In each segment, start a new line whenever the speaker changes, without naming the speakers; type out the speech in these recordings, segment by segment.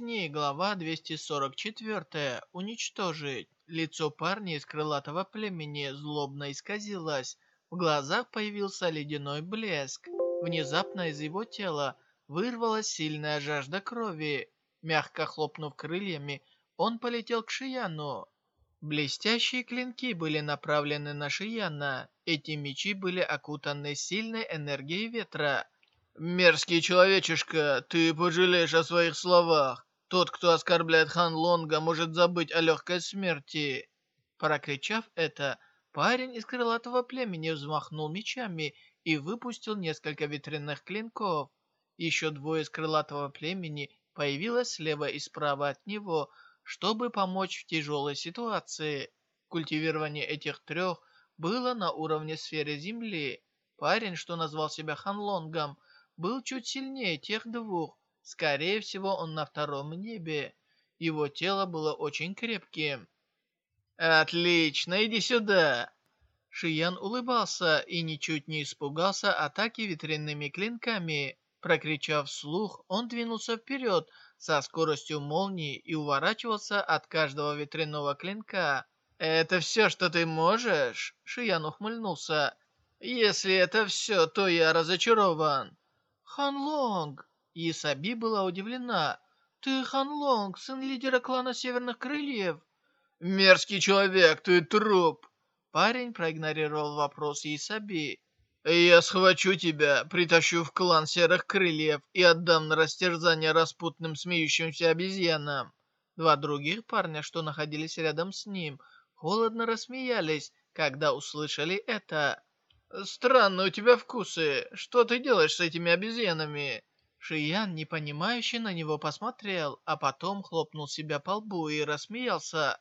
Ней глава 244. Уничтожить. Лицо парня из крылатого племени злобно исказилось. В глазах появился ледяной блеск. Внезапно из его тела вырвалась сильная жажда крови. Мягко хлопнув крыльями, он полетел к Шияну. Блестящие клинки были направлены на Шияна. Эти мечи были окутаны сильной энергией ветра. «Мерзкий человечишка, ты пожалеешь о своих словах. Тот, кто оскорбляет Хан Лонга, может забыть о легкой смерти». Прокричав это, парень из крылатого племени взмахнул мечами и выпустил несколько ветряных клинков. Еще двое из крылатого племени появилось слева и справа от него, чтобы помочь в тяжелой ситуации. Культивирование этих трех было на уровне сферы Земли. Парень, что назвал себя Ханлонгом, был чуть сильнее тех двух. Скорее всего, он на втором небе. Его тело было очень крепким. «Отлично, иди сюда!» Шиян улыбался и ничуть не испугался атаки ветряными клинками. Прокричав вслух, он двинулся вперед со скоростью молнии и уворачивался от каждого ветряного клинка. «Это все, что ты можешь?» Шиян ухмыльнулся. «Если это все, то я разочарован». «Хан Лонг!» Исаби была удивлена. «Ты Хан Лонг, сын лидера клана Северных Крыльев?» «Мерзкий человек, ты труп!» Парень проигнорировал вопрос Исаби. «Я схвачу тебя, притащу в клан Серых Крыльев и отдам на растерзание распутным смеющимся обезьянам». Два других парня, что находились рядом с ним, холодно рассмеялись, когда услышали это. «Странно у тебя вкусы. Что ты делаешь с этими обезьянами?» Шиян, непонимающе, на него посмотрел, а потом хлопнул себя по лбу и рассмеялся.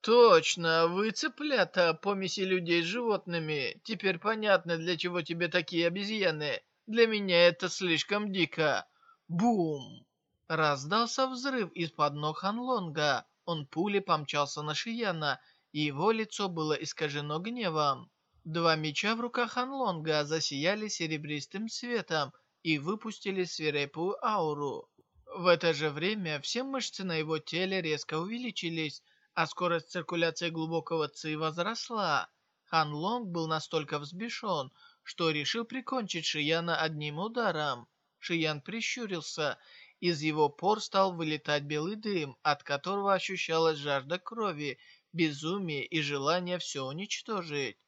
«Точно, вы цыплята, помеси людей с животными. Теперь понятно, для чего тебе такие обезьяны. Для меня это слишком дико. Бум!» Раздался взрыв из-под ног Ханлонга. Он пулей помчался на Шияна, и его лицо было искажено гневом. Два меча в руках Ханлонга засияли серебристым светом и выпустили свирепую ауру. В это же время все мышцы на его теле резко увеличились, а скорость циркуляции глубокого ци возросла. Хан Лонг был настолько взбешен, что решил прикончить Шияна одним ударом. Шиян прищурился, из его пор стал вылетать белый дым, от которого ощущалась жажда крови, безумие и желание все уничтожить.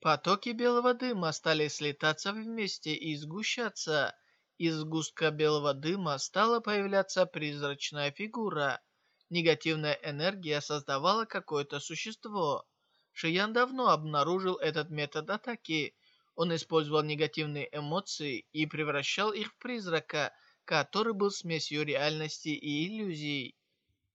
Потоки белого дыма стали слетаться вместе и сгущаться. Из сгустка белого дыма стала появляться призрачная фигура. Негативная энергия создавала какое-то существо. Шиян давно обнаружил этот метод атаки. Он использовал негативные эмоции и превращал их в призрака, который был смесью реальности и иллюзий.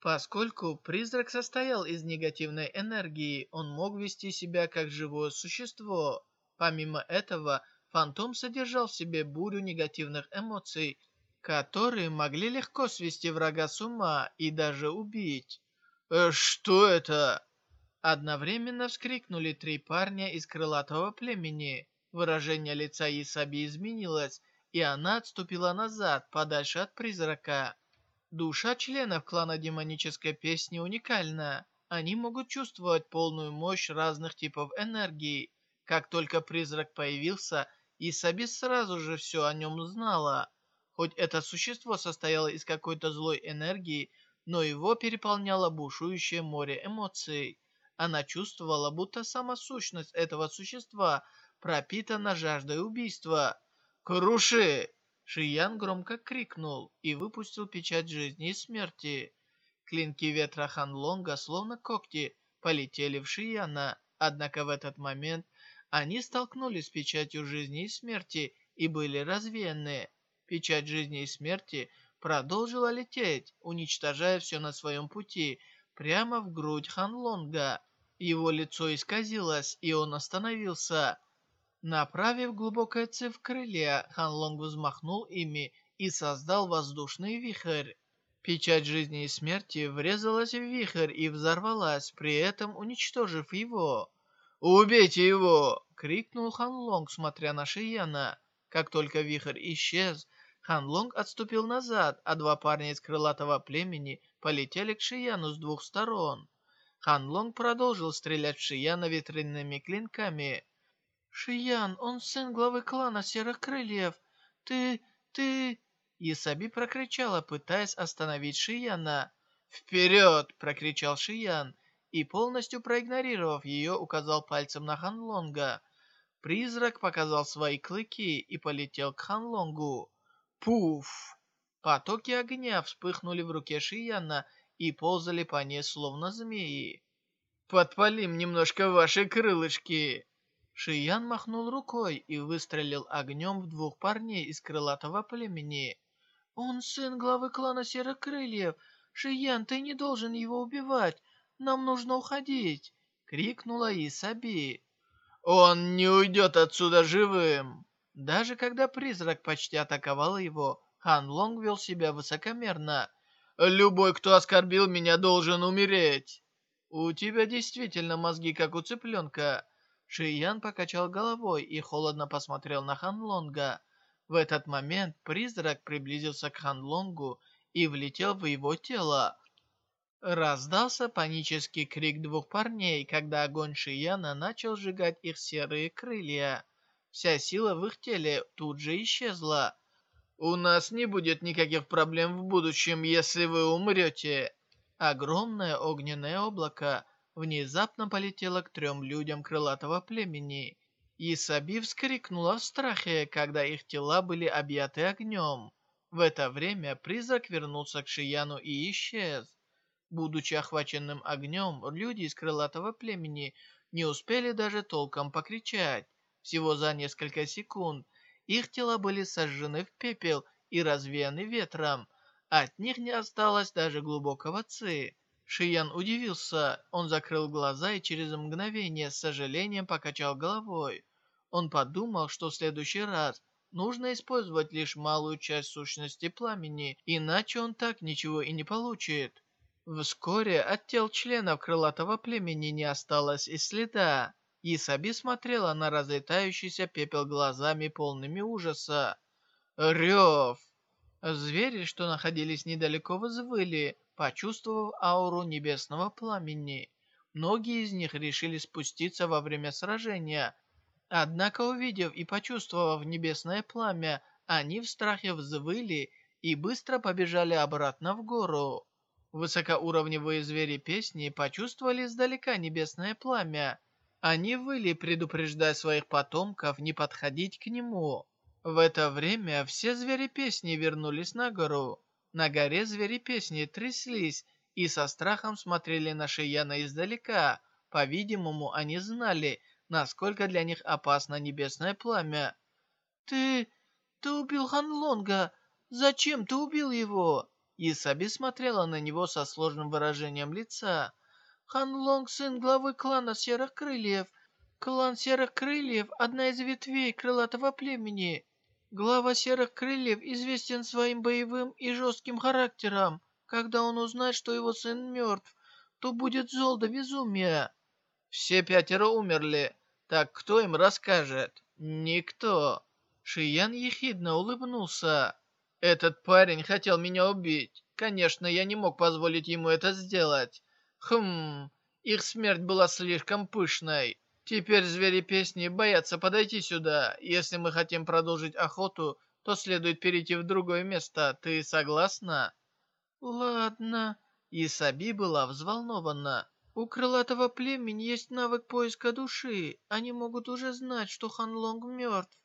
Поскольку призрак состоял из негативной энергии, он мог вести себя как живое существо. Помимо этого, фантом содержал в себе бурю негативных эмоций, которые могли легко свести врага с ума и даже убить. «Э, «Что это?» Одновременно вскрикнули три парня из крылатого племени. Выражение лица Исаби изменилось, и она отступила назад, подальше от призрака. Душа членов клана демонической песни уникальна. Они могут чувствовать полную мощь разных типов энергии. Как только призрак появился, Исаби сразу же все о нем знала. Хоть это существо состояло из какой-то злой энергии, но его переполняло бушующее море эмоций. Она чувствовала, будто сама сущность этого существа пропитана жаждой убийства. «Круши!» Шиян громко крикнул и выпустил печать жизни и смерти. Клинки ветра Ханлонга, словно когти, полетели в Шияна, однако в этот момент они столкнулись с печатью жизни и смерти и были развеяны. Печать жизни и смерти продолжила лететь, уничтожая все на своем пути, прямо в грудь Ханлонга. Его лицо исказилось, и он остановился. Направив глубокое ци в крылья, Хан Лонг взмахнул ими и создал воздушный вихрь. Печать жизни и смерти врезалась в вихрь и взорвалась, при этом уничтожив его. «Убейте его!» — крикнул Хан Лонг, смотря на Шияна. Как только вихрь исчез, Хан Лонг отступил назад, а два парня из крылатого племени полетели к Шияну с двух сторон. Хан Лонг продолжил стрелять в Шияна ветряными клинками. «Шиян, он сын главы клана Серых Крыльев. Ты... ты...» Исаби прокричала, пытаясь остановить Шияна. «Вперед!» — прокричал Шиян, и, полностью проигнорировав ее, указал пальцем на Ханлонга. Призрак показал свои клыки и полетел к Ханлонгу. Пуф! Потоки огня вспыхнули в руке Шияна и ползали по ней, словно змеи. «Подпалим немножко ваши крылышки!» Шиян махнул рукой и выстрелил огнем в двух парней из крылатого племени. «Он сын главы клана Серых Крыльев. Шиян, ты не должен его убивать. Нам нужно уходить!» — крикнула Исаби. «Он не уйдет отсюда живым!» Даже когда призрак почти атаковал его, Хан Лонг вел себя высокомерно. «Любой, кто оскорбил меня, должен умереть!» «У тебя действительно мозги, как у цыпленка!» Шиян покачал головой и холодно посмотрел на Хан Лонга. В этот момент призрак приблизился к Хан Лонгу и влетел в его тело. Раздался панический крик двух парней, когда огонь Шияна начал сжигать их серые крылья. Вся сила в их теле тут же исчезла. «У нас не будет никаких проблем в будущем, если вы умрете!» Огромное огненное облако внезапно полетело к трем людям крылатого племени. Исаби вскрикнула в страхе, когда их тела были объяты огнем. В это время призрак вернулся к Шияну и исчез. Будучи охваченным огнем, люди из крылатого племени не успели даже толком покричать. Всего за несколько секунд их тела были сожжены в пепел и развеяны ветром. От них не осталось даже глубокого ци. Шиян удивился, он закрыл глаза и через мгновение с сожалением покачал головой. Он подумал, что в следующий раз нужно использовать лишь малую часть сущности пламени, иначе он так ничего и не получит. Вскоре от тел членов крылатого племени не осталось и следа. Исаби смотрела на разлетающийся пепел глазами полными ужаса. Рев! Звери, что находились недалеко, взвыли, почувствовав ауру небесного пламени. Многие из них решили спуститься во время сражения. Однако, увидев и почувствовав небесное пламя, они в страхе взвыли и быстро побежали обратно в гору. Высокоуровневые звери песни почувствовали издалека небесное пламя. Они выли, предупреждая своих потомков не подходить к нему. В это время все звери песни вернулись на гору. На горе звери-песни тряслись и со страхом смотрели на Шияна издалека. По-видимому, они знали, насколько для них опасно небесное пламя. «Ты... ты убил Ханлонга! Зачем ты убил его?» Исаби смотрела на него со сложным выражением лица. «Ханлонг — сын главы клана Серых Крыльев. Клан Серых Крыльев — одна из ветвей крылатого племени. Глава Серых Крыльев известен своим боевым и жестким характером. Когда он узнает, что его сын мертв, то будет зол до безумия. Все пятеро умерли. Так кто им расскажет? Никто. Шиян ехидно улыбнулся. Этот парень хотел меня убить. Конечно, я не мог позволить ему это сделать. Хм, их смерть была слишком пышной. Теперь звери песни боятся подойти сюда. Если мы хотим продолжить охоту, то следует перейти в другое место. Ты согласна? Ладно. Исаби была взволнована. У крылатого племени есть навык поиска души. Они могут уже знать, что Ханлонг мертв,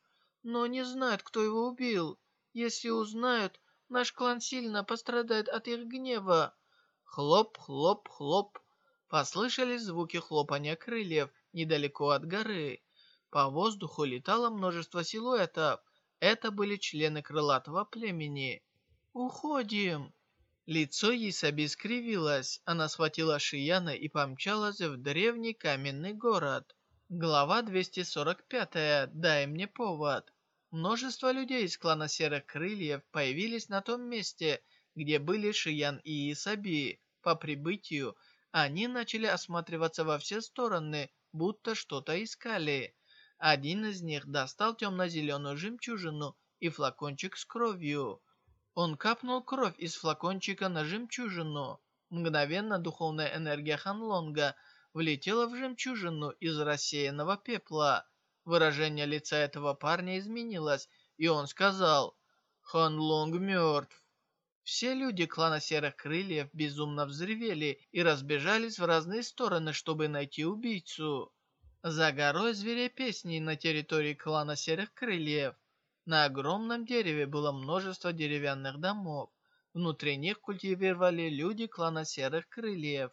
но не знают, кто его убил. Если узнают, наш клан сильно пострадает от их гнева. Хлоп, хлоп, хлоп. Послышались звуки хлопания крыльев, недалеко от горы. По воздуху летало множество силуэтов. Это были члены крылатого племени. «Уходим!» Лицо Исаби скривилось. Она схватила Шияна и помчалась в древний каменный город. Глава 245. Дай мне повод. Множество людей из клана Серых Крыльев появились на том месте, где были Шиян и Исаби. По прибытию они начали осматриваться во все стороны, будто что-то искали. Один из них достал темно-зеленую жемчужину и флакончик с кровью. Он капнул кровь из флакончика на жемчужину. Мгновенно духовная энергия Ханлонга влетела в жемчужину из рассеянного пепла. Выражение лица этого парня изменилось, и он сказал «Ханлонг мертв». Все люди клана Серых Крыльев безумно взревели и разбежались в разные стороны, чтобы найти убийцу. За горой зверей песней на территории клана Серых Крыльев на огромном дереве было множество деревянных домов. Внутри них культивировали люди клана Серых Крыльев.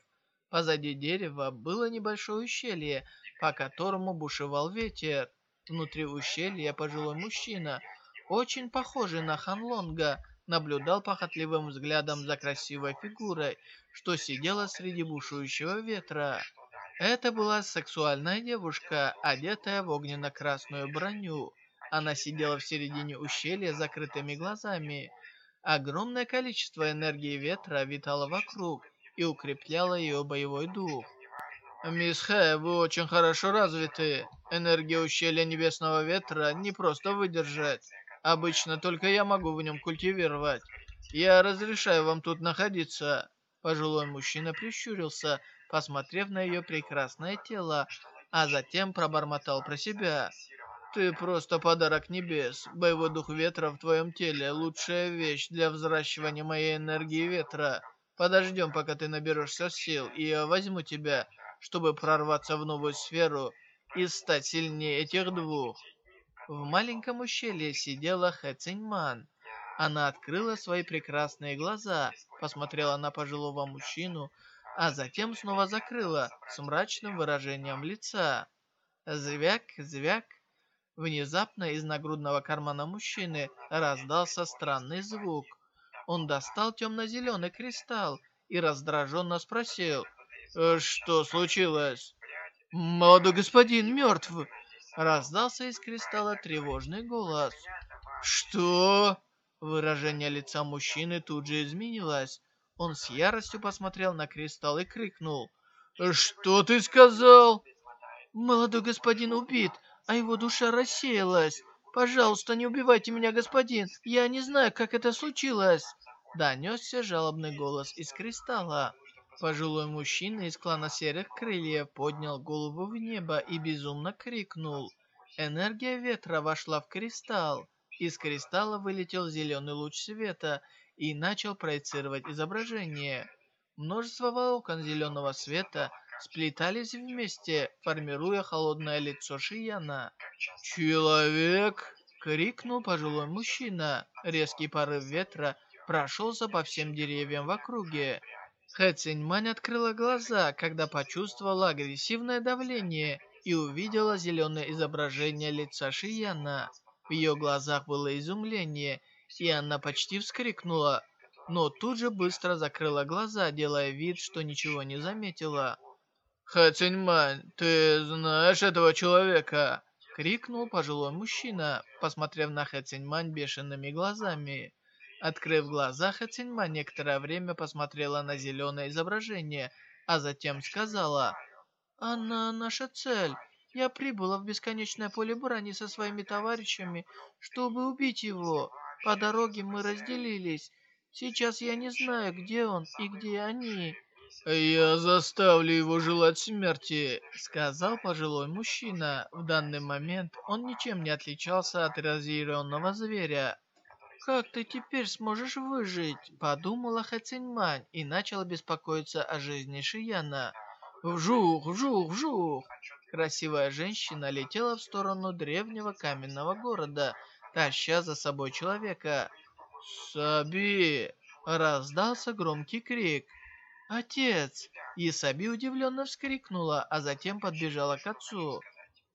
Позади дерева было небольшое ущелье, по которому бушевал ветер. Внутри ущелья пожилой мужчина, очень похожий на Ханлонга, наблюдал похотливым взглядом за красивой фигурой, что сидела среди бушующего ветра. Это была сексуальная девушка, одетая в огненно-красную броню. Она сидела в середине ущелья с закрытыми глазами. Огромное количество энергии ветра витало вокруг и укрепляло ее боевой дух. «Мисс Хэ, вы очень хорошо развиты. Энергия ущелья Небесного Ветра не просто выдержать. Обычно только я могу в нем культивировать. Я разрешаю вам тут находиться». Пожилой мужчина прищурился, посмотрев на ее прекрасное тело, а затем пробормотал про себя. Ты просто подарок небес. Боевой дух ветра в твоем теле – лучшая вещь для взращивания моей энергии ветра. Подождем, пока ты наберешься сил, и я возьму тебя, чтобы прорваться в новую сферу и стать сильнее этих двух. В маленьком ущелье сидела Хэ Циньман. Она открыла свои прекрасные глаза, посмотрела на пожилого мужчину, а затем снова закрыла с мрачным выражением лица. Звяк, звяк. Внезапно из нагрудного кармана мужчины раздался странный звук. Он достал темно-зеленый кристалл и раздраженно спросил, «Э, «Что случилось?» «Молодой господин мертв!» Раздался из кристалла тревожный голос. «Что?» Выражение лица мужчины тут же изменилось. Он с яростью посмотрел на кристалл и крикнул. «Что ты сказал?» «Молодой господин убит а его душа рассеялась. Пожалуйста, не убивайте меня, господин. Я не знаю, как это случилось. Донесся жалобный голос из кристалла. Пожилой мужчина из клана Серых Крыльев поднял голову в небо и безумно крикнул. Энергия ветра вошла в кристалл. Из кристалла вылетел зеленый луч света и начал проецировать изображение. Множество волокон зеленого света сплетались вместе, формируя холодное лицо Шияна. «Человек!» — крикнул пожилой мужчина. Резкий порыв ветра прошелся по всем деревьям в округе. Хэ открыла глаза, когда почувствовала агрессивное давление и увидела зеленое изображение лица Шияна. В ее глазах было изумление, и она почти вскрикнула, но тут же быстро закрыла глаза, делая вид, что ничего не заметила. «Хэ ты знаешь этого человека?» — крикнул пожилой мужчина, посмотрев на Хэ бешеными глазами. Открыв глаза, Хэ Циньмань некоторое время посмотрела на зеленое изображение, а затем сказала, «Она наша цель. Я прибыла в бесконечное поле брани со своими товарищами, чтобы убить его. По дороге мы разделились. Сейчас я не знаю, где он и где они». «Я заставлю его желать смерти», — сказал пожилой мужчина. В данный момент он ничем не отличался от разъяренного зверя. «Как ты теперь сможешь выжить?» — подумала Хэциньмань и начала беспокоиться о жизни Шияна. «Вжух, вжух, вжух!» Красивая женщина летела в сторону древнего каменного города, таща за собой человека. «Саби!» — раздался громкий крик. «Отец!» Исаби удивленно вскрикнула, а затем подбежала к отцу.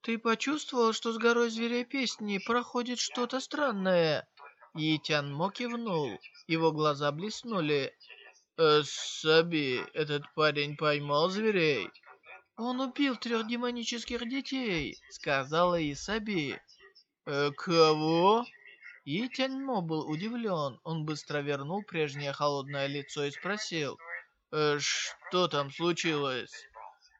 «Ты почувствовал, что с горой зверей песни проходит что-то странное?» Етян Мо кивнул. Его глаза блеснули. «Э, Саби, этот парень поймал зверей?» «Он убил трех демонических детей», — сказала Исаби. «Э, кого?» Етян Мо был удивлен. Он быстро вернул прежнее холодное лицо и спросил. Э, что там случилось?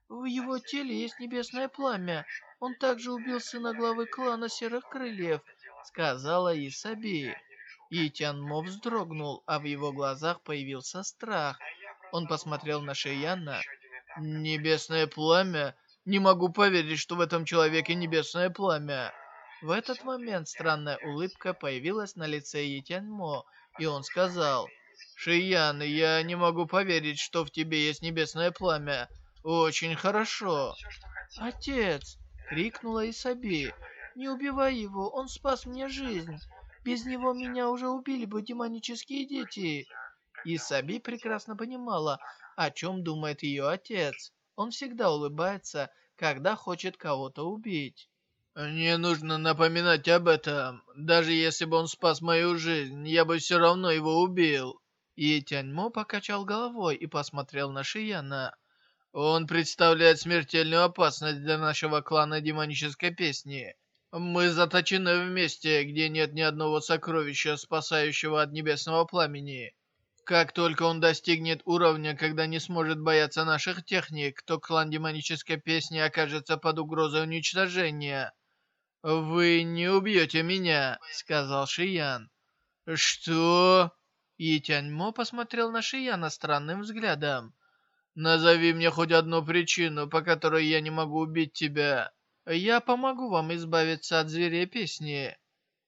В его теле есть небесное пламя. Он также убил сына главы клана Серых Крыльев. Сказала Исаби. И Тянмо вздрогнул, а в его глазах появился страх. Он посмотрел на Шияна. «Небесное пламя? Не могу поверить, что в этом человеке небесное пламя!» В этот момент странная улыбка появилась на лице Етяньмо, и он сказал, «Шиян, я не могу поверить, что в тебе есть небесное пламя. Очень хорошо». «Отец!» — крикнула Исаби. «Не убивай его, он спас мне жизнь. Без него меня уже убили бы демонические дети». Исаби прекрасно понимала, о чем думает ее отец. Он всегда улыбается, когда хочет кого-то убить. «Не нужно напоминать об этом. Даже если бы он спас мою жизнь, я бы все равно его убил». И Тяньмо покачал головой и посмотрел на Шияна. «Он представляет смертельную опасность для нашего клана демонической песни. Мы заточены в месте, где нет ни одного сокровища, спасающего от небесного пламени. Как только он достигнет уровня, когда не сможет бояться наших техник, то клан демонической песни окажется под угрозой уничтожения. «Вы не убьете меня», — сказал Шиян. «Что?» И Тяньмо посмотрел на Шияна странным взглядом. «Назови мне хоть одну причину, по которой я не могу убить тебя». Я помогу вам избавиться от зверей песни.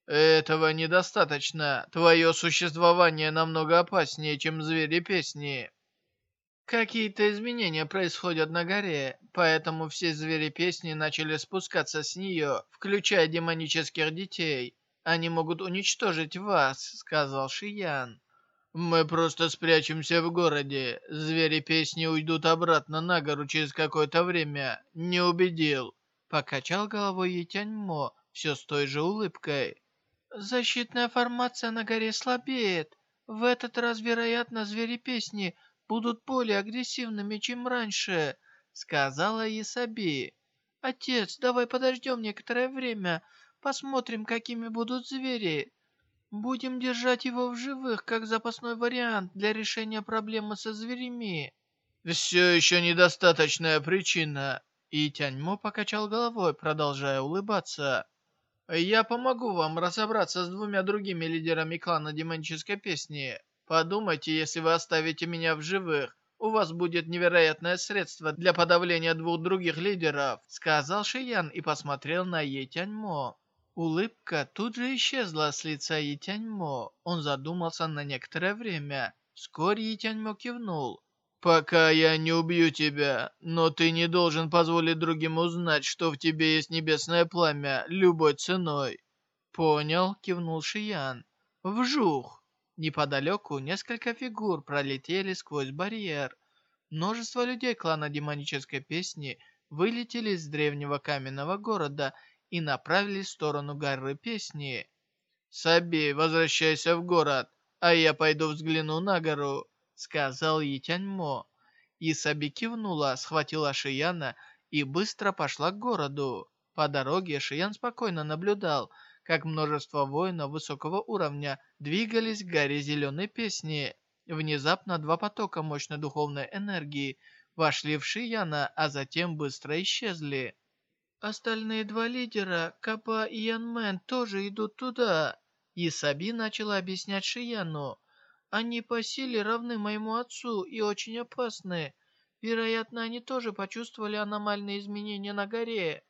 Этого недостаточно. Твое существование намного опаснее, чем звери песни. Какие-то изменения происходят на горе, поэтому все звери песни начали спускаться с нее, включая демонических детей. Они могут уничтожить вас, сказал Шиян. Мы просто спрячемся в городе. Звери песни уйдут обратно на гору через какое-то время. Не убедил. Покачал головой Етяньмо, все с той же улыбкой. «Защитная формация на горе слабеет. В этот раз, вероятно, звери-песни будут более агрессивными, чем раньше», — сказала Исаби. «Отец, давай подождем некоторое время, посмотрим, какими будут звери. Будем держать его в живых, как запасной вариант для решения проблемы со зверями». «Все еще недостаточная причина», и Тяньмо покачал головой, продолжая улыбаться. «Я помогу вам разобраться с двумя другими лидерами клана демонической песни. Подумайте, если вы оставите меня в живых, у вас будет невероятное средство для подавления двух других лидеров», сказал Шиян и посмотрел на Етяньмо. Улыбка тут же исчезла с лица Етяньмо. Он задумался на некоторое время. Вскоре Етяньмо кивнул. «Пока я не убью тебя, но ты не должен позволить другим узнать, что в тебе есть небесное пламя любой ценой». «Понял», — кивнул Шиян. «Вжух!» Неподалеку несколько фигур пролетели сквозь барьер. Множество людей клана демонической песни вылетели из древнего каменного города и направились в сторону горы песни. «Саби, возвращайся в город, а я пойду взгляну на гору», сказал Етяньмо. Исаби кивнула, схватила Шияна и быстро пошла к городу. По дороге Шиян спокойно наблюдал, как множество воинов высокого уровня двигались к горе Зеленой Песни. Внезапно два потока мощной духовной энергии вошли в Шияна, а затем быстро исчезли. Остальные два лидера, Капа и Янмен, тоже идут туда. Исаби начала объяснять Шияну. Они по силе равны моему отцу и очень опасны. Вероятно, они тоже почувствовали аномальные изменения на горе.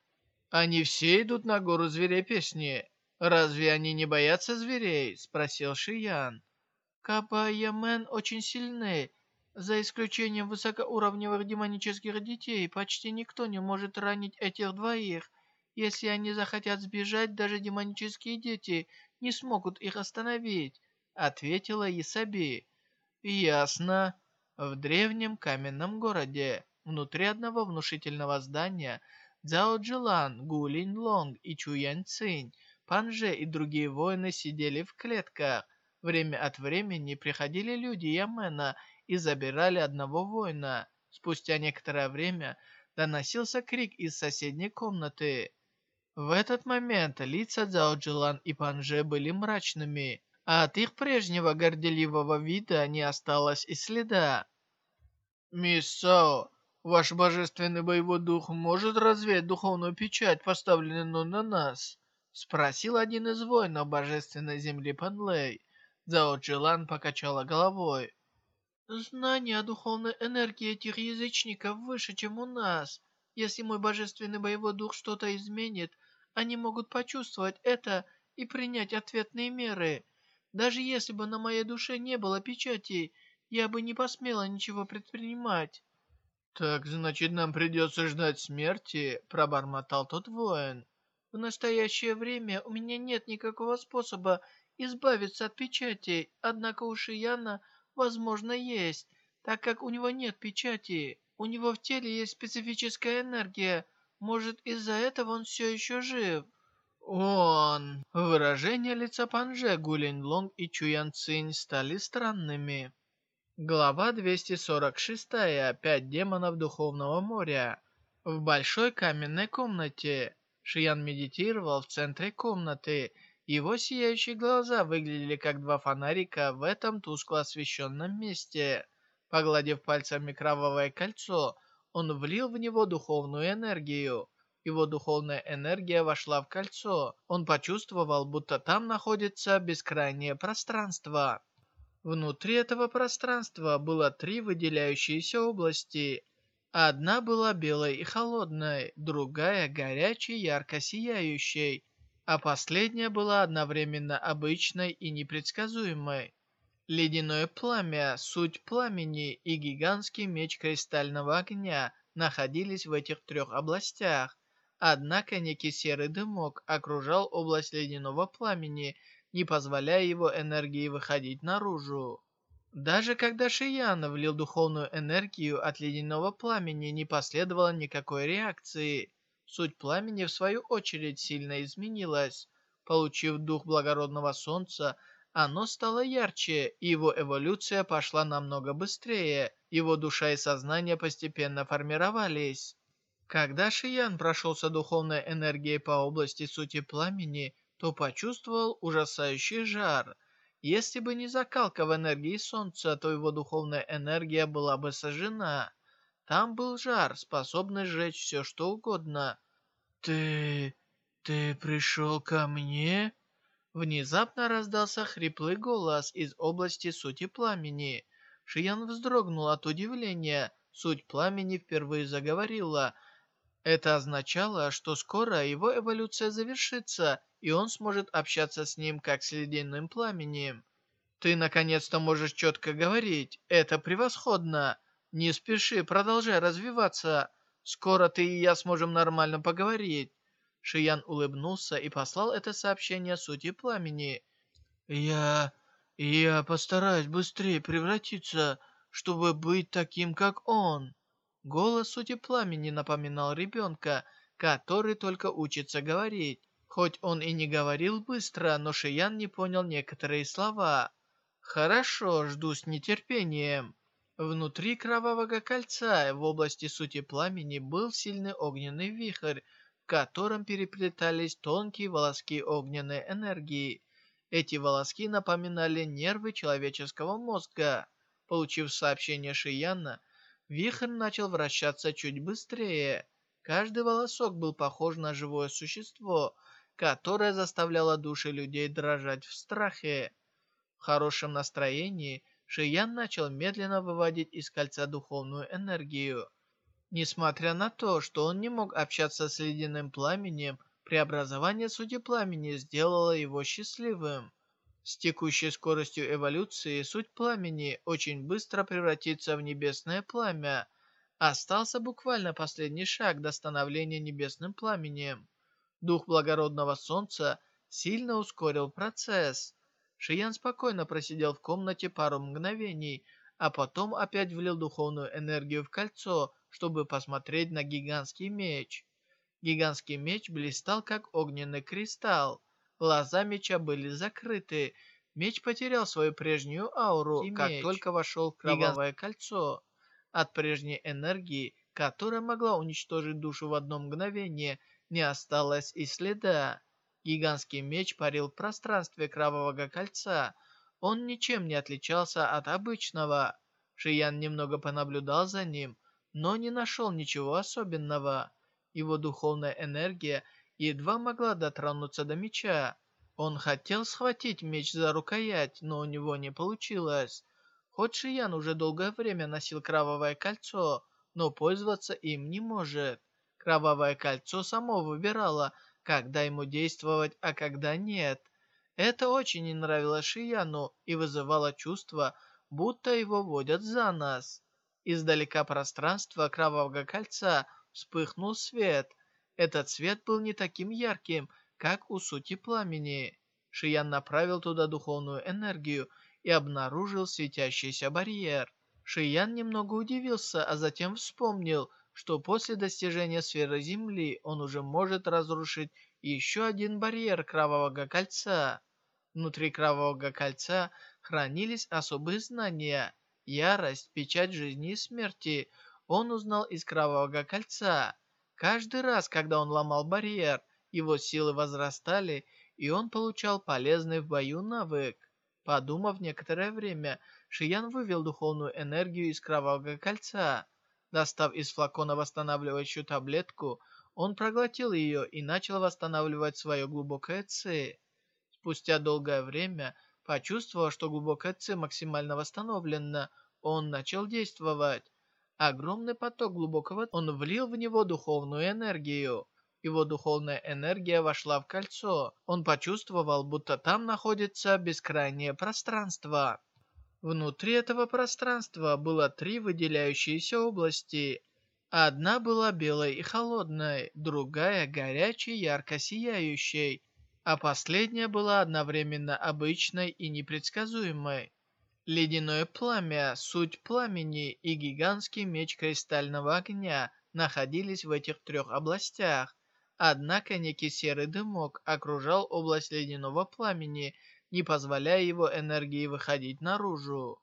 Они все идут на гору зверей песни. Разве они не боятся зверей? Спросил Шиян. Капа и Ямен очень сильны. За исключением высокоуровневых демонических детей, почти никто не может ранить этих двоих. Если они захотят сбежать, даже демонические дети не смогут их остановить ответила Исаби. Ясно. В древнем каменном городе, внутри одного внушительного здания, Цзао Джилан, Гу Линь Лонг и Чу Янь Цинь, Панже и другие воины сидели в клетках. Время от времени приходили люди Ямена и забирали одного воина. Спустя некоторое время доносился крик из соседней комнаты. В этот момент лица Цзао Джилан и Панже были мрачными а от их прежнего горделивого вида не осталось и следа. «Мисс Сао, ваш божественный боевой дух может развеять духовную печать, поставленную на нас?» Спросил один из воинов божественной земли Панлей. Цао Джилан покачала головой. Знание о духовной энергии этих язычников выше, чем у нас. Если мой божественный боевой дух что-то изменит, они могут почувствовать это и принять ответные меры. Даже если бы на моей душе не было печати, я бы не посмела ничего предпринимать. «Так, значит, нам придется ждать смерти?» – пробормотал тот воин. «В настоящее время у меня нет никакого способа избавиться от печати, однако у Шияна, возможно, есть, так как у него нет печати. У него в теле есть специфическая энергия, может, из-за этого он все еще жив». «Он...» Выражения лица Панже, Гулин и Чуян Цинь стали странными. Глава 246. Пять демонов Духовного моря. В большой каменной комнате. Шиян медитировал в центре комнаты. Его сияющие глаза выглядели как два фонарика в этом тускло освещенном месте. Погладив пальцами кровавое кольцо, он влил в него духовную энергию. Его духовная энергия вошла в кольцо. Он почувствовал, будто там находится бескрайнее пространство. Внутри этого пространства было три выделяющиеся области. Одна была белой и холодной, другая горячей, ярко сияющей, а последняя была одновременно обычной и непредсказуемой. Ледяное пламя, суть пламени и гигантский меч кристального огня находились в этих трех областях. Однако некий серый дымок окружал область ледяного пламени не позволяя его энергии выходить наружу. Даже когда Шиян влил духовную энергию от ледяного пламени, не последовало никакой реакции. Суть пламени, в свою очередь, сильно изменилась. Получив дух благородного солнца, оно стало ярче, и его эволюция пошла намного быстрее. Его душа и сознание постепенно формировались. Когда Шиян прошелся духовной энергией по области сути пламени, то почувствовал ужасающий жар. Если бы не закалка в энергии солнца, то его духовная энергия была бы сожжена. Там был жар, способный сжечь все что угодно. «Ты... ты пришел ко мне?» Внезапно раздался хриплый голос из области сути пламени. Шиян вздрогнул от удивления. Суть пламени впервые заговорила. Это означало, что скоро его эволюция завершится, и он сможет общаться с ним как с ледяным пламенем. Ты наконец-то можешь четко говорить. Это превосходно. Не спеши, продолжай развиваться. Скоро ты и я сможем нормально поговорить. Шиян улыбнулся и послал это сообщение сути пламени. Я... я постараюсь быстрее превратиться, чтобы быть таким, как он. Голос сути пламени напоминал ребенка, который только учится говорить. Хоть он и не говорил быстро, но Шиян не понял некоторые слова. «Хорошо, жду с нетерпением». Внутри кровавого кольца в области сути пламени был сильный огненный вихрь, в котором переплетались тонкие волоски огненной энергии. Эти волоски напоминали нервы человеческого мозга. Получив сообщение Шияна, вихрь начал вращаться чуть быстрее. Каждый волосок был похож на живое существо, которая заставляла души людей дрожать в страхе. В хорошем настроении Шиян начал медленно выводить из кольца духовную энергию. Несмотря на то, что он не мог общаться с ледяным пламенем, преобразование сути пламени сделало его счастливым. С текущей скоростью эволюции суть пламени очень быстро превратится в небесное пламя. Остался буквально последний шаг до становления небесным пламенем. Дух благородного солнца сильно ускорил процесс. Шиян спокойно просидел в комнате пару мгновений, а потом опять влил духовную энергию в кольцо, чтобы посмотреть на гигантский меч. Гигантский меч блистал, как огненный кристалл. Глаза меча были закрыты. Меч потерял свою прежнюю ауру, и как меч. только вошел в кровавое кольцо. От прежней энергии, которая могла уничтожить душу в одно мгновение, не осталось и следа. Гигантский меч парил в пространстве Кровавого Кольца. Он ничем не отличался от обычного. Шиян немного понаблюдал за ним, но не нашел ничего особенного. Его духовная энергия едва могла дотронуться до меча. Он хотел схватить меч за рукоять, но у него не получилось. Хоть Шиян уже долгое время носил кровавое кольцо, но пользоваться им не может. Кровавое кольцо само выбирало, когда ему действовать, а когда нет. Это очень не нравилось Шияну и вызывало чувство, будто его водят за нос. Издалека пространства Кровавого Кольца вспыхнул свет. Этот свет был не таким ярким, как у сути пламени. Шиян направил туда духовную энергию и обнаружил светящийся барьер. Шиян немного удивился, а затем вспомнил, что после достижения сферы Земли он уже может разрушить еще один барьер Кровавого Кольца. Внутри Кровавого Кольца хранились особые знания. Ярость, печать жизни и смерти он узнал из Кровавого Кольца. Каждый раз, когда он ломал барьер, его силы возрастали, и он получал полезный в бою навык. Подумав некоторое время, Шиян вывел духовную энергию из Кровавого Кольца. Достав из флакона восстанавливающую таблетку, он проглотил ее и начал восстанавливать свое глубокое ци. Спустя долгое время, почувствовав, что глубокое ци максимально восстановлено, он начал действовать. Огромный поток глубокого он влил в него духовную энергию. Его духовная энергия вошла в кольцо. Он почувствовал, будто там находится бескрайнее пространство. Внутри этого пространства было три выделяющиеся области. Одна была белой и холодной, другая горячей, ярко сияющей, а последняя была одновременно обычной и непредсказуемой. Ледяное пламя, суть пламени и гигантский меч кристального огня находились в этих трех областях. Однако некий серый дымок окружал область ледяного пламени не позволяя его энергии выходить наружу.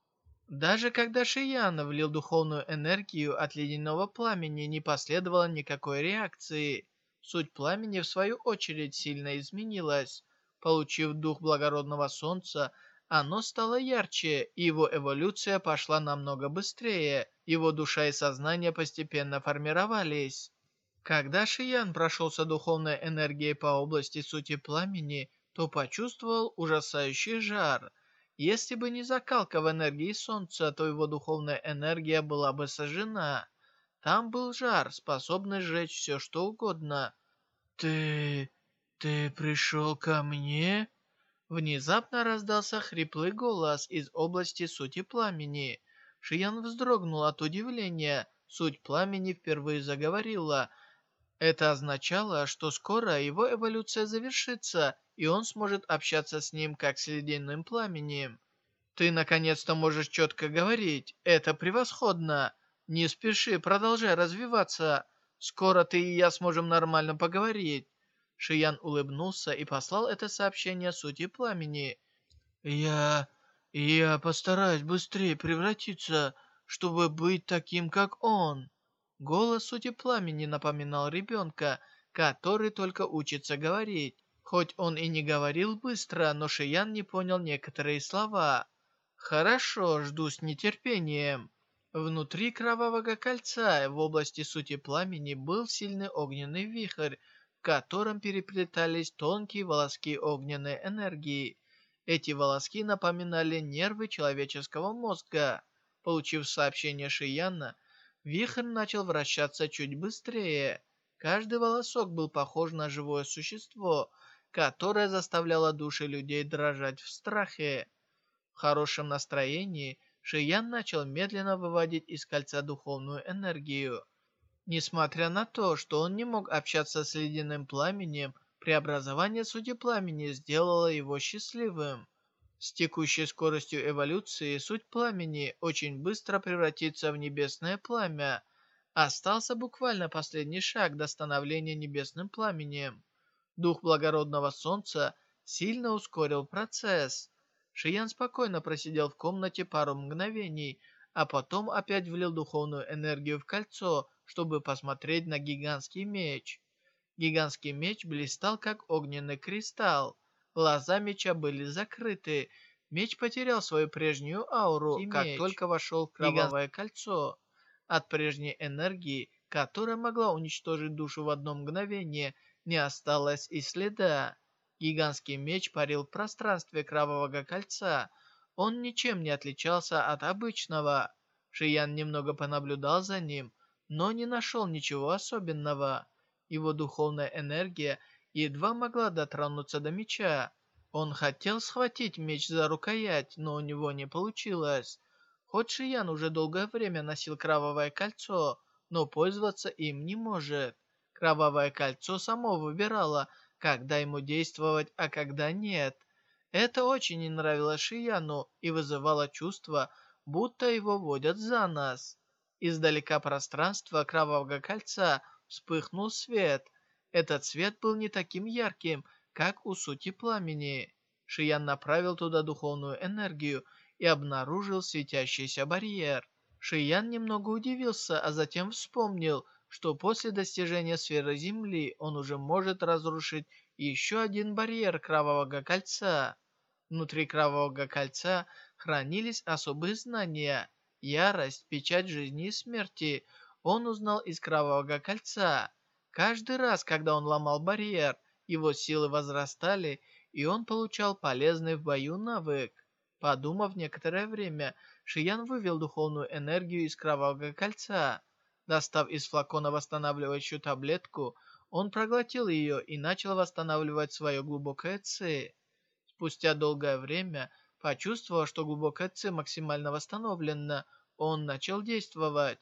Даже когда Шиян влил духовную энергию от ледяного пламени, не последовало никакой реакции. Суть пламени, в свою очередь, сильно изменилась. Получив дух благородного солнца, оно стало ярче, и его эволюция пошла намного быстрее. Его душа и сознание постепенно формировались. Когда Шиян прошелся духовной энергией по области сути пламени, то почувствовал ужасающий жар. Если бы не закалка в энергии солнца, то его духовная энергия была бы сожжена. Там был жар, способный сжечь все что угодно. «Ты... ты пришел ко мне?» Внезапно раздался хриплый голос из области сути пламени. Шиян вздрогнул от удивления. Суть пламени впервые заговорила. Это означало, что скоро его эволюция завершится, и он сможет общаться с ним как с ледяным пламенем. Ты наконец-то можешь четко говорить. Это превосходно. Не спеши, продолжай развиваться. Скоро ты и я сможем нормально поговорить. Шиян улыбнулся и послал это сообщение сути пламени. Я... я постараюсь быстрее превратиться, чтобы быть таким, как он. Голос сути пламени напоминал ребенка, который только учится говорить. Хоть он и не говорил быстро, но Шиян не понял некоторые слова. «Хорошо, жду с нетерпением». Внутри Кровавого Кольца в области сути пламени был сильный огненный вихрь, котором переплетались тонкие волоски огненной энергии. Эти волоски напоминали нервы человеческого мозга. Получив сообщение Шияна, вихрь начал вращаться чуть быстрее. Каждый волосок был похож на живое существо, которая заставляла души людей дрожать в страхе. В хорошем настроении Шиян начал медленно выводить из кольца духовную энергию. Несмотря на то, что он не мог общаться с ледяным пламенем, преобразование сути пламени сделало его счастливым. С текущей скоростью эволюции суть пламени очень быстро превратится в небесное пламя. Остался буквально последний шаг до становления небесным пламенем. Дух благородного солнца сильно ускорил процесс. Шиян спокойно просидел в комнате пару мгновений, а потом опять влил духовную энергию в кольцо, чтобы посмотреть на гигантский меч. Гигантский меч блистал, как огненный кристалл. Глаза меча были закрыты. Меч потерял свою прежнюю ауру, И как меч. только вошел в кровавое Гигант... кольцо. От прежней энергии, которая могла уничтожить душу в одно мгновение, не осталось и следа. Гигантский меч парил в пространстве Кровавого Кольца. Он ничем не отличался от обычного. Шиян немного понаблюдал за ним, но не нашел ничего особенного. Его духовная энергия едва могла дотронуться до меча. Он хотел схватить меч за рукоять, но у него не получилось. Хоть Шиян уже долгое время носил Кровавое Кольцо, но пользоваться им не может. Кровавое Кольцо само выбирало, когда ему действовать, а когда нет. Это очень не нравилось Шияну и вызывало чувство, будто его водят за нос. Издалека пространства Кровавого Кольца вспыхнул свет. Этот свет был не таким ярким, как у сути пламени. Шиян направил туда духовную энергию и обнаружил светящийся барьер. Шиян немного удивился, а затем вспомнил, что после достижения сферы Земли он уже может разрушить еще один барьер Кровавого Кольца. Внутри Кровавого Кольца хранились особые знания. Ярость, печать жизни и смерти он узнал из Кровавого Кольца. Каждый раз, когда он ломал барьер, его силы возрастали, и он получал полезный в бою навык. Подумав некоторое время, Шиян вывел духовную энергию из Кровавого Кольца. Достав из флакона восстанавливающую таблетку, он проглотил ее и начал восстанавливать свое глубокое ци. Спустя долгое время, почувствовав, что глубокое ци максимально восстановлено, он начал действовать.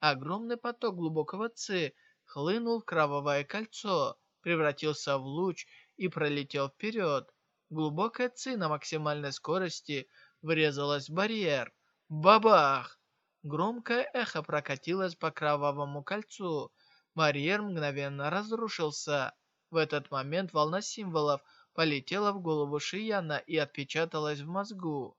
Огромный поток глубокого ци хлынул в кровавое кольцо, превратился в луч и пролетел вперед. Глубокая ци на максимальной скорости врезалась в барьер. Бабах! Громкое эхо прокатилось по кровавому кольцу. Барьер мгновенно разрушился. В этот момент волна символов полетела в голову Шияна и отпечаталась в мозгу.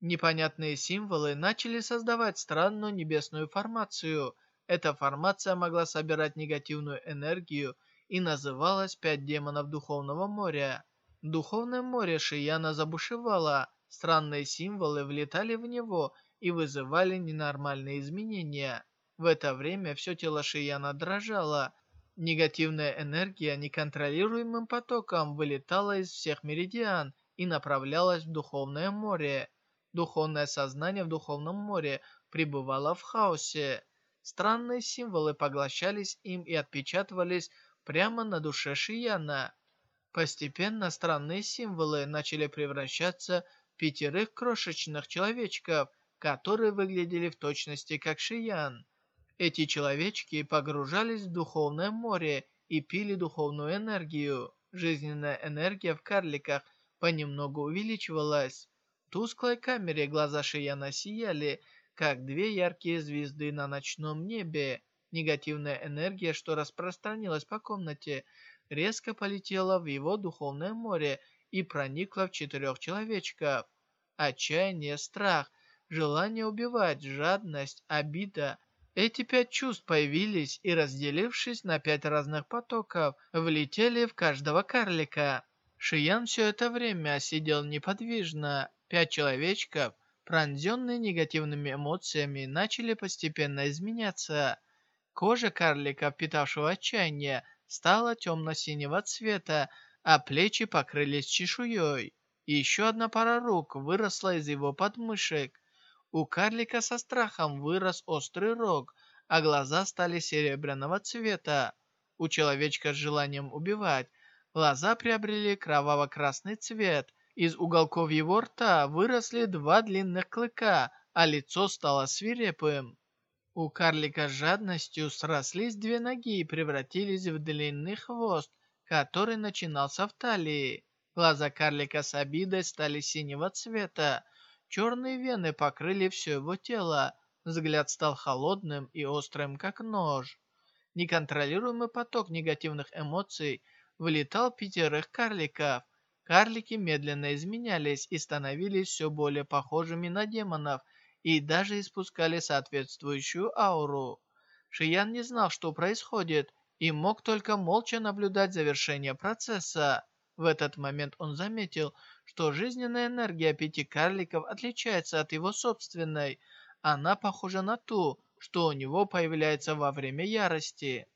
Непонятные символы начали создавать странную небесную формацию. Эта формация могла собирать негативную энергию и называлась «Пять демонов Духовного моря». Духовное море Шияна забушевало, странные символы влетали в него и вызывали ненормальные изменения. В это время все тело Шияна дрожало. Негативная энергия неконтролируемым потоком вылетала из всех меридиан и направлялась в Духовное море. Духовное сознание в Духовном море пребывало в хаосе. Странные символы поглощались им и отпечатывались прямо на душе Шияна. Постепенно странные символы начали превращаться в пятерых крошечных человечков – которые выглядели в точности как Шиян. Эти человечки погружались в духовное море и пили духовную энергию. Жизненная энергия в карликах понемногу увеличивалась. В тусклой камере глаза Шияна сияли, как две яркие звезды на ночном небе. Негативная энергия, что распространилась по комнате, резко полетела в его духовное море и проникла в четырех человечков. Отчаяние, страх желание убивать, жадность, обида. Эти пять чувств появились и, разделившись на пять разных потоков, влетели в каждого карлика. Шиян все это время сидел неподвижно. Пять человечков, пронзенные негативными эмоциями, начали постепенно изменяться. Кожа карлика, впитавшего отчаяние, стала темно-синего цвета, а плечи покрылись чешуей. Еще одна пара рук выросла из его подмышек. У карлика со страхом вырос острый рог, а глаза стали серебряного цвета. У человечка с желанием убивать глаза приобрели кроваво-красный цвет. Из уголков его рта выросли два длинных клыка, а лицо стало свирепым. У карлика с жадностью срослись две ноги и превратились в длинный хвост, который начинался в талии. Глаза карлика с обидой стали синего цвета, Черные вены покрыли все его тело. Взгляд стал холодным и острым, как нож. Неконтролируемый поток негативных эмоций вылетал пятерых карликов. Карлики медленно изменялись и становились все более похожими на демонов и даже испускали соответствующую ауру. Шиян не знал, что происходит, и мог только молча наблюдать завершение процесса. В этот момент он заметил, что жизненная энергия пяти карликов отличается от его собственной. Она похожа на ту, что у него появляется во время ярости.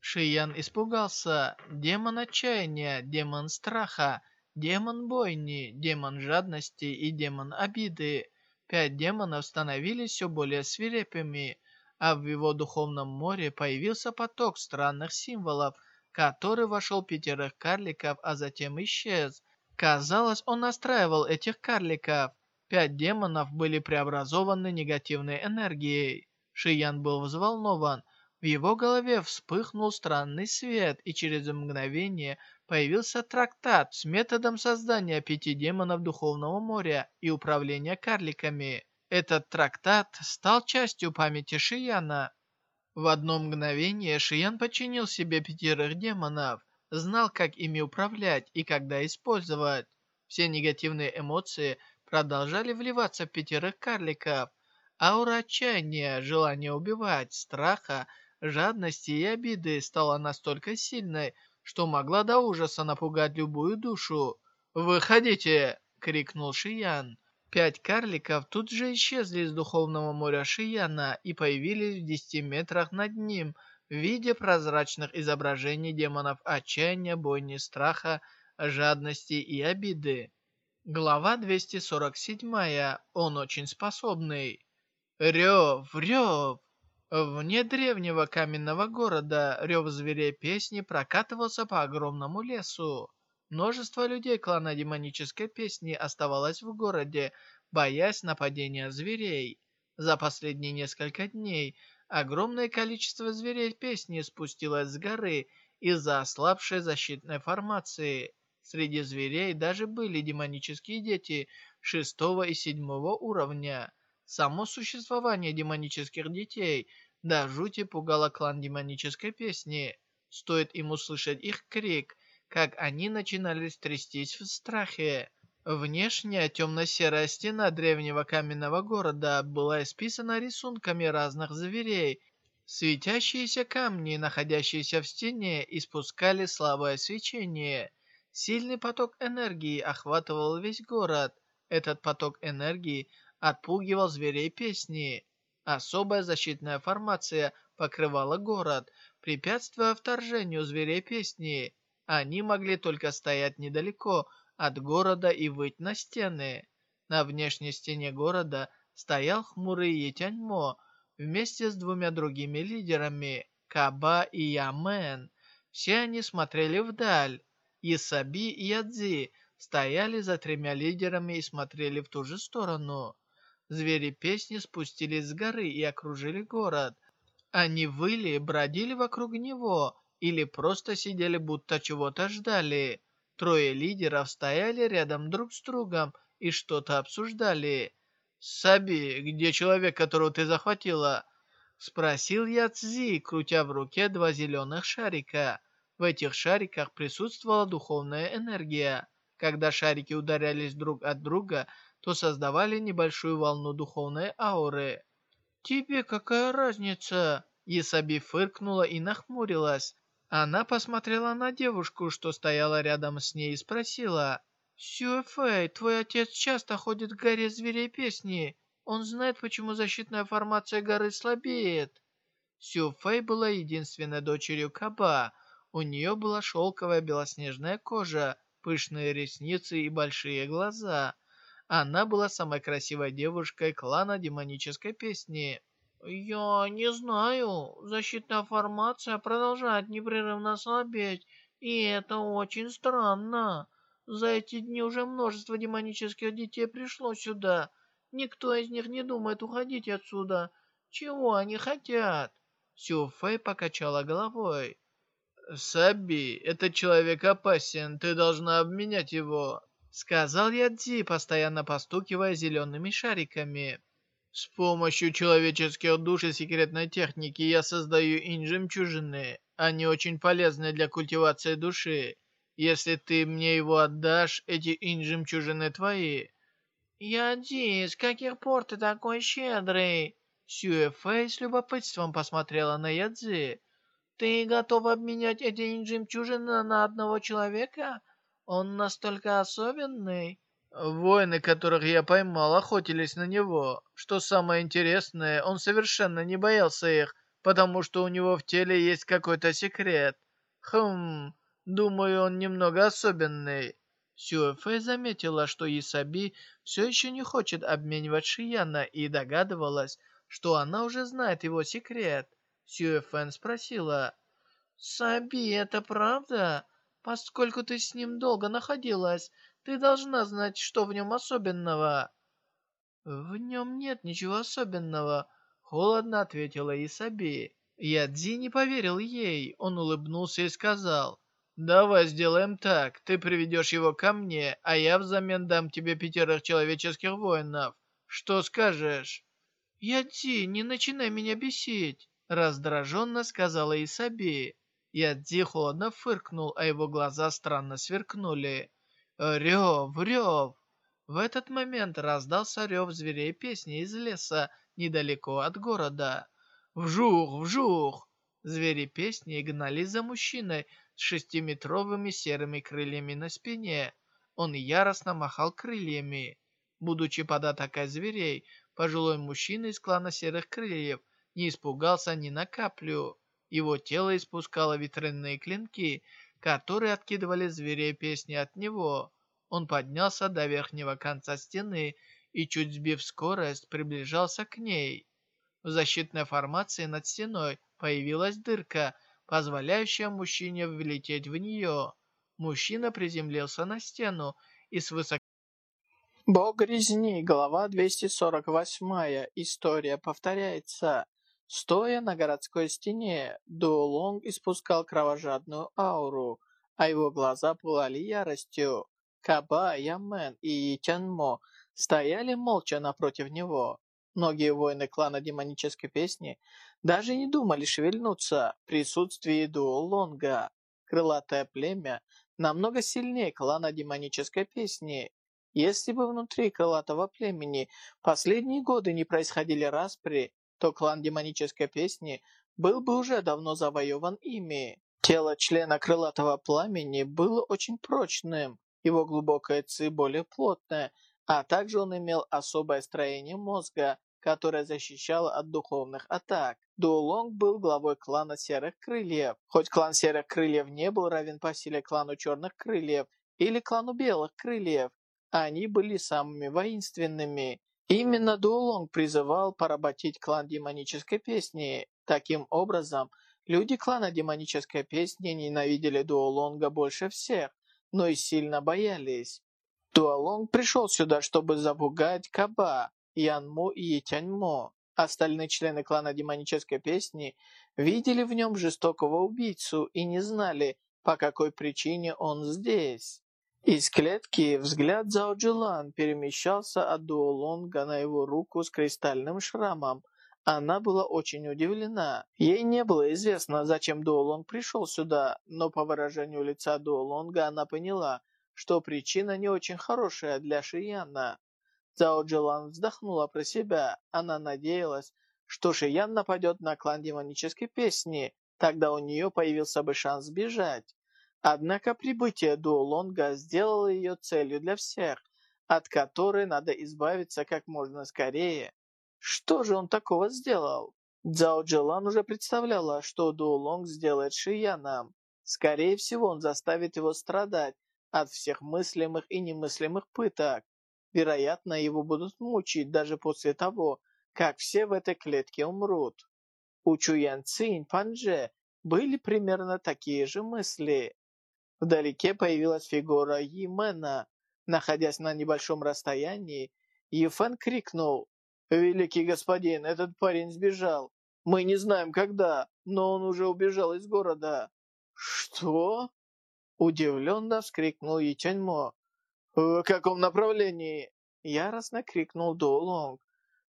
Шиян испугался. Демон отчаяния, демон страха, демон бойни, демон жадности и демон обиды. Пять демонов становились все более свирепыми, а в его духовном море появился поток странных символов, который вошел пятерых карликов, а затем исчез. Казалось, он настраивал этих карликов. Пять демонов были преобразованы негативной энергией. Шиян был взволнован. В его голове вспыхнул странный свет, и через мгновение появился трактат с методом создания пяти демонов Духовного моря и управления карликами. Этот трактат стал частью памяти Шияна. В одно мгновение Шиян подчинил себе пятерых демонов, знал, как ими управлять и когда использовать. Все негативные эмоции продолжали вливаться в пятерых карликов. Аура отчаяния, желания убивать, страха, жадности и обиды стала настолько сильной, что могла до ужаса напугать любую душу. «Выходите!» — крикнул Шиян. Пять карликов тут же исчезли из духовного моря Шияна и появились в десяти метрах над ним в виде прозрачных изображений демонов отчаяния, бойни, страха, жадности и обиды. Глава 247. Он очень способный. Рев, рев. Вне древнего каменного города рев зверей песни прокатывался по огромному лесу. Множество людей клана демонической песни оставалось в городе, боясь нападения зверей. За последние несколько дней огромное количество зверей песни спустилось с горы из-за ослабшей защитной формации. Среди зверей даже были демонические дети шестого и седьмого уровня. Само существование демонических детей до жути пугало клан демонической песни. Стоит им услышать их крик, как они начинали трястись в страхе. Внешняя темно-серая стена древнего каменного города была исписана рисунками разных зверей. Светящиеся камни, находящиеся в стене, испускали слабое свечение. Сильный поток энергии охватывал весь город. Этот поток энергии отпугивал зверей песни. Особая защитная формация покрывала город, препятствуя вторжению зверей песни. Они могли только стоять недалеко от города и выть на стены. На внешней стене города стоял хмурый Етяньмо вместе с двумя другими лидерами, Каба и Ямен. Все они смотрели вдаль. Исаби и Ядзи стояли за тремя лидерами и смотрели в ту же сторону. Звери песни спустились с горы и окружили город. Они выли, бродили вокруг него, или просто сидели будто чего-то ждали. Трое лидеров стояли рядом друг с другом и что-то обсуждали. «Саби, где человек, которого ты захватила?» Спросил я Цзи, крутя в руке два зеленых шарика. В этих шариках присутствовала духовная энергия. Когда шарики ударялись друг от друга, то создавали небольшую волну духовной ауры. «Тебе какая разница?» Исаби фыркнула и нахмурилась. Она посмотрела на девушку, что стояла рядом с ней, и спросила. «Сюэфэй, твой отец часто ходит к горе зверей песни. Он знает, почему защитная формация горы слабеет». Сюэфэй была единственной дочерью Каба. У нее была шелковая белоснежная кожа, пышные ресницы и большие глаза. Она была самой красивой девушкой клана демонической песни. «Я не знаю. Защитная формация продолжает непрерывно слабеть, и это очень странно. За эти дни уже множество демонических детей пришло сюда. Никто из них не думает уходить отсюда. Чего они хотят?» Сю Фэй покачала головой. «Саби, этот человек опасен, ты должна обменять его», — сказал Ядзи, постоянно постукивая зелеными шариками. С помощью человеческих душ и секретной техники я создаю инь-жемчужины. Они очень полезны для культивации души. Если ты мне его отдашь, эти инь-жемчужины твои. Яди, с каких пор ты такой щедрый? Сюэфэй с любопытством посмотрела на Ядзи. Ты готов обменять эти инь-жемчужины на одного человека? Он настолько особенный? Воины, которых я поймал, охотились на него. Что самое интересное, он совершенно не боялся их,
потому что у него в теле есть какой-то секрет. Хм, думаю, он немного особенный. Сюэфэй заметила, что Исаби все еще не хочет обменивать Шияна и догадывалась, что она уже знает его секрет. Сюэфэн спросила, «Саби, это правда? Поскольку ты с ним долго находилась, ты должна знать, что в нем особенного». «В нем нет ничего особенного», — холодно ответила Исаби. Ядзи не поверил ей, он улыбнулся и сказал, «Давай сделаем так, ты приведешь его ко мне, а я взамен дам тебе пятерых человеческих воинов. Что скажешь?» «Ядзи, не начинай меня бесить», — раздраженно сказала Исаби. Ядзи холодно фыркнул, а его глаза странно сверкнули. «Рев, рев!» В этот момент раздался рев зверей песни из леса, недалеко от города. «Вжух, вжух!» Звери песни гнались за мужчиной с шестиметровыми серыми крыльями на спине. Он яростно махал крыльями. Будучи под атакой зверей, пожилой мужчина из клана серых крыльев не испугался ни на каплю. Его тело испускало ветряные клинки, которые откидывали зверей песни от него. Он поднялся до верхнего конца стены и, чуть сбив скорость, приближался к ней. В защитной формации над стеной появилась дырка, позволяющая мужчине влететь в нее. Мужчина приземлился на стену и с высоко...
Бог резни, глава 248. История повторяется. Стоя на городской стене, Дуолонг испускал кровожадную ауру, а его глаза пылали яростью. Каба, Ямен и Тянмо стояли молча напротив него. Многие воины клана демонической песни даже не думали шевельнуться в присутствии Дуолонга. Крылатое племя намного сильнее клана демонической песни. Если бы внутри крылатого племени последние годы не происходили распри, то клан демонической песни был бы уже давно завоеван ими. Тело члена крылатого пламени было очень прочным, его глубокая ци более плотная, а также он имел особое строение мозга, которое защищало от духовных атак. Дуолонг был главой клана Серых Крыльев. Хоть клан Серых Крыльев не был равен по силе клану Черных Крыльев или клану Белых Крыльев, они были самыми воинственными. Именно Дуолонг призывал поработить клан демонической песни. Таким образом, люди клана демонической песни ненавидели Дуолонга больше всех, но и сильно боялись. Дуолонг пришел сюда, чтобы запугать Каба, Янму и Тяньмо. Остальные члены клана демонической песни видели в нем жестокого убийцу и не знали, по какой причине он здесь. Из клетки взгляд Зао Джилан перемещался от Дуолонга на его руку с кристальным шрамом. Она была очень удивлена. Ей не было известно, зачем Дуолонг пришел сюда, но по выражению лица Дуолонга она поняла, что причина не очень хорошая для Шияна. Зао Джилан вздохнула про себя. Она надеялась, что Шиян нападет на клан демонической песни, тогда у нее появился бы шанс сбежать. Однако прибытие Дуолонга сделало ее целью для всех, от которой надо избавиться как можно скорее. Что же он такого сделал? Цзао Джилан уже представляла, что Дуолонг сделает Шияном. Скорее всего, он заставит его страдать от всех мыслимых и немыслимых пыток. Вероятно, его будут мучить даже после того, как все в этой клетке умрут. У Чуян Цинь, Панже были примерно такие же мысли. Вдалеке появилась фигура Йимена. Находясь на небольшом расстоянии, Ефен крикнул. «Великий господин, этот парень сбежал. Мы не знаем, когда, но он уже убежал из города». «Что?» Удивленно вскрикнул Ятяньмо. «В каком направлении?» Яростно крикнул Дуолонг.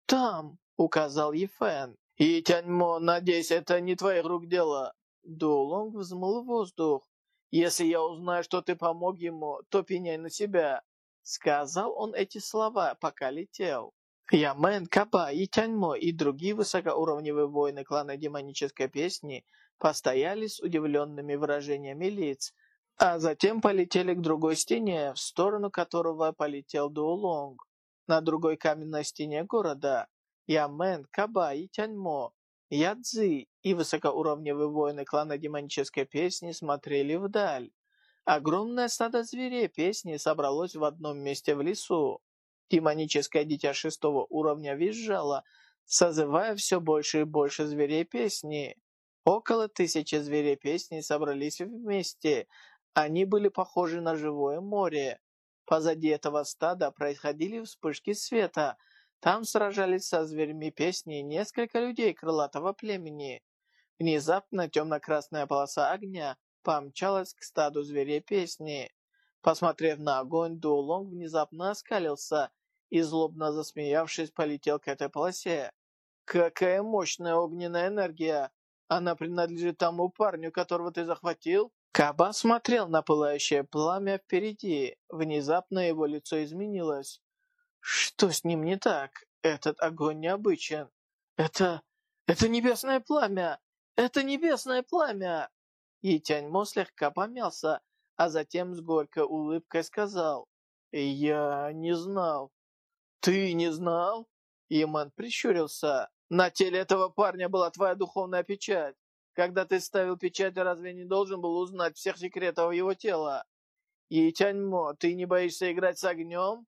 «Там!» — указал Ефен. «Ятяньмо, надеюсь, это не твоих рук дело». Дуолонг взмыл воздух. Если я узнаю, что ты помог ему, то пеняй на себя». Сказал он эти слова, пока летел. Ямен, Капа и Тяньмо и другие высокоуровневые воины клана демонической песни постояли с удивленными выражениями лиц, а затем полетели к другой стене, в сторону которого полетел Дуолонг. На другой каменной стене города Ямен, Каба и Тяньмо Ядзи и высокоуровневые воины клана демонической песни смотрели вдаль. Огромное стадо зверей песни собралось в одном месте в лесу. Демоническое дитя шестого уровня визжало, созывая все больше и больше зверей песни. Около тысячи зверей песни собрались вместе. Они были похожи на живое море. Позади этого стада происходили вспышки света. Там сражались со зверями песни несколько людей крылатого племени. Внезапно темно-красная полоса огня помчалась к стаду зверей песни. Посмотрев на огонь, Дуолонг внезапно оскалился и, злобно засмеявшись, полетел к этой полосе. «Какая мощная огненная энергия! Она принадлежит тому парню, которого ты захватил?» Каба смотрел на пылающее пламя впереди. Внезапно его лицо изменилось. «Что с ним не так? Этот огонь необычен. Это... это небесное пламя! Это небесное пламя!» И Тяньмо слегка помялся, а затем с горькой улыбкой сказал. «Я не знал». «Ты не знал?» Иман прищурился. «На теле этого парня была твоя духовная печать. Когда ты ставил печать, разве не должен был узнать всех секретов его тела? И Тяньмо, ты не боишься играть с огнем?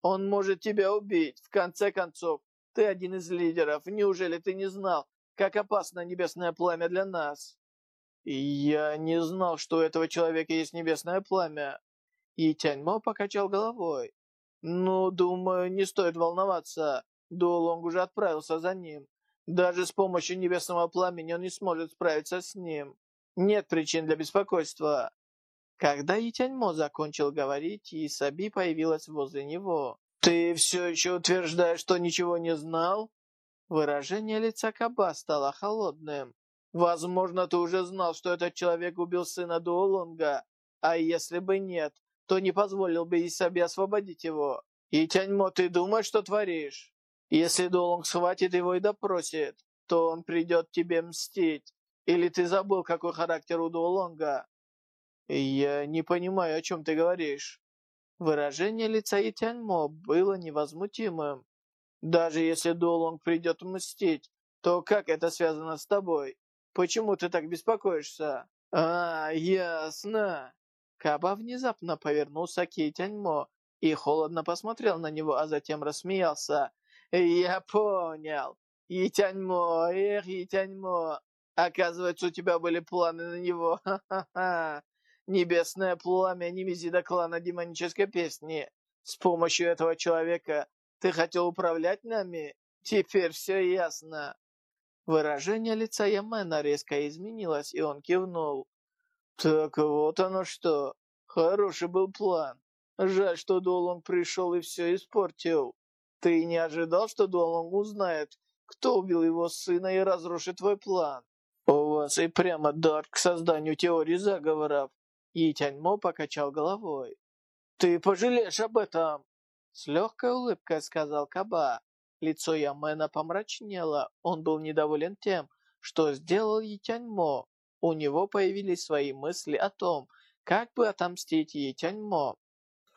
Он может тебя убить. В конце концов, ты один из лидеров. Неужели ты не знал, как опасно небесное пламя для нас?» И «Я не знал, что у этого человека есть небесное пламя». И Тяньмо покачал головой. «Ну, думаю, не стоит волноваться. Дуолонг уже отправился за ним. Даже с помощью небесного пламени он не сможет справиться с ним. Нет причин для беспокойства». Когда Итяньмо закончил говорить, Исаби появилась возле него. «Ты все еще утверждаешь, что ничего не знал?» Выражение лица Каба стало холодным. «Возможно, ты уже знал, что этот человек убил сына Дуолонга, а если бы нет, то не позволил бы Исаби освободить его. И Тяньмо, ты думаешь, что творишь? Если Дуолонг схватит его и допросит, то он придет тебе мстить. Или ты забыл, какой характер у Дуолонга?» «Я не понимаю, о чем ты говоришь». Выражение лица Итяньмо было невозмутимым. «Даже если Дуолонг придет мстить, то как это связано с тобой? Почему ты так беспокоишься?» «А, ясно». Каба внезапно повернулся к Итяньмо и холодно посмотрел на него, а затем рассмеялся. «Я понял. Итяньмо, эх, Итяньмо, оказывается, у тебя были планы на него. Ха-ха-ха. Небесное пламя Немезида клана демонической песни. С помощью этого человека ты хотел управлять нами? Теперь все ясно. Выражение лица Ямена резко изменилось, и он кивнул. Так вот оно что. Хороший был план. Жаль, что Долонг пришел и все испортил. Ты не ожидал, что Долонг узнает, кто убил его сына и разрушит твой план? У вас и прямо дар к созданию теории заговоров. И Тяньмо покачал головой. «Ты пожалеешь об этом!» С легкой улыбкой сказал Каба. Лицо Ямена помрачнело. Он был недоволен тем, что сделал Етяньмо. У него появились свои мысли о том, как бы отомстить Етяньмо.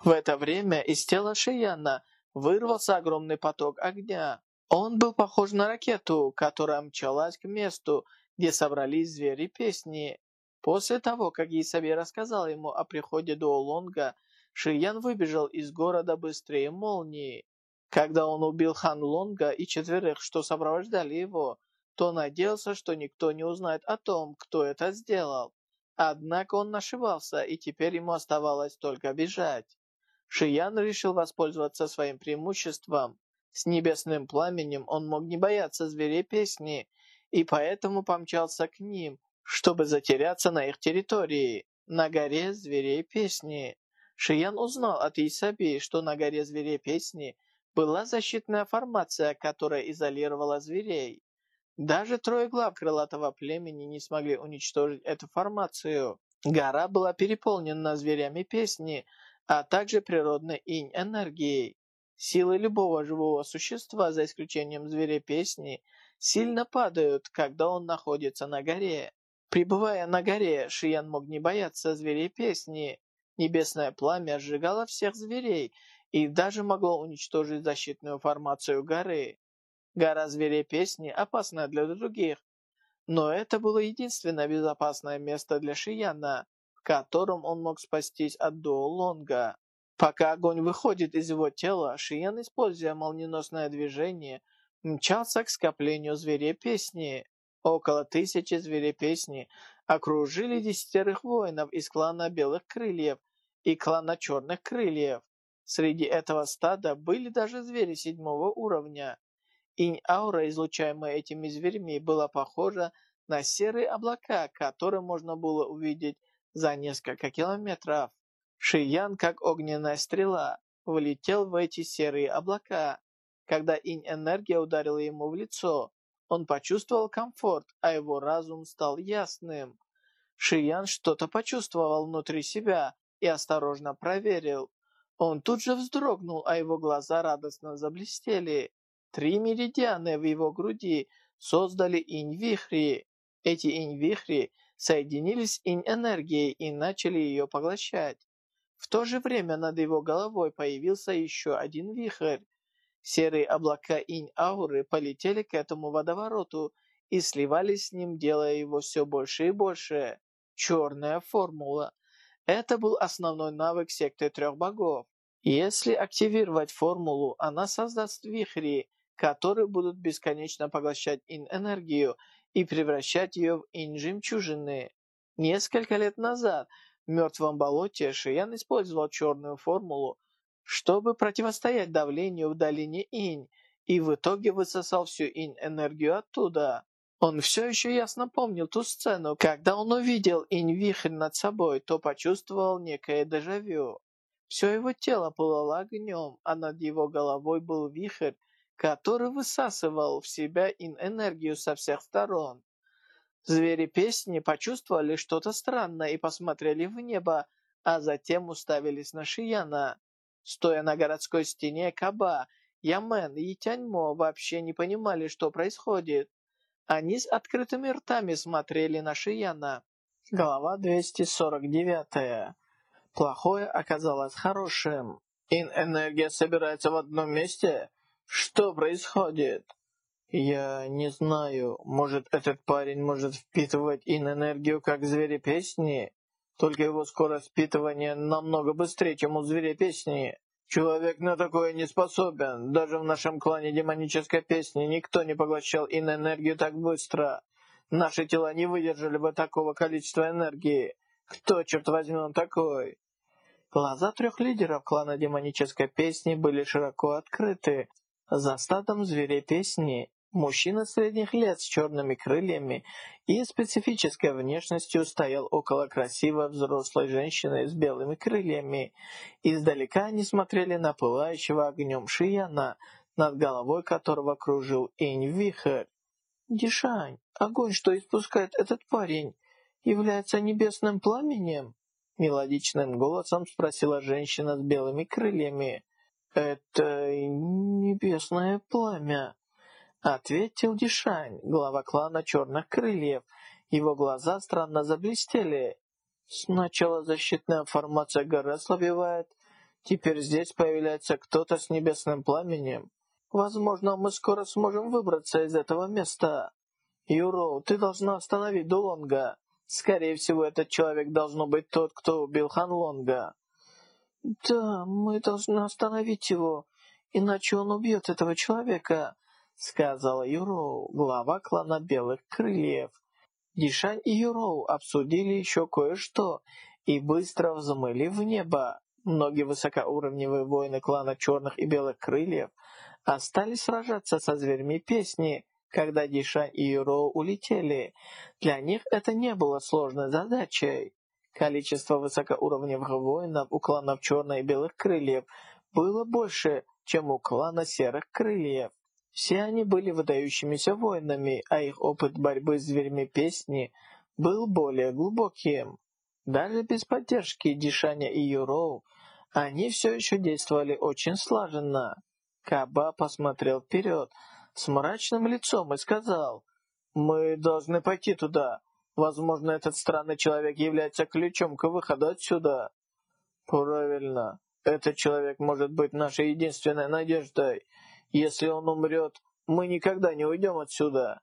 В это время из тела Шияна вырвался огромный поток огня. Он был похож на ракету, которая мчалась к месту, где собрались звери песни. После того, как Исаби рассказал ему о приходе Дуолонга, Шиян выбежал из города быстрее молнии. Когда он убил Хан Лонга и четверых, что сопровождали его, то надеялся, что никто не узнает о том, кто это сделал. Однако он нашивался, и теперь ему оставалось только бежать. Шиян решил воспользоваться своим преимуществом. С небесным пламенем он мог не бояться зверей песни, и поэтому помчался к ним, чтобы затеряться на их территории, на горе зверей песни. Шиян узнал от Исаби, что на горе зверей песни была защитная формация, которая изолировала зверей. Даже трое глав крылатого племени не смогли уничтожить эту формацию. Гора была переполнена зверями песни, а также природной инь-энергией. Силы любого живого существа, за исключением зверей песни, сильно падают, когда он находится на горе. Прибывая на горе, Шиян мог не бояться зверей песни. Небесное пламя сжигало всех зверей и даже могло уничтожить защитную формацию горы. Гора зверей песни опасна для других. Но это было единственное безопасное место для Шияна, в котором он мог спастись от Дуолонга. Пока огонь выходит из его тела, Шиян, используя молниеносное движение, мчался к скоплению зверей песни. Около тысячи зверей песни окружили десятерых воинов из клана Белых Крыльев и клана Черных Крыльев. Среди этого стада были даже звери седьмого уровня. Инь-аура, излучаемая этими зверьми, была похожа на серые облака, которые можно было увидеть за несколько километров. Шиян, как огненная стрела, влетел в эти серые облака. Когда инь-энергия ударила ему в лицо, он почувствовал комфорт, а его разум стал ясным. Шиян что-то почувствовал внутри себя и осторожно проверил. Он тут же вздрогнул, а его глаза радостно заблестели. Три меридианы в его груди создали инь-вихри. Эти инь-вихри соединились инь-энергией и начали ее поглощать. В то же время над его головой появился еще один вихрь. Серые облака инь-ауры полетели к этому водовороту и сливались с ним, делая его все больше и больше. Черная формула. Это был основной навык секты трех богов. Если активировать формулу, она создаст вихри, которые будут бесконечно поглощать ин-энергию и превращать ее в ин-жемчужины. Несколько лет назад в мертвом болоте Шиян использовал черную формулу, чтобы противостоять давлению в долине инь, и в итоге высосал всю инь-энергию оттуда. Он все еще ясно помнил ту сцену, когда он увидел инь-вихрь над собой, то почувствовал некое дежавю. Все его тело пылало огнем, а над его головой был вихрь, который высасывал в себя энергию со всех сторон. Звери песни почувствовали что-то странное и посмотрели в небо, а затем уставились на Шияна. Стоя на городской стене, Каба, Ямен и Тяньмо вообще не понимали, что происходит. Они с открытыми ртами смотрели на Шияна. Глава 249. Плохое оказалось хорошим. Ин-энергия собирается в одном месте? Что происходит? Я не знаю. Может, этот парень может впитывать ин-энергию, как звери песни? Только его скорость впитывания намного быстрее, чем у зверей песни. Человек на такое не способен. Даже в нашем клане демонической песни никто не поглощал ин-энергию так быстро. Наши тела не выдержали бы такого количества энергии. Кто, черт возьми, он такой? Глаза трех лидеров клана демонической песни были широко открыты, за стадом зверей песни мужчина средних лет с черными крыльями и специфической внешностью стоял около красивой взрослой женщины с белыми крыльями. Издалека они смотрели на пылающего огнем Шияна, над головой которого кружил инь-вихрь. «Дишань, огонь, что испускает этот парень, является небесным пламенем?» Мелодичным голосом спросила женщина с белыми крыльями. «Это небесное пламя», — ответил Дишань, глава клана Черных Крыльев. Его глаза странно заблестели. Сначала защитная формация горы ослабевает, теперь здесь появляется кто-то с небесным пламенем. Возможно, мы скоро сможем выбраться из этого места. Юро, ты должна остановить Дулонга. Скорее всего, этот человек должно быть тот, кто убил Ханлонга. «Да, мы должны остановить его, иначе он убьет этого человека», — сказала Юроу, глава клана Белых Крыльев. Дишань и Юроу обсудили еще кое-что и быстро взмыли в небо. Многие высокоуровневые воины клана Черных и Белых Крыльев остались сражаться со зверьми песни, когда Дишань и Юроу улетели. Для них это не было сложной задачей. Количество высокоуровневых воинов у кланов Черных и Белых Крыльев было больше, чем у клана Серых Крыльев. Все они были выдающимися воинами, а их опыт борьбы с зверями песни был более глубоким. Даже без поддержки Дишаня и Юроу они все еще действовали очень слаженно. Каба посмотрел вперед с мрачным лицом и сказал, «Мы должны пойти туда. Возможно, этот странный человек является ключом к выходу отсюда. Правильно. Этот человек может быть нашей единственной надеждой. Если он умрет, Мы никогда не уйдем отсюда.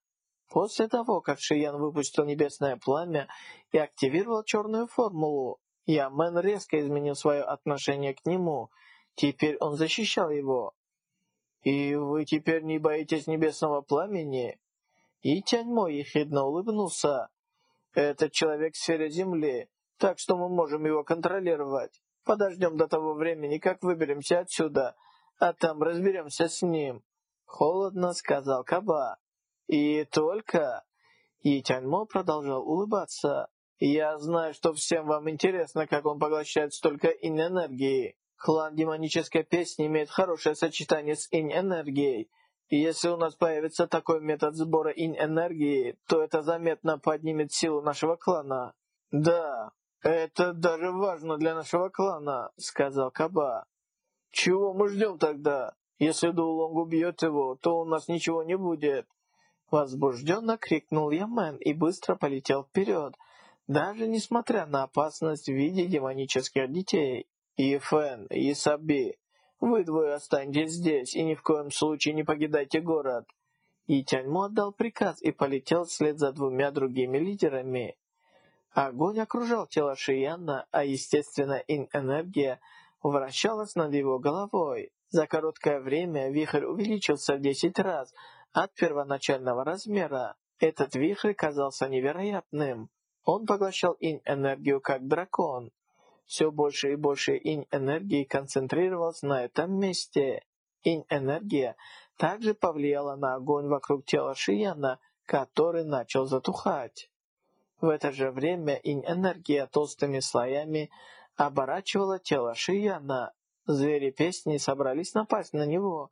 После того, как Шиян выпустил небесное пламя и активировал черную формулу, Ямен резко изменил свое отношение к нему. Теперь он защищал его. «И вы теперь не боитесь небесного пламени?» И Тяньмо ехидно улыбнулся. «Этот человек в сфере Земли, так что мы можем его контролировать. Подождем до того времени, как выберемся отсюда, а там разберемся с ним». Холодно сказал Каба. «И только...» И Тяньмо продолжал улыбаться. «Я знаю, что всем вам интересно, как он поглощает столько инь-энергии. Клан демонической песни имеет хорошее сочетание с инь-энергией. И если у нас появится такой метод сбора инь-энергии, то это заметно поднимет силу нашего клана. Да, это даже важно для нашего клана, сказал Каба. Чего мы ждем тогда? Если Дулонг убьет его, то у нас ничего не будет. Возбужденно крикнул Ямен и быстро полетел вперед, даже несмотря на опасность в виде демонических детей. И Фэн, и Саби, вы двое останьтесь здесь и ни в коем случае не покидайте город. И Тяньмо отдал приказ и полетел вслед за двумя другими лидерами. Огонь окружал тело Шияна, а естественная энергия вращалась над его головой. За короткое время вихрь увеличился в 10 раз от первоначального размера. Этот вихрь казался невероятным. Он поглощал инь-энергию как дракон. Все больше и больше инь-энергии концентрировалось на этом месте. Инь-энергия также повлияла на огонь вокруг тела Шияна, который начал затухать. В это же время инь-энергия толстыми слоями оборачивала тело Шияна. Звери песни собрались напасть на него,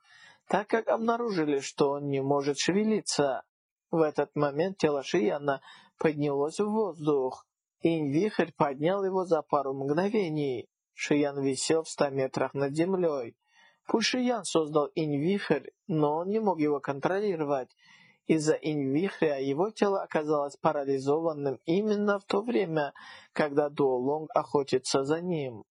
так как обнаружили, что он не может шевелиться. В этот момент тело Шияна поднялось в воздух. Инь-вихрь поднял его за пару мгновений. Шиян висел в ста метрах над землей. Пусть Шиян создал инь-вихрь, но он не мог его контролировать. Из-за инь-вихря его тело оказалось парализованным именно в то время, когда Дуолонг охотится за ним.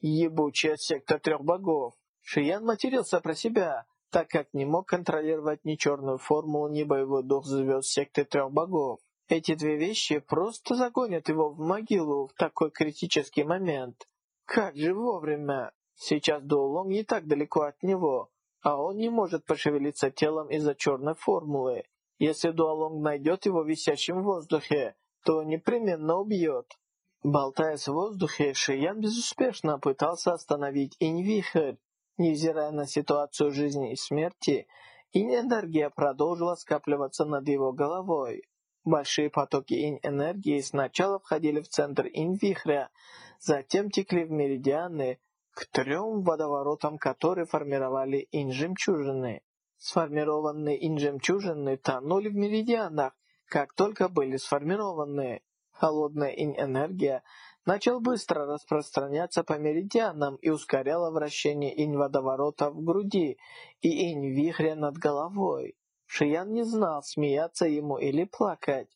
Ебучая секта трех богов. Шиян матерился про себя, так как не мог контролировать ни черную формулу, ни боевой дух звезд секты трех богов. Эти две вещи просто загонят его в могилу в такой критический момент. Как же вовремя! Сейчас Дуолонг не так далеко от него, а он не может пошевелиться телом из-за черной формулы. Если Дуалонг найдет его висящим в воздухе, то непременно убьет. Болтаясь в воздухе, Шиян безуспешно пытался остановить инь-вихрь. Невзирая на ситуацию жизни и смерти, инь-энергия продолжила скапливаться над его головой. Большие потоки инь-энергии сначала входили в центр инь-вихря, затем текли в меридианы к трем водоворотам, которые формировали инь-жемчужины. Сформированные инь-жемчужины тонули в меридианах, как только были сформированы. Холодная инь-энергия начал быстро распространяться по меридианам и ускоряла вращение инь-водоворота в груди и инь-вихря над головой. Шиян не знал, смеяться ему или плакать.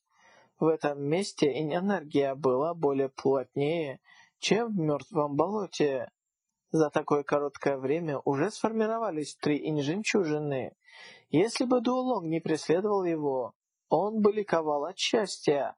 В этом месте энергия была более плотнее, чем в мертвом болоте. За такое короткое время уже сформировались три инь-жемчужины. Если бы Дуолонг не преследовал его, он бы ликовал от счастья.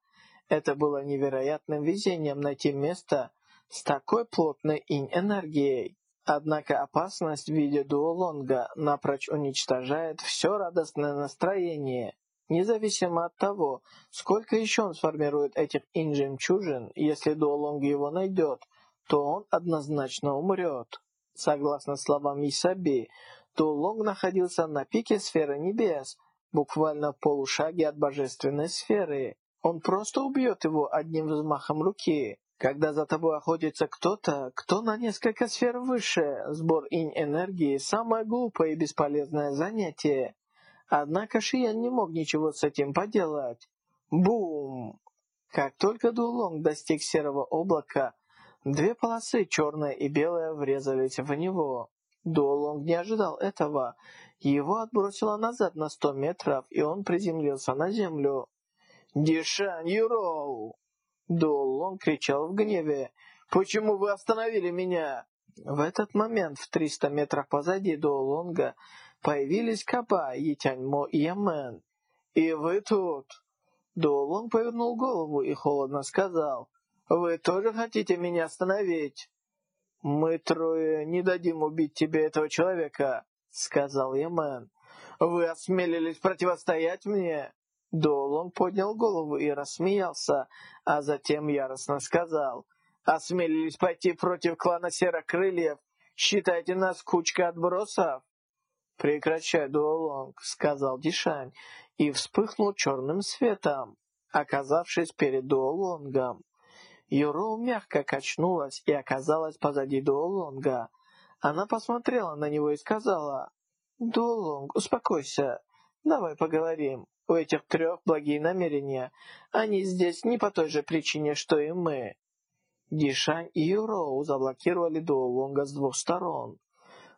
Это было невероятным везением найти место с такой плотной инь-энергией. Однако опасность в виде дуолонга напрочь уничтожает все радостное настроение. Независимо от того, сколько еще он сформирует этих инжемчужин, если дуолонг его найдет, то он однозначно умрет. Согласно словам Исаби, Дуолонг находился на пике сферы небес, буквально в полушаге от божественной сферы. Он просто убьет его одним взмахом руки. Когда за тобой охотится кто-то, кто на несколько сфер выше, сбор инь-энергии – самое глупое и бесполезное занятие. Однако Шиян не мог ничего с этим поделать. Бум! Как только Дулонг достиг серого облака, две полосы, черная и белая, врезались в него. Дуолонг не ожидал этого. Его отбросило назад на сто метров, и он приземлился на землю. «Дишан Юроу!» Дуолонг кричал в гневе. «Почему вы остановили меня?» В этот момент в 300 метрах позади Дуолонга появились Каба, Етяньмо и Ямен. «И вы тут!» Дуолонг повернул голову и холодно сказал, «Вы тоже хотите меня остановить?» «Мы трое не дадим убить тебе этого человека», — сказал Ямен. «Вы осмелились противостоять мне?» Дуолонг поднял голову и рассмеялся, а затем яростно сказал, «Осмелились пойти против клана Серых Крыльев? Считайте нас кучкой отбросов?» «Прекращай, Дуолонг», — сказал Дишань, и вспыхнул черным светом, оказавшись перед Дуолонгом. Юроу мягко качнулась и оказалась позади Дуолонга. Она посмотрела на него и сказала, «Дуолонг, успокойся, давай поговорим. У этих трех благие намерения. Они здесь не по той же причине, что и мы». Дишань и Юроу заблокировали Дуолонга с двух сторон.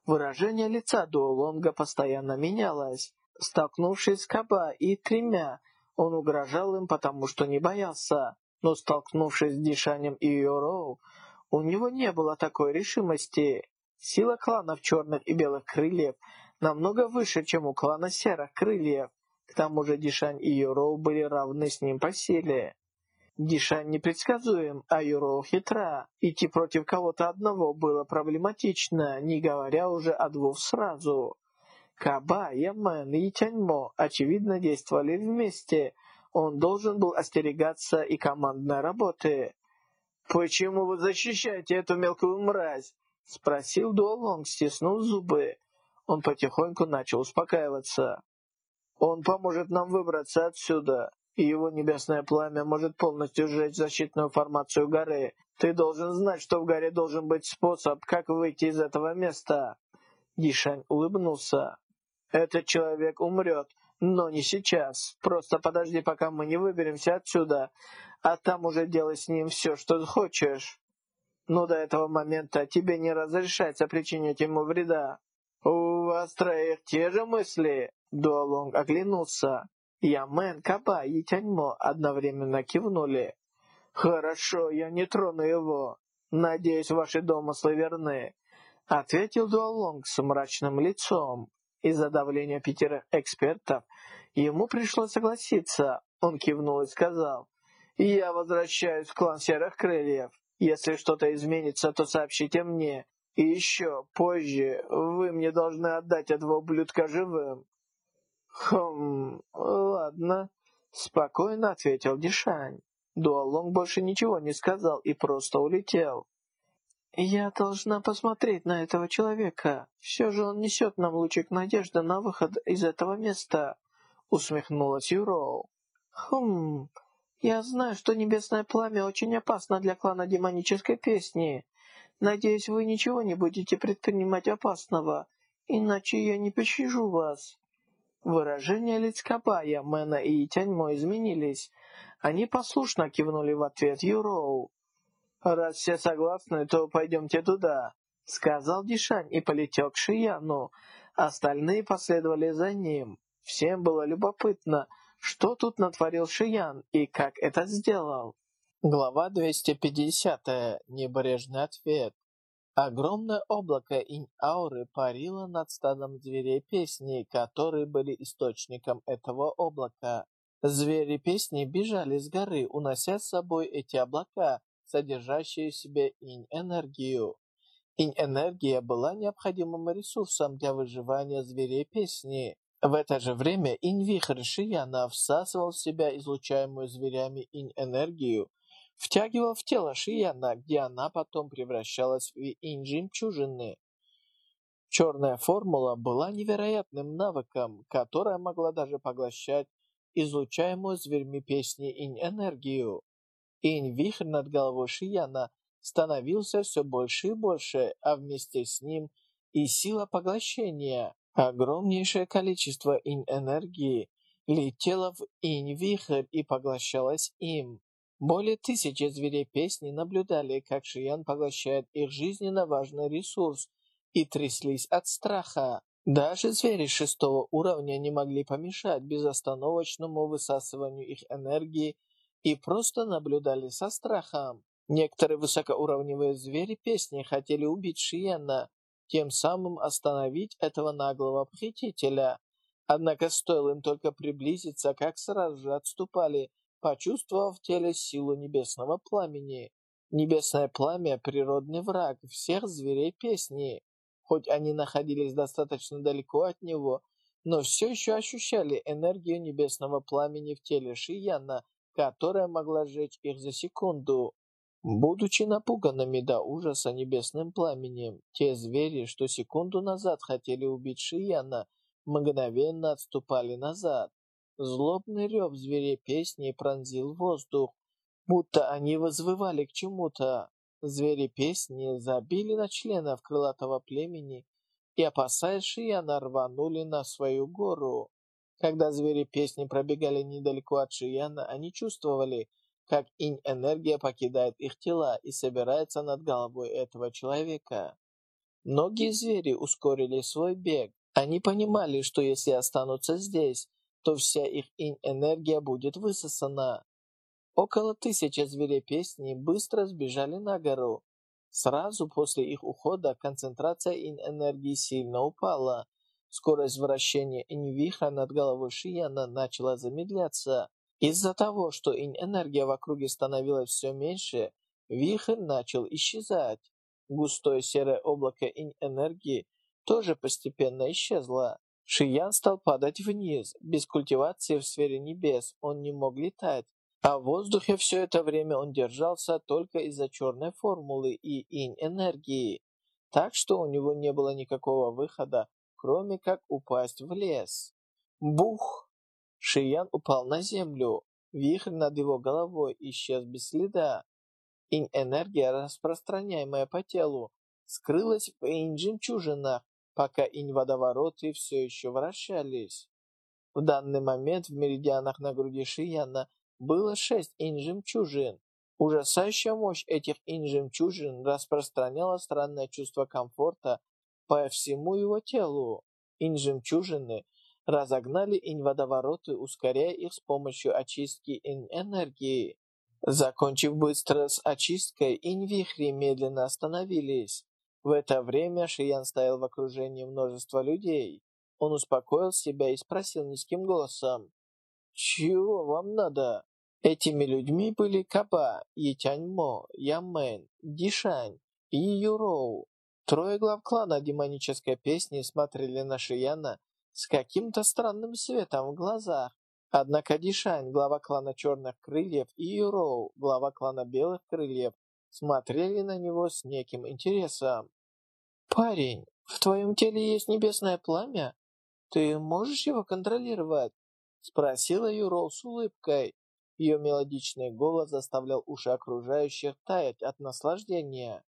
Выражение лица Дуолонга постоянно менялось. Столкнувшись с Каба и тремя, он угрожал им, потому что не боялся. Но столкнувшись с Дишанем и Юроу, у него не было такой решимости. Сила кланов черных и белых крыльев намного выше, чем у клана серых крыльев. К тому же Дишань и Юроу были равны с ним по силе. Дишань непредсказуем, а Юроу хитра. Идти против кого-то одного было проблематично, не говоря уже о двух сразу. Каба, Ямен и Тяньмо очевидно действовали вместе. Он должен был остерегаться и командной работы. «Почему вы защищаете эту мелкую мразь?» — спросил Дуолонг, стиснув зубы. Он потихоньку начал успокаиваться. «Он поможет нам выбраться отсюда, и его небесное пламя может полностью сжечь защитную формацию горы. Ты должен знать, что в горе должен быть способ, как выйти из этого места». Дишань улыбнулся. Этот человек умрет, но не сейчас. Просто подожди, пока мы не выберемся отсюда, а там уже делай с ним все, что хочешь. Но до этого момента тебе не разрешается причинить ему вреда. У вас троих те же мысли? Дуалонг оглянулся. Ямен, Каба и Тяньмо одновременно кивнули. «Хорошо, я не трону его. Надеюсь, ваши домыслы верны», — ответил Дуалонг с мрачным лицом. Из-за давления пятерых экспертов ему пришлось согласиться. Он кивнул и сказал, «Я возвращаюсь в клан Серых Крыльев. Если что-то изменится, то сообщите мне. И еще позже вы мне должны отдать этого ублюдка живым». «Хм, ладно», — спокойно ответил Дишань. Дуалонг больше ничего не сказал и просто улетел. «Я должна посмотреть на этого человека. Все же он несет нам лучик надежды на выход из этого места», — усмехнулась Юроу. «Хм, я знаю, что небесное пламя очень опасно для клана демонической песни. Надеюсь, вы ничего не будете предпринимать опасного, иначе я не пощажу вас». Выражения лиц Кабая, Мэна и Тяньмо изменились. Они послушно кивнули в ответ Юроу. «Раз все согласны, то пойдемте туда», — сказал Дишань и полетел к Шияну. Остальные последовали за ним. Всем было любопытно, что тут натворил Шиян и как это сделал. Глава 250. Небрежный ответ. Огромное облако инь-ауры парило над стадом зверей песни, которые были источником этого облака. Звери песни бежали с горы, унося с собой эти облака, содержащую в себе инь-энергию. Инь-энергия была необходимым ресурсом для выживания зверей песни. В это же время инь-вихрь Шияна всасывал в себя излучаемую зверями инь-энергию, втягивал в тело Шияна, где она потом превращалась в инь-жемчужины. Черная формула была невероятным навыком, которая могла даже поглощать излучаемую зверьми песни инь-энергию. Инь-вихрь над головой Шияна становился все больше и больше, а вместе с ним и сила поглощения. Огромнейшее количество инь-энергии летело в инь-вихрь и поглощалось им. Более тысячи зверей песни наблюдали, как Шиян поглощает их жизненно важный ресурс, и тряслись от страха. Даже звери шестого уровня не могли помешать безостановочному высасыванию их энергии и просто наблюдали со страхом. Некоторые высокоуровневые звери песни хотели убить Шиена. тем самым остановить этого наглого похитителя. Однако стоило им только приблизиться, как сразу же отступали, почувствовав в теле силу небесного пламени. Небесное пламя – природный враг всех зверей песни. Хоть они находились достаточно далеко от него, но все еще ощущали энергию небесного пламени в теле Шияна, которая могла сжечь их за секунду. Будучи напуганными до ужаса небесным пламенем, те звери, что секунду назад хотели убить Шияна, мгновенно отступали назад. Злобный рев зверей песни пронзил воздух, будто они возвывали к чему-то. Звери песни забили на членов крылатого племени и, опасаясь Шияна, рванули на свою гору. Когда звери песни пробегали недалеко от Шияна, они чувствовали, как инь-энергия покидает их тела и собирается над головой этого человека. Многие звери ускорили свой бег. Они понимали, что если останутся здесь, то вся их инь-энергия будет высосана. Около тысячи зверей песни быстро сбежали на гору. Сразу после их ухода концентрация инь-энергии сильно упала. Скорость вращения инь-вихра над головой Шияна начала замедляться. Из-за того, что инь-энергия в округе становилась все меньше, вихрь начал исчезать. Густое серое облако инь-энергии тоже постепенно исчезло. Шиян стал падать вниз. Без культивации в сфере небес он не мог летать. А в воздухе все это время он держался только из-за черной формулы и инь-энергии. Так что у него не было никакого выхода, кроме как упасть в лес. Бух! Шиян упал на землю. Вихрь над его головой исчез без следа. Инь-энергия, распространяемая по телу, скрылась в инь-жемчужинах, пока инь-водовороты все еще вращались. В данный момент в меридианах на груди Шияна было шесть инь-жемчужин. Ужасающая мощь этих инь-жемчужин распространяла странное чувство комфорта по всему его телу. Инь-жемчужины разогнали инь-водовороты, ускоряя их с помощью очистки инь-энергии. Закончив быстро с очисткой, инь-вихри медленно остановились. В это время Шиян стоял в окружении множества людей. Он успокоил себя и спросил низким голосом, «Чего вам надо?» Этими людьми были Каба, Етяньмо, Ямэн, Дишань и Юроу. Трое глав клана демонической песни смотрели на Шияна с каким-то странным светом в глазах. Однако Дишань, глава клана Черных Крыльев, и Юроу, глава клана Белых Крыльев, смотрели на него с неким интересом. «Парень, в твоем теле есть небесное пламя? Ты можешь его контролировать?» Спросила Юроу с улыбкой. Ее мелодичный голос заставлял уши окружающих таять от наслаждения.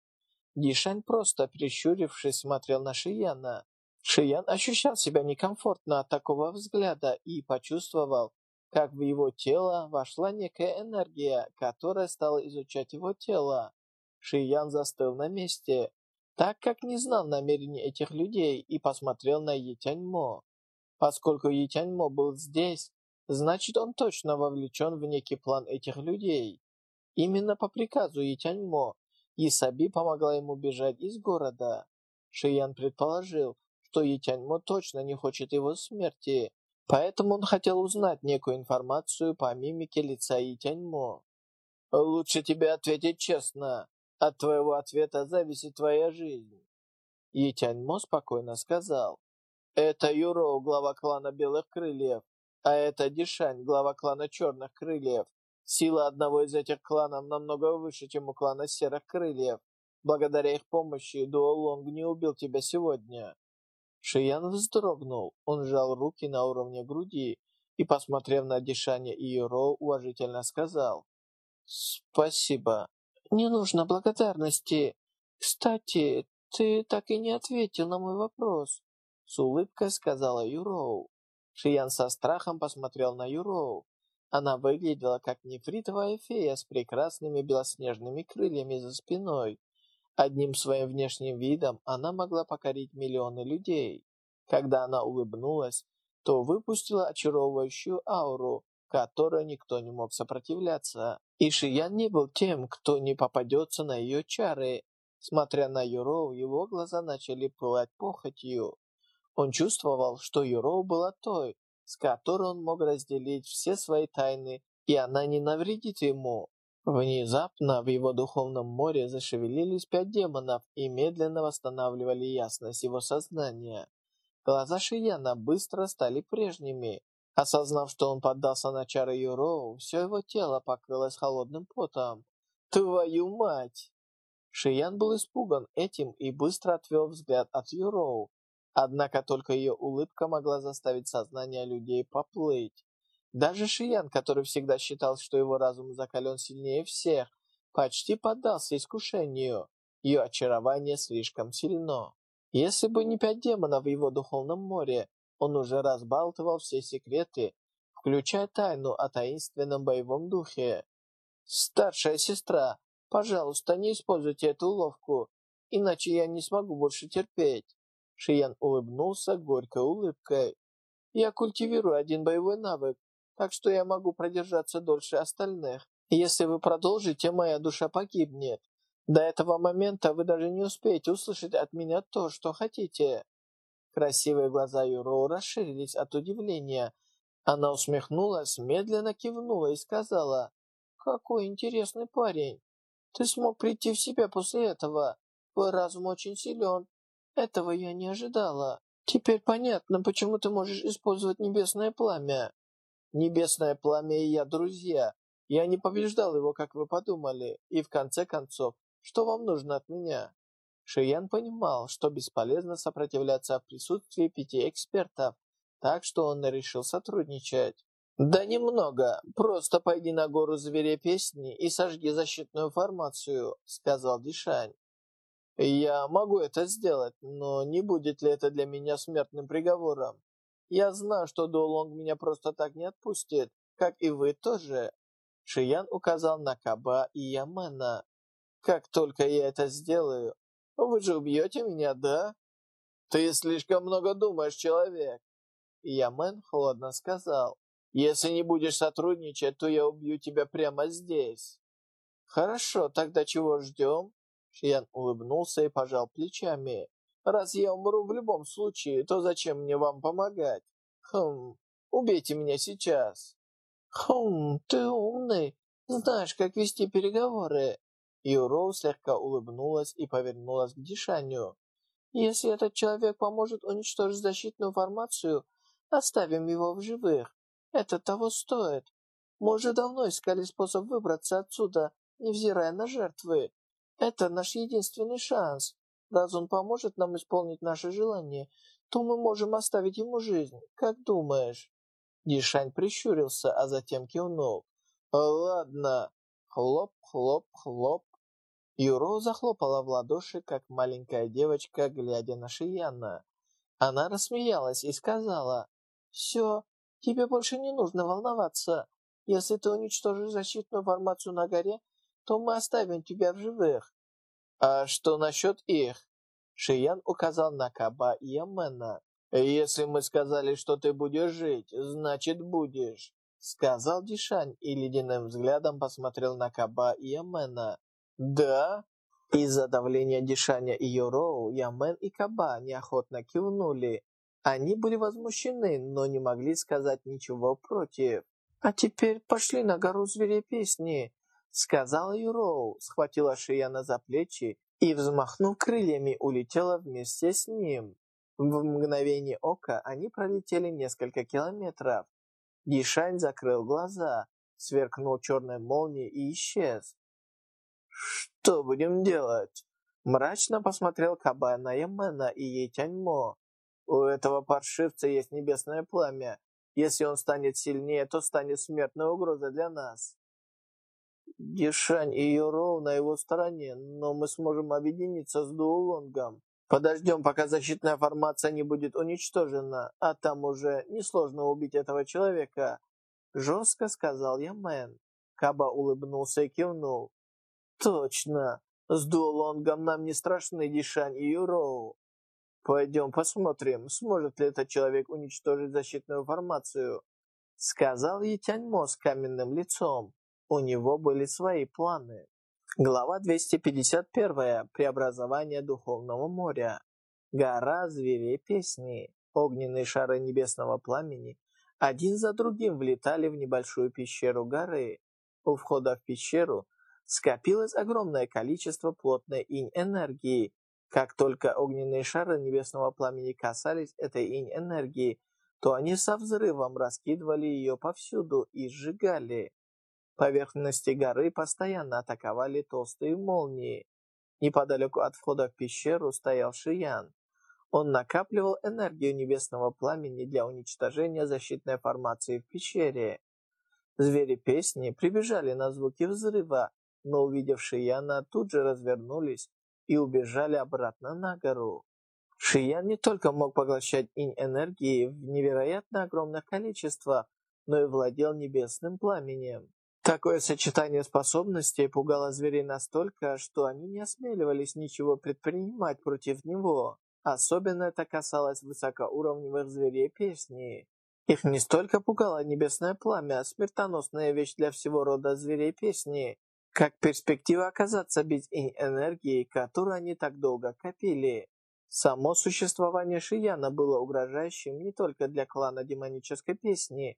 Дишань просто, прищурившись, смотрел на Шияна. Шиян ощущал себя некомфортно от такого взгляда и почувствовал, как в его тело вошла некая энергия, которая стала изучать его тело. Шиян застыл на месте, так как не знал намерений этих людей и посмотрел на Етяньмо. Поскольку Етяньмо был здесь, Значит, он точно вовлечен в некий план этих людей. Именно по приказу Итяньмо Исаби помогла ему бежать из города. Шиян предположил, что Итяньмо точно не хочет его смерти, поэтому он хотел узнать некую информацию по мимике лица Итяньмо. «Лучше тебе ответить честно. От твоего ответа зависит твоя жизнь». Итяньмо спокойно сказал. «Это Юро, глава клана Белых Крыльев. А это Дишань, глава клана Черных Крыльев. Сила одного из этих кланов намного выше, чем у клана Серых Крыльев. Благодаря их помощи Дуолонг не убил тебя сегодня. Шиян вздрогнул. Он сжал руки на уровне груди и, посмотрев на Дишаня и Юро, уважительно сказал. «Спасибо. Не нужно благодарности. Кстати, ты так и не ответил на мой вопрос», — с улыбкой сказала Юроу. Шиян со страхом посмотрел на Юроу. Она выглядела как нефритовая фея с прекрасными белоснежными крыльями за спиной. Одним своим внешним видом она могла покорить миллионы людей. Когда она улыбнулась, то выпустила очаровывающую ауру, которой никто не мог сопротивляться. И Шиян не был тем, кто не попадется на ее чары. Смотря на Юроу, его глаза начали пылать похотью. Он чувствовал, что Юроу была той, с которой он мог разделить все свои тайны, и она не навредит ему. Внезапно в его духовном море зашевелились пять демонов и медленно восстанавливали ясность его сознания. Глаза Шияна быстро стали прежними. Осознав, что он поддался на чары Юроу, все его тело покрылось холодным потом. «Твою мать!» Шиян был испуган этим и быстро отвел взгляд от Юроу. Однако только ее улыбка могла заставить сознание людей поплыть. Даже Шиян, который всегда считал, что его разум закален сильнее всех, почти поддался искушению. Ее очарование слишком сильно. Если бы не пять демонов в его духовном море, он уже разбалтывал все секреты, включая тайну о таинственном боевом духе. «Старшая сестра, пожалуйста, не используйте эту уловку, иначе я не смогу больше терпеть». Шиян улыбнулся горькой улыбкой. «Я культивирую один боевой навык, так что я могу продержаться дольше остальных. Если вы продолжите, моя душа погибнет. До этого момента вы даже не успеете услышать от меня то, что хотите». Красивые глаза Юроу расширились от удивления. Она усмехнулась, медленно кивнула и сказала, «Какой интересный парень! Ты смог прийти в себя после этого. Твой разум очень силен. Этого я не ожидала. Теперь понятно, почему ты можешь использовать небесное пламя. Небесное пламя и я друзья. Я не побеждал его, как вы подумали. И в конце концов, что вам нужно от меня?» Шиян понимал, что бесполезно сопротивляться в присутствии пяти экспертов, так что он решил сотрудничать. «Да немного. Просто пойди на гору зверя песни и сожги защитную формацию», — сказал Дишань. «Я могу это сделать, но не будет ли это для меня смертным приговором? Я знаю, что Дуолонг меня просто так не отпустит, как и вы тоже». Шиян указал на Каба и Ямена. Как только я это сделаю, вы же убьете меня, да? Ты слишком много думаешь, человек. Ямен холодно сказал. Если не будешь сотрудничать, то я убью тебя прямо здесь. Хорошо, тогда чего ждем? Шиян улыбнулся и пожал плечами. Раз я умру в любом случае, то зачем мне вам помогать? Хм, убейте меня сейчас. Хм, ты умный. Знаешь, как вести переговоры. Юроу слегка улыбнулась и повернулась к Дишаню. «Если этот человек поможет уничтожить защитную формацию, оставим его в живых. Это того стоит. Мы уже давно искали способ выбраться отсюда, невзирая на жертвы. Это наш единственный шанс. Раз он поможет нам исполнить наше желание, то мы можем оставить ему жизнь. Как думаешь?» Дишань прищурился, а затем кивнул. «Ладно». Хлоп, хлоп, хлоп. Юро захлопала в ладоши, как маленькая девочка, глядя на Шияна. Она рассмеялась и сказала, «Все, тебе больше не нужно волноваться. Если ты уничтожишь защитную формацию на горе, то мы оставим тебя в живых». «А что насчет их?» Шиян указал на Каба и Ямена. «Если мы сказали, что ты будешь жить, значит будешь», сказал Дишань и ледяным взглядом посмотрел на Каба и Ямена. «Да?» Из-за давления Дишаня и Йороу, Ямен и Каба неохотно кивнули. Они были возмущены, но не могли сказать ничего против. «А теперь пошли на гору зверей песни», — сказала Юроу, схватила Шияна за плечи и, взмахнув крыльями, улетела вместе с ним. В мгновение ока они пролетели несколько километров. Дишань закрыл глаза, сверкнул черной молнией и исчез. «Что будем делать?» Мрачно посмотрел Каба на Ямена и Ейтяньмо. «У этого паршивца есть небесное пламя. Если он станет сильнее, то станет смертной угрозой для нас». Дишань и Йороу на его стороне, но мы сможем объединиться с Дуолонгом. Подождем, пока защитная формация не будет уничтожена, а там уже несложно убить этого человека. Жестко сказал Ямен. Каба улыбнулся и кивнул. Точно. С Дуолонгом нам не страшны Дишань и Юроу. Пойдем посмотрим, сможет ли этот человек уничтожить защитную формацию. Сказал Етяньмо с каменным лицом. У него были свои планы. Глава 251. Преобразование Духовного моря. Гора зверей песни. Огненные шары небесного пламени один за другим влетали в небольшую пещеру горы. У входа в пещеру скопилось огромное количество плотной инь-энергии. Как только огненные шары небесного пламени касались этой инь-энергии, то они со взрывом раскидывали ее повсюду и сжигали. Поверхности горы постоянно атаковали толстые молнии. Неподалеку от входа в пещеру стоял Шиян. Он накапливал энергию небесного пламени для уничтожения защитной формации в пещере. Звери песни прибежали на звуки взрыва, но, увидев Шияна, тут же развернулись и убежали обратно на гору. Шиян не только мог поглощать инь-энергии в невероятно огромных количествах, но и владел небесным пламенем. Такое сочетание способностей пугало зверей настолько, что они не осмеливались ничего предпринимать против него. Особенно это касалось высокоуровневых зверей песни. Их не столько пугало небесное пламя, смертоносная вещь для всего рода зверей песни, как перспектива оказаться без энергии, которую они так долго копили. Само существование Шияна было угрожающим не только для клана демонической песни,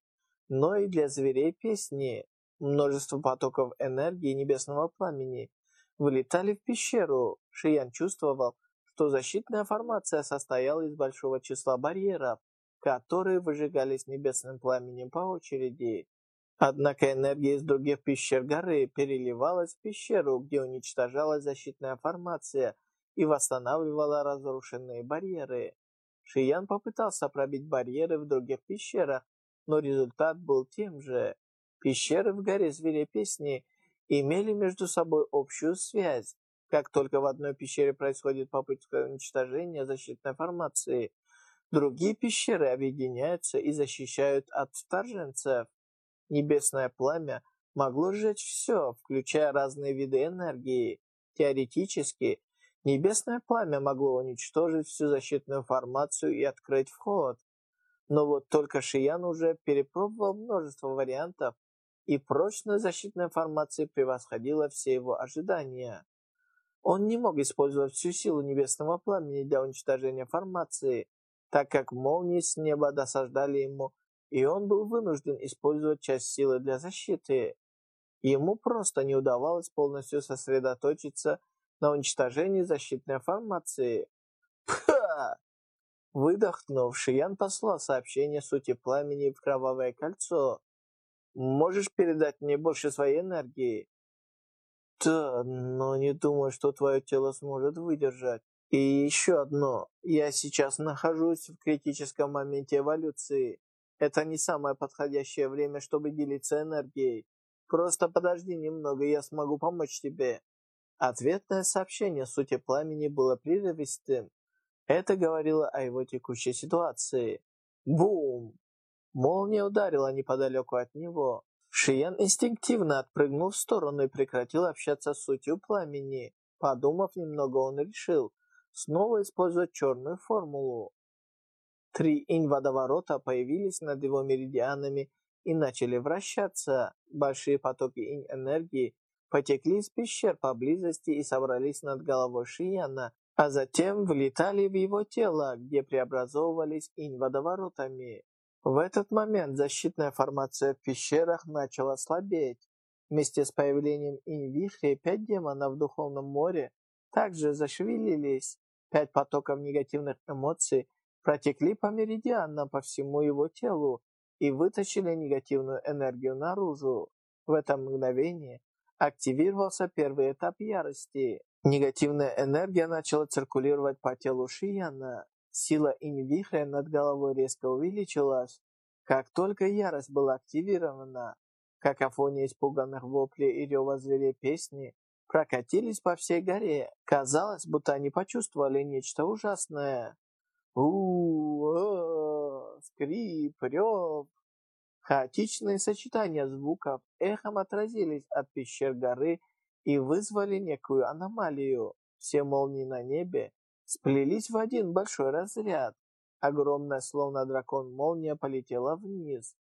но и для зверей песни. Множество потоков энергии небесного пламени вылетали в пещеру. Шиян чувствовал, что защитная формация состояла из большого числа барьеров, которые выжигались небесным пламенем по очереди. Однако энергия из других пещер горы переливалась в пещеру, где уничтожалась защитная формация и восстанавливала разрушенные барьеры. Шиян попытался пробить барьеры в других пещерах, но результат был тем же. Пещеры в горе Зверя Песни имели между собой общую связь. Как только в одной пещере происходит попытка уничтожения защитной формации, другие пещеры объединяются и защищают от вторженцев. Небесное пламя могло сжечь все, включая разные виды энергии. Теоретически, небесное пламя могло уничтожить всю защитную формацию и открыть вход. Но вот только Шиян уже перепробовал множество вариантов и прочная защитная формация превосходила все его ожидания. Он не мог использовать всю силу небесного пламени для уничтожения формации, так как молнии с неба досаждали ему, и он был вынужден использовать часть силы для защиты. Ему просто не удавалось полностью сосредоточиться на уничтожении защитной формации. Пха! Выдохнув, Шиян послал сообщение сути пламени в кровавое кольцо, Можешь передать мне больше своей энергии? Да, но не думаю, что твое тело сможет выдержать. И еще одно. Я сейчас нахожусь в критическом моменте эволюции. Это не самое подходящее время, чтобы делиться энергией. Просто подожди немного, я смогу помочь тебе. Ответное сообщение сути пламени было прерывистым. Это говорило о его текущей ситуации. Бум! Молния ударила неподалеку от него. Шиян инстинктивно отпрыгнул в сторону и прекратил общаться с сутью пламени. Подумав немного, он решил снова использовать черную формулу. Три инь-водоворота появились над его меридианами и начали вращаться. Большие потоки инь-энергии потекли из пещер поблизости и собрались над головой Шияна, а затем влетали в его тело, где преобразовывались инь-водоворотами. В этот момент защитная формация в пещерах начала слабеть. Вместе с появлением инь-вихрей пять демонов в Духовном море также зашевелились. Пять потоков негативных эмоций протекли по меридианам по всему его телу и вытащили негативную энергию наружу. В это мгновение активировался первый этап ярости. Негативная энергия начала циркулировать по телу Шияна. Сила инь-вихря над головой резко увеличилась. Как только ярость была активирована, какофония испуганных воплей и рева зверей песни прокатились по всей горе. Казалось, будто они почувствовали нечто ужасное. у э, скрип, рев. Хаотичные сочетания звуков эхом отразились от пещер горы и вызвали некую аномалию. Все молнии на небе сплелись в один большой разряд. Огромная, словно дракон, молния полетела вниз.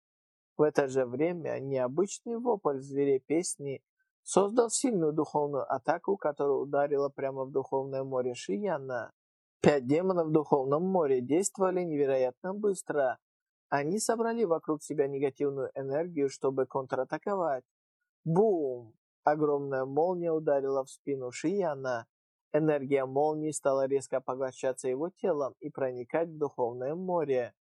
В это же время необычный вопль зверей песни создал сильную духовную атаку, которая ударила прямо в духовное море Шияна. Пять демонов в духовном море действовали невероятно быстро. Они собрали вокруг себя негативную энергию, чтобы контратаковать. Бум! Огромная молния ударила в спину Шияна. Энергия молнии стала резко поглощаться его телом и проникать в духовное море.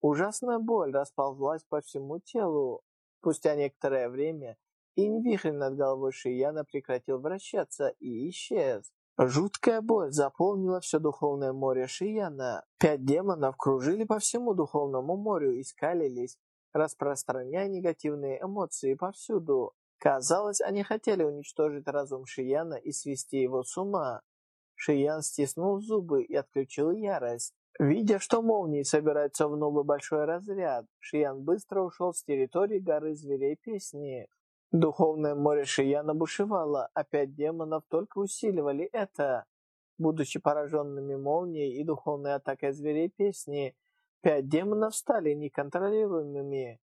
Ужасная боль расползлась по всему телу. Спустя некоторое время инвихрь над головой Шияна прекратил вращаться и исчез. Жуткая боль заполнила все духовное море Шияна. Пять демонов кружили по всему духовному морю и скалились, распространяя негативные эмоции повсюду. Казалось, они хотели уничтожить разум Шияна и свести его с ума. Шиян стиснул зубы и отключил ярость. Видя, что молнии собираются в новый большой разряд, Шиян быстро ушел с территории горы зверей песни. Духовное море Шияна бушевало, а пять демонов только усиливали это. Будучи пораженными молнией и духовной атакой зверей песни, пять демонов стали неконтролируемыми.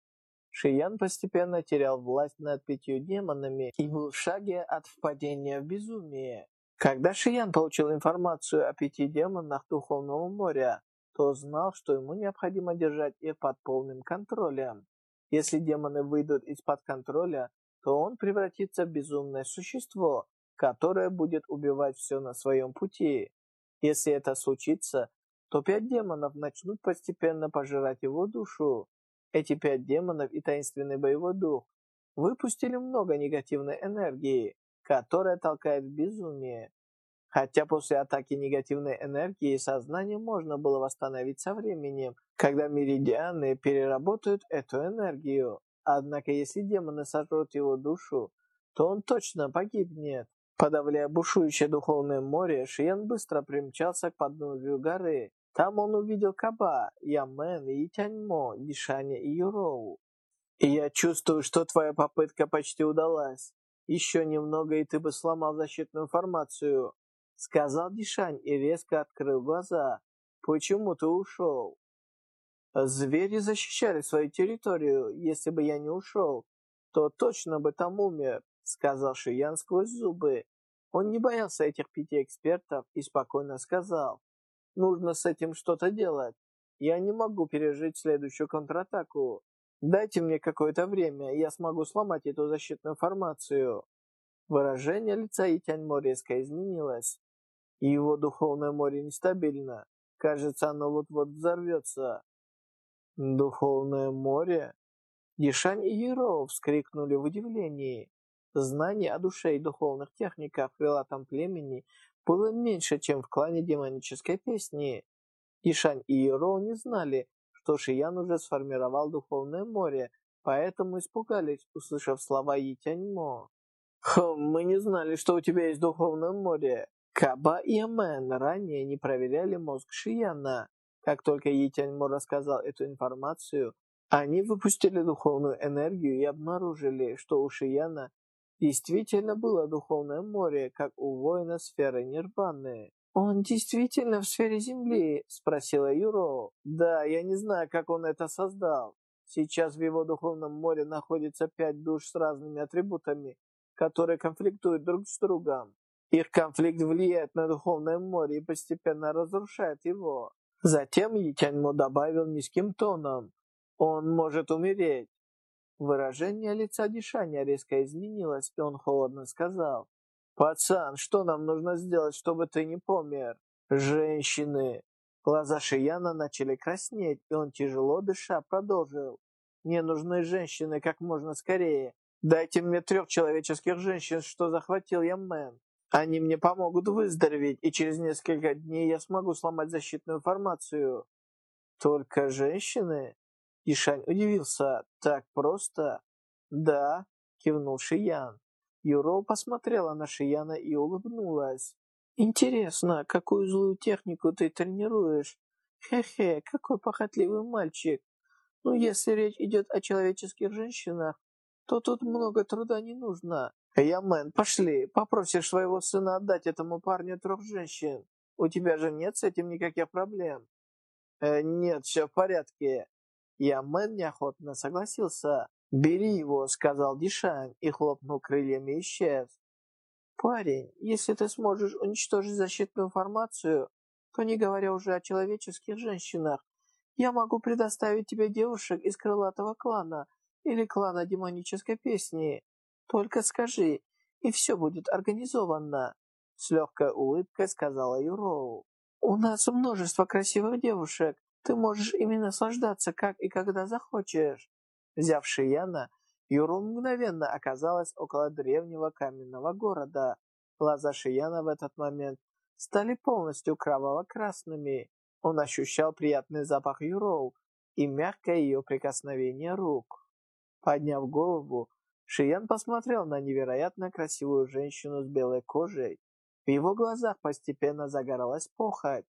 Шиян постепенно терял власть над пятью демонами и был в шаге от впадения в безумие. Когда Шиян получил информацию о пяти демонах Духовного моря, то знал, что ему необходимо держать их под полным контролем. Если демоны выйдут из-под контроля, то он превратится в безумное существо, которое будет убивать все на своем пути. Если это случится, то пять демонов начнут постепенно пожирать его душу. Эти пять демонов и таинственный боевой дух выпустили много негативной энергии, которая толкает в безумие. Хотя после атаки негативной энергии сознание можно было восстановить со временем, когда меридианы переработают эту энергию. Однако если демоны сожрут его душу, то он точно погибнет. Подавляя бушующее духовное море, Шиен быстро примчался к подножию горы. Там он увидел Каба, Ямен и Тяньмо, Дишаня и Юроу. «И я чувствую, что твоя попытка почти удалась. Еще немного, и ты бы сломал защитную формацию», — сказал Дишань и резко открыл глаза. «Почему ты ушел?» «Звери защищали свою территорию. Если бы я не ушел, то точно бы там умер», — сказал Шиян сквозь зубы. Он не боялся этих пяти экспертов и спокойно сказал. «Нужно с этим что-то делать. Я не могу пережить следующую контратаку. Дайте мне какое-то время, я смогу сломать эту защитную формацию». Выражение лица Итяньмо резко изменилось. Его духовное море нестабильно. Кажется, оно вот-вот взорвется. Духовное море? Дишань и Еро вскрикнули в удивлении. Знание о душе и духовных техниках в крылатом племени было меньше, чем в клане демонической песни. Дишань и Еро не знали, что Шиян уже сформировал духовное море, поэтому испугались, услышав слова Йитяньмо. «Хм, мы не знали, что у тебя есть духовное море. Каба и Амен ранее не проверяли мозг Шияна. Как только Йитяньмо рассказал эту информацию, они выпустили духовную энергию и обнаружили, что у Шияна действительно было духовное море, как у воина сферы Нирваны. «Он действительно в сфере Земли?» – спросила Юро. «Да, я не знаю, как он это создал. Сейчас в его духовном море находится пять душ с разными атрибутами, которые конфликтуют друг с другом. Их конфликт влияет на духовное море и постепенно разрушает его. Затем Ятяньмо добавил низким тоном. «Он может умереть». Выражение лица Дишаня резко изменилось, и он холодно сказал. «Пацан, что нам нужно сделать, чтобы ты не помер?» «Женщины!» Глаза Шияна начали краснеть, и он, тяжело дыша, продолжил. «Мне нужны женщины как можно скорее. Дайте мне трех человеческих женщин, что захватил я Мэн. Они мне помогут выздороветь, и через несколько дней я смогу сломать защитную формацию. Только женщины? Ишань удивился. Так просто? Да, кивнул Шиян. Юро посмотрела на Шияна и улыбнулась. Интересно, какую злую технику ты тренируешь? Хе-хе, какой похотливый мальчик. Ну, если речь идет о человеческих женщинах, то тут много труда не нужно. «Ямен, пошли, попросишь своего сына отдать этому парню трех женщин. У тебя же нет с этим никаких проблем?» э, «Нет, все в порядке». Ямен неохотно согласился.
«Бери его», — сказал Дишань и хлопнул крыльями исчез. «Парень, если ты сможешь уничтожить защитную формацию, то не говоря уже о человеческих женщинах, я могу предоставить тебе девушек из крылатого клана или клана демонической песни. Только скажи, и все будет организовано», — с легкой улыбкой сказала Юроу. «У нас множество красивых девушек. Ты можешь ими наслаждаться, как и когда захочешь». Взяв Шияна, Юру мгновенно оказалась около древнего каменного города. Глаза Шияна в этот момент стали полностью кроваво-красными. Он ощущал приятный запах Юроу и мягкое ее прикосновение рук. Подняв голову, Шиян посмотрел на невероятно красивую женщину с белой кожей. В его глазах постепенно загоралась похоть.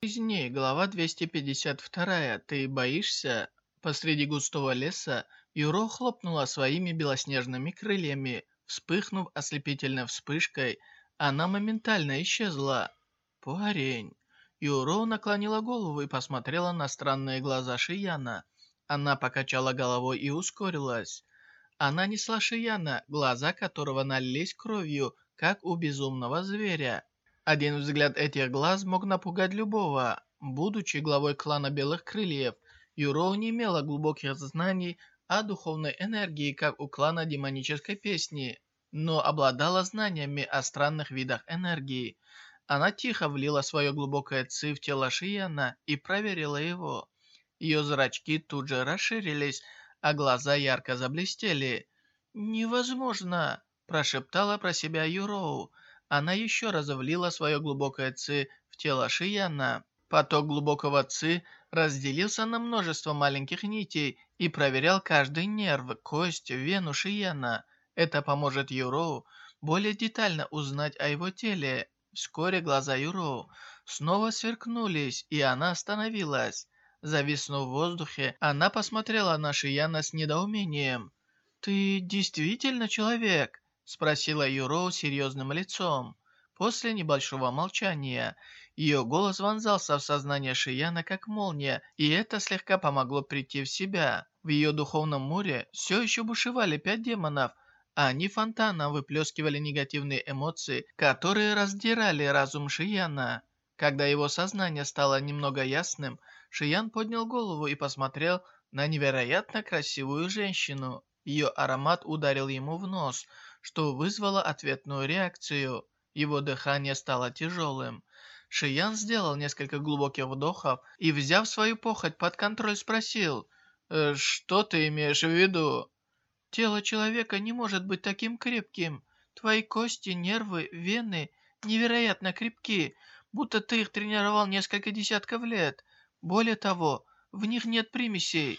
Позднее, глава 252. Ты боишься? Посреди густого леса Юро хлопнула своими белоснежными крыльями. Вспыхнув ослепительной вспышкой, она моментально исчезла. «Парень!» Юро наклонила голову и посмотрела на странные глаза Шияна. Она покачала головой и ускорилась. Она несла Шияна, глаза которого налились кровью, как у безумного зверя. Один взгляд этих глаз мог напугать любого. Будучи главой клана Белых Крыльев, Юроу не имела глубоких знаний о духовной энергии, как у клана Демонической Песни, но обладала знаниями о странных видах энергии. Она тихо влила свое глубокое ци в тело Шияна и проверила его. Ее зрачки тут же расширились, а глаза ярко заблестели. «Невозможно!» – прошептала про себя Юроу. Она еще раз влила свое глубокое ци в тело Шияна. Поток глубокого ци разделился на множество маленьких нитей и проверял каждый нерв, кость, вену Шияна. Это поможет Юроу более детально узнать о его теле. Вскоре глаза Юроу снова сверкнулись, и она остановилась. Зависнув в воздухе, она посмотрела на Шияна с недоумением. «Ты действительно человек?» — спросила Юроу серьезным лицом. После небольшого молчания ее голос вонзался в сознание Шияна как молния, и это слегка помогло прийти в себя. В ее духовном море все еще бушевали пять демонов, а они фонтаном выплескивали негативные эмоции, которые раздирали разум Шияна. Когда его сознание стало немного ясным, Шиян поднял голову и посмотрел на невероятно красивую женщину. Ее аромат ударил ему в нос, что вызвало ответную реакцию. Его дыхание стало тяжелым. Шиян сделал несколько глубоких вдохов и, взяв свою похоть под контроль, спросил, «Э, «Что ты имеешь в виду?» «Тело человека не может быть таким крепким. Твои кости, нервы, вены невероятно крепки, будто ты их тренировал несколько десятков лет. Более того, в них нет примесей.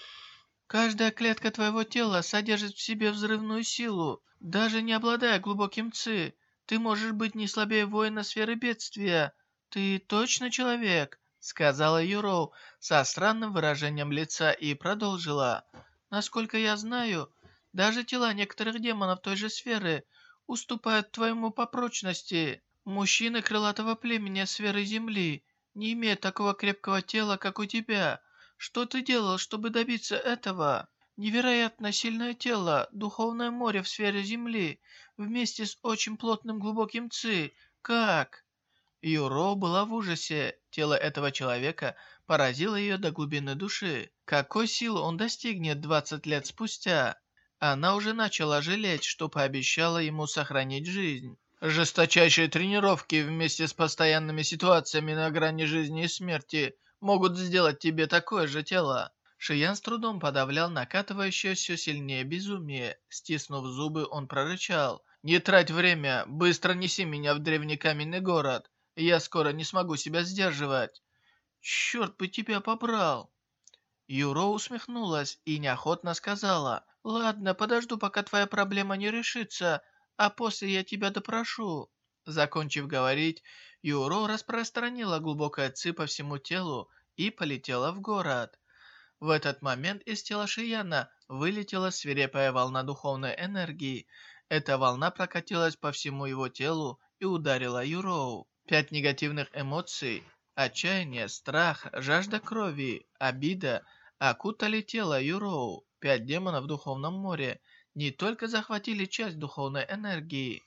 Каждая клетка твоего тела содержит в себе взрывную силу. Даже не обладая глубоким ци, ты можешь быть не слабее воина сферы бедствия. Ты точно человек?» Сказала Юроу со странным выражением лица и продолжила. «Насколько я знаю, даже тела некоторых демонов той же сферы уступают твоему по прочности. Мужчины крылатого племени сферы Земли не имеет такого крепкого тела, как у тебя. Что ты делал, чтобы добиться этого? Невероятно сильное тело, духовное море в сфере Земли, вместе с очень плотным глубоким ци. Как?» Юро была в ужасе. Тело этого человека поразило ее до глубины души. Какой силы он достигнет 20 лет спустя? Она уже начала жалеть, что пообещала ему сохранить жизнь. Жесточайшие тренировки вместе с постоянными ситуациями на грани жизни и смерти могут сделать тебе такое же тело. Шиян с трудом подавлял накатывающее все сильнее безумие. Стиснув зубы, он прорычал. «Не трать время, быстро неси меня в древний каменный город. Я скоро не смогу себя сдерживать». «Черт бы тебя побрал!» Юро усмехнулась и неохотно сказала. «Ладно, подожду, пока твоя проблема не решится, а после я тебя допрошу». Закончив говорить, Юро распространила глубокое ци по всему телу и полетела в город. В этот момент из тела Шияна вылетела свирепая волна духовной энергии. Эта волна прокатилась по всему его телу и ударила Юроу. Пять негативных эмоций – отчаяние, страх, жажда крови, обида – окутали тело Юроу. пять демонов в Духовном море не только захватили часть духовной энергии.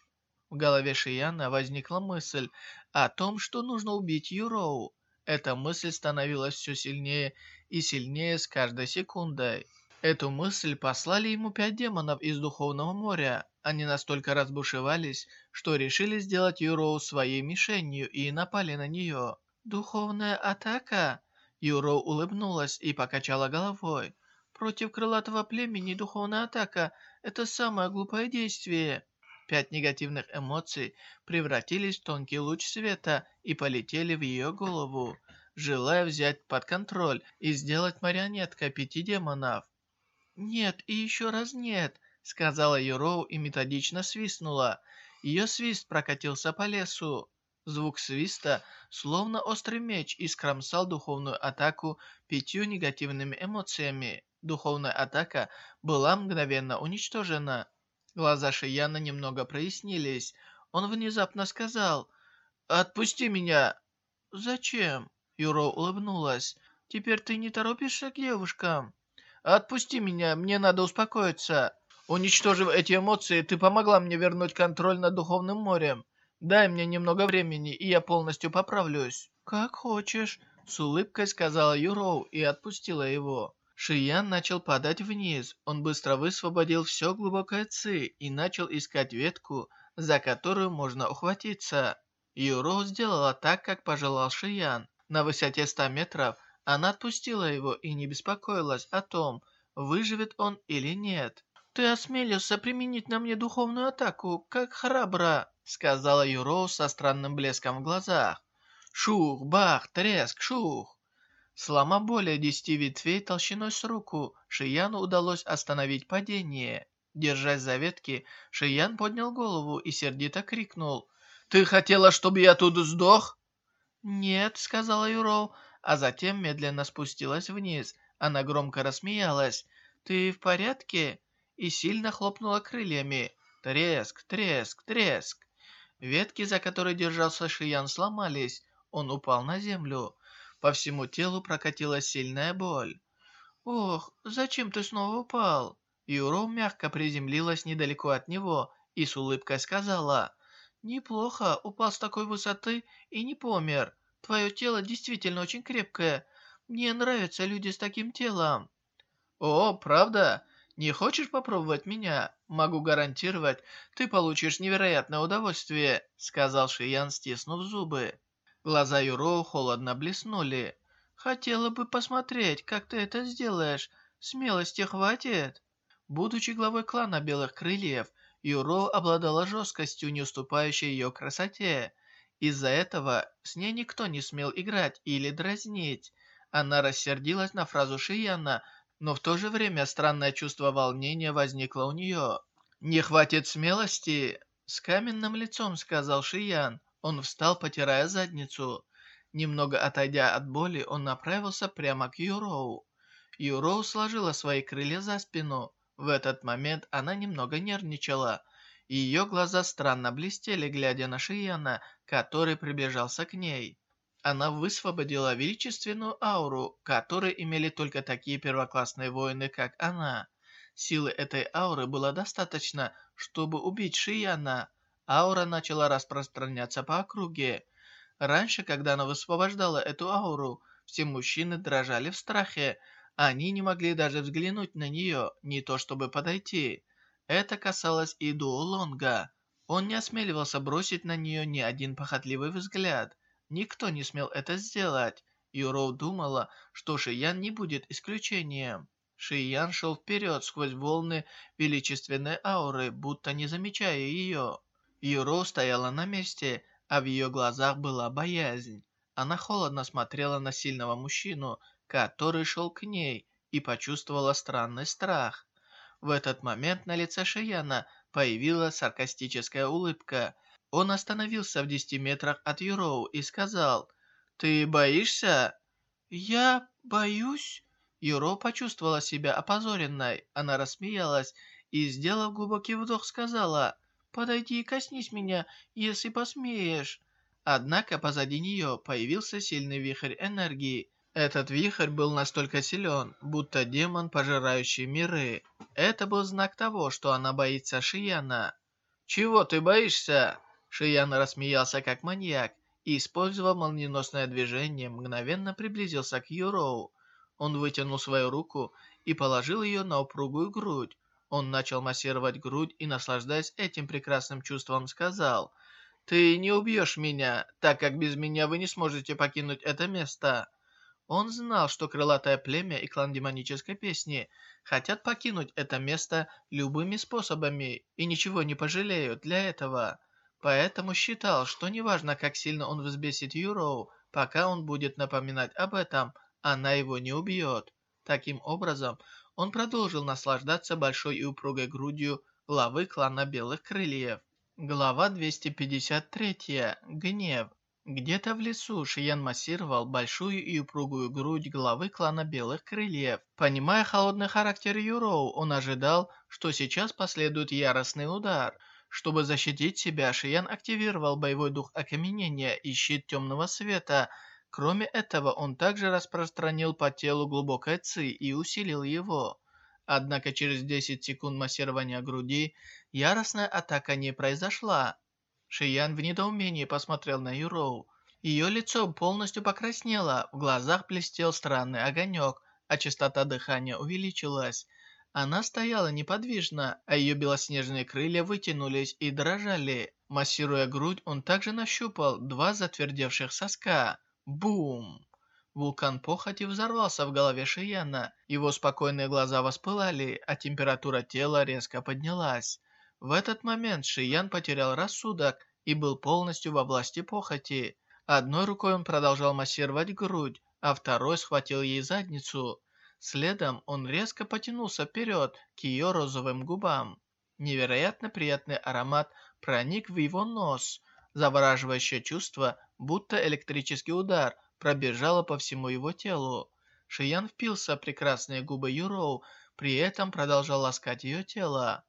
В голове Шияна возникла мысль о том, что нужно убить Юроу. Эта мысль становилась все сильнее и сильнее с каждой секундой. Эту мысль послали ему пять демонов из Духовного моря. Они настолько разбушевались, что решили сделать Юроу своей мишенью и напали на нее. «Духовная атака?» Юроу улыбнулась и покачала головой. «Против крылатого племени духовная атака – это самое глупое действие». Пять негативных эмоций превратились в тонкий луч света и полетели в ее голову, желая взять под контроль и сделать марионеткой пяти демонов. «Нет и еще раз нет», — сказала Юроу и методично свистнула. Ее свист прокатился по лесу. Звук свиста, словно острый меч, искромсал духовную атаку пятью негативными эмоциями. Духовная атака была мгновенно уничтожена. Глаза Шияна немного прояснились. Он внезапно сказал «Отпусти меня!» «Зачем?» Юро улыбнулась. «Теперь ты не торопишься к девушкам?» Отпусти меня, мне надо успокоиться. Уничтожив эти эмоции, ты помогла мне вернуть контроль над Духовным морем. Дай мне немного времени, и я полностью поправлюсь». «Как хочешь», — с улыбкой сказала Юроу и отпустила его. Шиян начал падать вниз. Он быстро высвободил все глубокое ци и начал искать ветку, за которую можно ухватиться. Юроу сделала так, как пожелал Шиян. На высоте 100 метров она отпустила его и не беспокоилась о том, выживет он или нет. «Ты осмелился применить на мне духовную атаку, как храбро», сказала Юроу со странным блеском в глазах. Шух, бах, треск, шух. Сломав более десяти ветвей толщиной с руку, Шияну удалось остановить падение. Держась за ветки, Шиян поднял голову и сердито крикнул. «Ты хотела, чтобы я тут сдох?» «Нет», — сказала Юроу, а затем медленно спустилась вниз. Она громко рассмеялась. «Ты в порядке?» И сильно хлопнула крыльями. Треск, треск, треск. Ветки, за которые держался Шиян, сломались. Он упал на землю. По всему телу прокатилась сильная боль. «Ох, зачем ты снова упал?» Юро мягко приземлилась недалеко от него и с улыбкой сказала, «Неплохо, упал с такой высоты и не помер. Твое тело действительно очень крепкое. Мне нравятся люди с таким телом». «О, правда? Не хочешь попробовать меня? Могу гарантировать, ты получишь невероятное удовольствие», сказал Шиян, стиснув зубы. Глаза Юро холодно блеснули. «Хотела бы посмотреть, как ты это сделаешь. Смелости хватит?» Будучи главой клана Белых Крыльев, Юро обладала жесткостью, не уступающей ее красоте. Из-за этого с ней никто не смел играть или дразнить. Она рассердилась на фразу Шияна, но в то же время странное чувство волнения возникло у нее. «Не хватит смелости!» С каменным лицом сказал Шиян. Он встал, потирая задницу. Немного отойдя от боли, он направился прямо к Юроу. Юроу сложила свои крылья за спину. В этот момент она немного нервничала – ее глаза странно блестели, глядя на Шияна, который приближался к ней. Она высвободила величественную ауру, которой имели только такие первоклассные воины, как она. Силы этой ауры было достаточно, чтобы убить Шияна. Аура начала распространяться по округе. Раньше, когда она высвобождала эту ауру, все мужчины дрожали в страхе. Они не могли даже взглянуть на нее, не то чтобы подойти. Это касалось и Дуолонга. Он не осмеливался бросить на нее ни один похотливый взгляд. Никто не смел это сделать. Юроу думала, что Шиян не будет исключением. Шиян шел вперед сквозь волны величественной ауры, будто не замечая ее. Юроу стояла на месте, а в ее глазах была боязнь. Она холодно смотрела на сильного мужчину, который шел к ней, и почувствовала странный страх. В этот момент на лице Шияна появилась саркастическая улыбка. Он остановился в десяти метрах от Юроу и сказал, «Ты боишься?» «Я боюсь?» Юро почувствовала себя опозоренной. Она рассмеялась и, сделав глубокий вдох, сказала, «Подойди и коснись меня, если посмеешь». Однако позади нее появился сильный вихрь энергии. Этот вихрь был настолько силен, будто демон, пожирающий миры. Это был знак того, что она боится Шияна. «Чего ты боишься?» Шиян рассмеялся как маньяк и, использовав молниеносное движение, мгновенно приблизился к Юроу. Он вытянул свою руку и положил ее на упругую грудь. Он начал массировать грудь и, наслаждаясь этим прекрасным чувством, сказал, «Ты не убьешь меня, так как без меня вы не сможете покинуть это место». Он знал, что крылатое племя и клан демонической песни хотят покинуть это место любыми способами и ничего не пожалеют для этого. Поэтому считал, что неважно, как сильно он взбесит Юроу, пока он будет напоминать об этом, она его не убьет. Таким образом, он продолжил наслаждаться большой и упругой грудью главы клана Белых Крыльев. Глава 253. Гнев. Где-то в лесу Шиян массировал большую и упругую грудь главы клана Белых Крыльев. Понимая холодный характер Юроу, он ожидал, что сейчас последует яростный удар. Чтобы защитить себя, Шиян активировал боевой дух окаменения и щит темного света. Кроме этого, он также распространил по телу глубокое ци и усилил его. Однако через 10 секунд массирования груди яростная атака не произошла. Шиян в недоумении посмотрел на Юроу. Ее лицо полностью покраснело, в глазах блестел странный огонек, а частота дыхания увеличилась. Она стояла неподвижно, а ее белоснежные крылья вытянулись и дрожали. Массируя грудь, он также нащупал два затвердевших соска. Бум! Вулкан похоти взорвался в голове Шияна. Его спокойные глаза воспылали, а температура тела резко поднялась. В этот момент Шиян потерял рассудок и был полностью во власти похоти. Одной рукой он продолжал массировать грудь, а второй схватил ей задницу. Следом он резко потянулся вперед к ее розовым губам. Невероятно приятный аромат проник в его нос. Завораживающее чувство, будто электрический удар, пробежало по всему его телу. Шиян впился в прекрасные губы Юроу, при этом продолжал ласкать ее тело.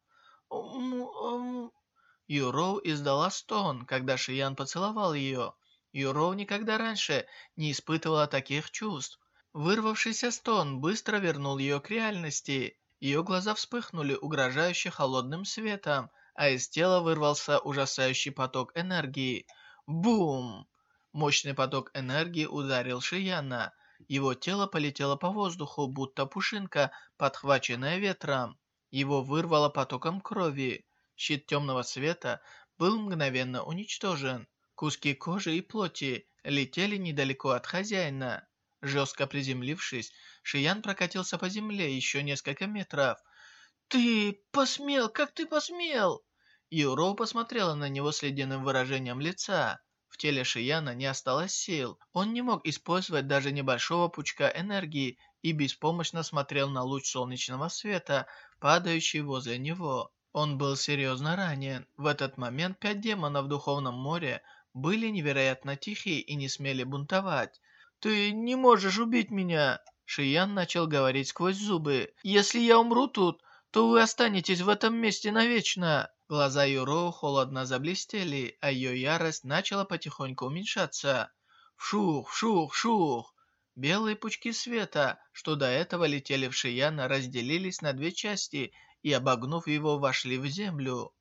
Юроу издала стон, когда Шиян поцеловал ее. Юроу никогда раньше не испытывала таких чувств. Вырвавшийся стон быстро вернул ее к реальности. Ее глаза вспыхнули угрожающе холодным светом, а из тела вырвался ужасающий поток энергии. Бум! Мощный поток энергии ударил Шияна. Его тело полетело по воздуху, будто пушинка, подхваченная ветром. Его вырвало потоком крови. Щит темного света был мгновенно уничтожен. Куски кожи и плоти летели недалеко от хозяина. Жестко приземлившись, Шиян прокатился по земле еще несколько метров. «Ты посмел! Как ты посмел?» Юроу посмотрела на него с ледяным выражением лица. В теле Шияна не осталось сил. Он не мог использовать даже небольшого пучка энергии и беспомощно смотрел на луч солнечного света, падающий возле него. Он был серьезно ранен. В этот момент пять демонов в Духовном море были невероятно тихи и не смели бунтовать. «Ты не можешь убить меня!» Шиян начал говорить сквозь зубы. «Если я умру тут, то вы останетесь в этом месте навечно!» Глаза Юро холодно заблестели, а ее ярость начала потихоньку уменьшаться. Вшух, вшух, вшух! Белые пучки света, что до этого летели в Шияна, разделились на две части и, обогнув его, вошли в землю.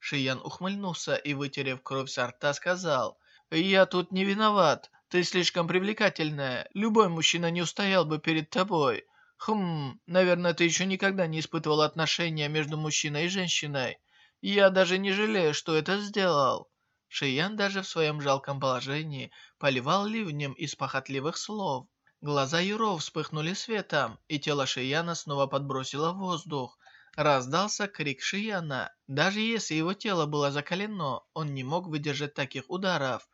Шиян ухмыльнулся и, вытерев кровь со рта, сказал, «Я тут не виноват. Ты слишком привлекательная. Любой мужчина не устоял бы перед тобой. Хм, наверное, ты еще никогда не испытывал отношения между мужчиной и женщиной. Я даже не жалею, что это сделал». Шиян даже в своем жалком положении поливал ливнем из похотливых слов. Глаза Юро вспыхнули светом, и тело Шияна снова подбросило воздух. Раздался крик Шияна. Даже если его тело было закалено, он не мог выдержать таких ударов.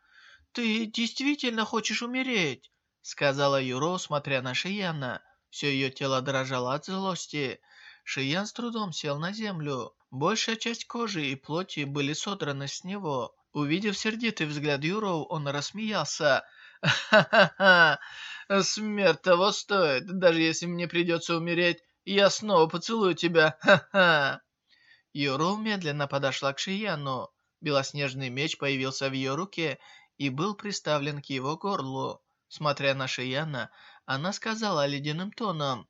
«Ты действительно хочешь умереть?» Сказала Юро, смотря на Шияна. Все ее тело дрожало от злости. Шиян с трудом сел на землю. Большая часть кожи и плоти были содраны с него. Увидев сердитый взгляд Юро, он рассмеялся. «Ха-ха-ха! Смерть того стоит. Даже если мне придется умереть, я снова поцелую тебя. Ха-ха!» Юру медленно подошла к Шияну. Белоснежный меч появился в ее руке и был приставлен к его горлу. Смотря на Шияна, Она сказала ледяным тоном.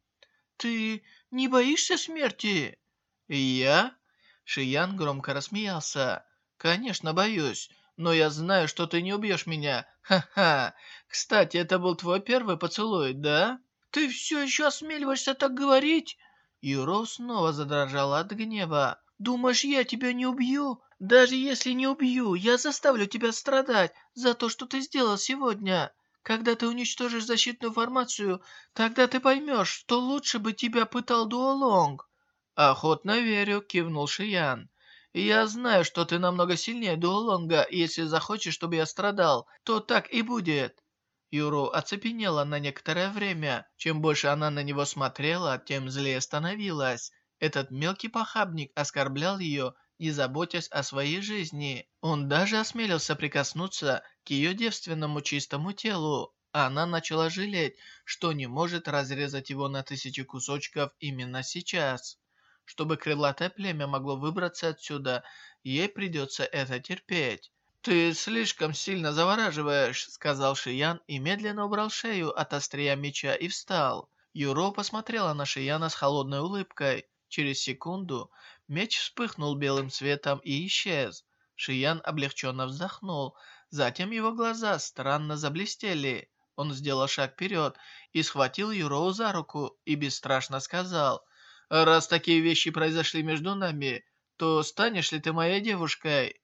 «Ты не боишься смерти?» «Я?» Шиян громко рассмеялся. «Конечно, боюсь, но я знаю, что ты не убьешь меня. Ха-ха! Кстати, это был твой первый поцелуй, да?» «Ты все еще осмеливаешься так говорить?» Юро снова задрожала от гнева. «Думаешь, я тебя не убью? Даже если не убью, я заставлю тебя страдать за то, что ты сделал сегодня. Когда ты уничтожишь защитную формацию, тогда ты поймешь, что лучше бы тебя пытал Дуолонг». «Охотно верю», — кивнул Шиян. «Я знаю, что ты намного сильнее Дуолонга, и если захочешь, чтобы я страдал, то так и будет». Юру оцепенела на некоторое время. Чем больше она на него смотрела, тем злее становилась. Этот мелкий похабник оскорблял ее, не заботясь о своей жизни. Он даже осмелился прикоснуться к ее девственному чистому телу. Она начала жалеть, что не может разрезать его на тысячи кусочков именно сейчас. Чтобы крылатое племя могло выбраться отсюда, ей придется это терпеть. «Ты слишком сильно завораживаешь», — сказал Шиян и медленно убрал шею от острия меча и встал. Юро посмотрела на Шияна с холодной улыбкой. Через секунду меч вспыхнул белым цветом и исчез. Шиян облегченно вздохнул. Затем его глаза странно заблестели. Он сделал шаг вперед и схватил Юроу за руку и бесстрашно сказал, «Раз такие вещи произошли между нами, то станешь ли ты моей девушкой?»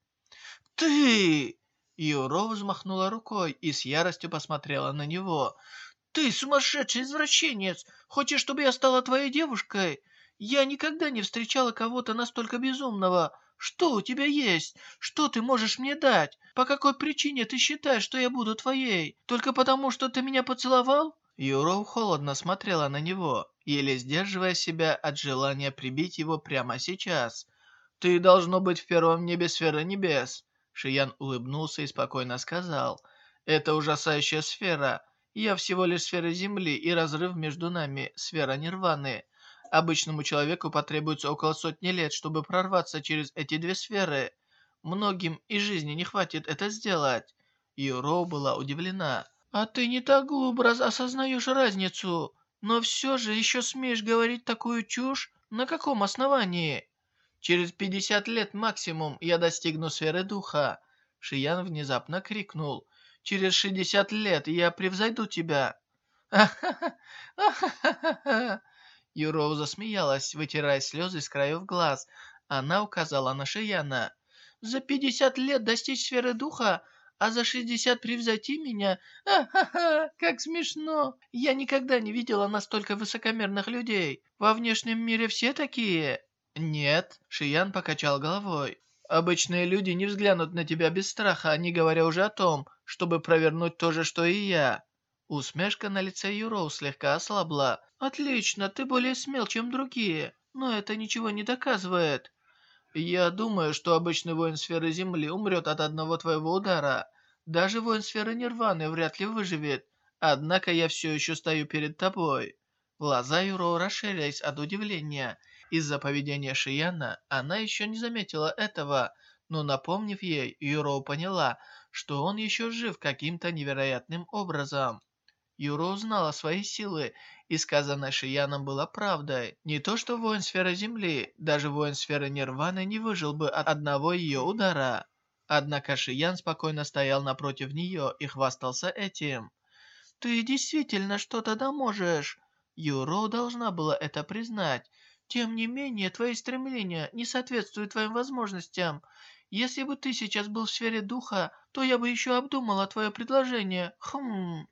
«Ты!» Юро взмахнула рукой и с яростью посмотрела на него. «Ты сумасшедший извращенец! Хочешь, чтобы я стала твоей девушкой? Я никогда не встречала кого-то настолько безумного. Что у тебя есть? Что ты можешь мне дать? По какой причине ты считаешь, что я буду твоей? Только потому, что ты меня поцеловал?» Юро холодно смотрела на него, еле сдерживая себя от желания прибить его прямо сейчас. «Ты должно быть в первом небе сферы небес. Шиян улыбнулся и спокойно сказал, «Это ужасающая сфера. Я всего лишь сфера Земли, и разрыв между нами – сфера Нирваны. Обычному человеку потребуется около сотни лет, чтобы прорваться через эти две сферы. Многим и жизни не хватит это сделать». Юро была удивлена. «А ты не так глупо осознаешь разницу, но все же еще смеешь говорить такую чушь? На каком основании?» Через пятьдесят лет максимум я достигну сферы духа. Шиян внезапно крикнул. Через шестьдесят лет я превзойду тебя. Ха-ха-ха-ха! Юроу засмеялась, вытирая слезы с краев глаз. Она указала на Шияна. «За пятьдесят лет достичь сферы духа, а за шестьдесят превзойти меня? Ха-ха-ха! Как смешно! Я никогда не видела настолько высокомерных людей. Во внешнем мире все такие?» «Нет», — Шиян покачал головой. «Обычные люди не взглянут на тебя без страха, не говоря уже о том, чтобы провернуть то же, что и я». Усмешка на лице Юроу слегка ослабла. «Отлично, ты более смел, чем другие, но это ничего не доказывает». «Я думаю, что обычный воин сферы Земли умрет от одного твоего удара. Даже воин сферы Нирваны вряд ли выживет. Однако я все еще стою перед тобой». Глаза Юроу расширились от удивления. Из-за поведения Шияна она еще не заметила этого, но напомнив ей, Юро поняла, что он еще жив каким-то невероятным образом. Юро узнала свои силы, и сказанное Шияном было правдой. Не то что воин сферы Земли, даже воин сферы Нирваны не выжил бы от одного ее удара. Однако Шиян спокойно стоял напротив нее и хвастался этим. «Ты действительно что-то да можешь!» Юро должна была это признать, тем не менее, твои стремления не соответствуют твоим возможностям. Если бы ты сейчас был в сфере духа, то я бы еще обдумала твое предложение. Хм...»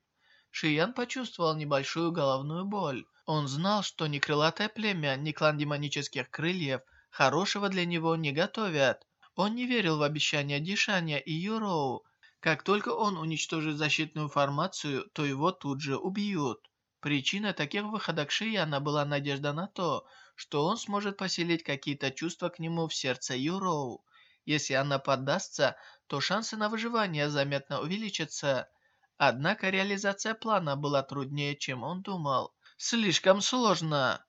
Шиян почувствовал небольшую головную боль. Он знал, что ни крылатое племя, ни клан демонических крыльев хорошего для него не готовят. Он не верил в обещания Дишаня и Юроу. Как только он уничтожит защитную формацию, то его тут же убьют. Причиной таких выходок Шияна была надежда на то, что он сможет поселить какие-то чувства к нему в сердце Юроу. Если она поддастся, то шансы на выживание заметно увеличатся. Однако реализация плана была труднее, чем он думал. Слишком сложно.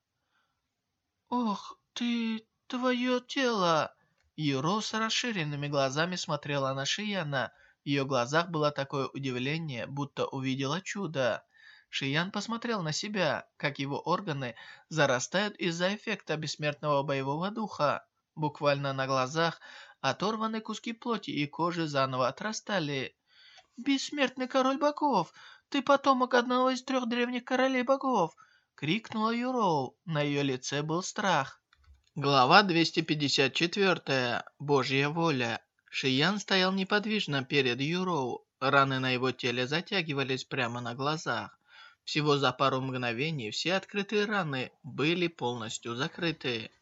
«Ох, ты... твое тело!» Юро с расширенными глазами смотрела на Шияна. В ее глазах было такое удивление, будто увидела чудо. Шиян посмотрел на себя, как его органы зарастают из-за эффекта бессмертного боевого духа. Буквально на глазах оторванные куски плоти и кожи заново отрастали. «Бессмертный король богов! Ты потомок одного из трех древних королей богов!» — крикнула Юроу. На ее лице был страх. Глава 254. Божья воля. Шиян стоял неподвижно перед Юроу. Раны на его теле затягивались прямо на глазах. Всего за пару мгновений все открытые раны были полностью закрыты.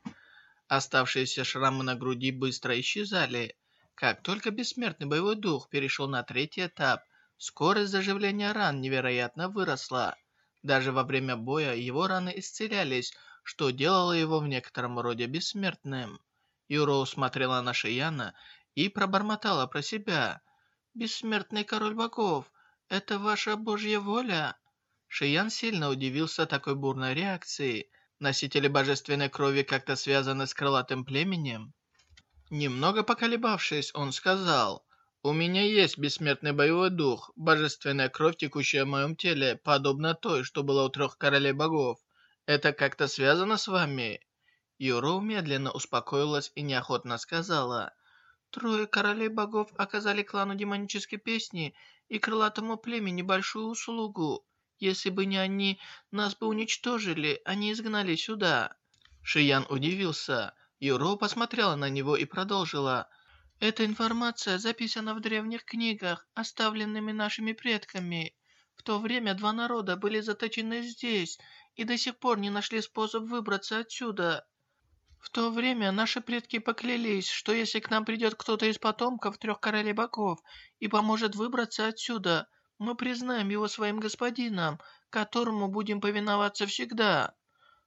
Оставшиеся шрамы на груди быстро исчезали. Как только бессмертный боевой дух перешел на третий этап, скорость заживления ран невероятно выросла. Даже во время боя его раны исцелялись, что делало его в некотором роде бессмертным. Юроу смотрела на Шияна и пробормотала про себя. «Бессмертный король богов, это ваша божья воля?» Шиян сильно удивился такой бурной реакции. Носители божественной крови как-то связаны с крылатым племенем. Немного поколебавшись, он сказал, «У меня есть бессмертный боевой дух, божественная кровь, текущая в моем теле, подобно той, что была у трех королей богов. Это как-то связано с вами?» Юроу медленно успокоилась и неохотно сказала, «Трое королей богов оказали клану демонической песни и крылатому племени большую услугу. Если бы не они, нас бы уничтожили, они изгнали сюда». Шиян удивился. Юро посмотрела на него и продолжила. «Эта информация записана в древних книгах, оставленными нашими предками. В то время два народа были заточены здесь и до сих пор не нашли способ выбраться отсюда. В то время наши предки поклялись, что если к нам придет кто-то из потомков трех королей богов и поможет выбраться отсюда, мы признаем его своим господином, которому будем повиноваться всегда».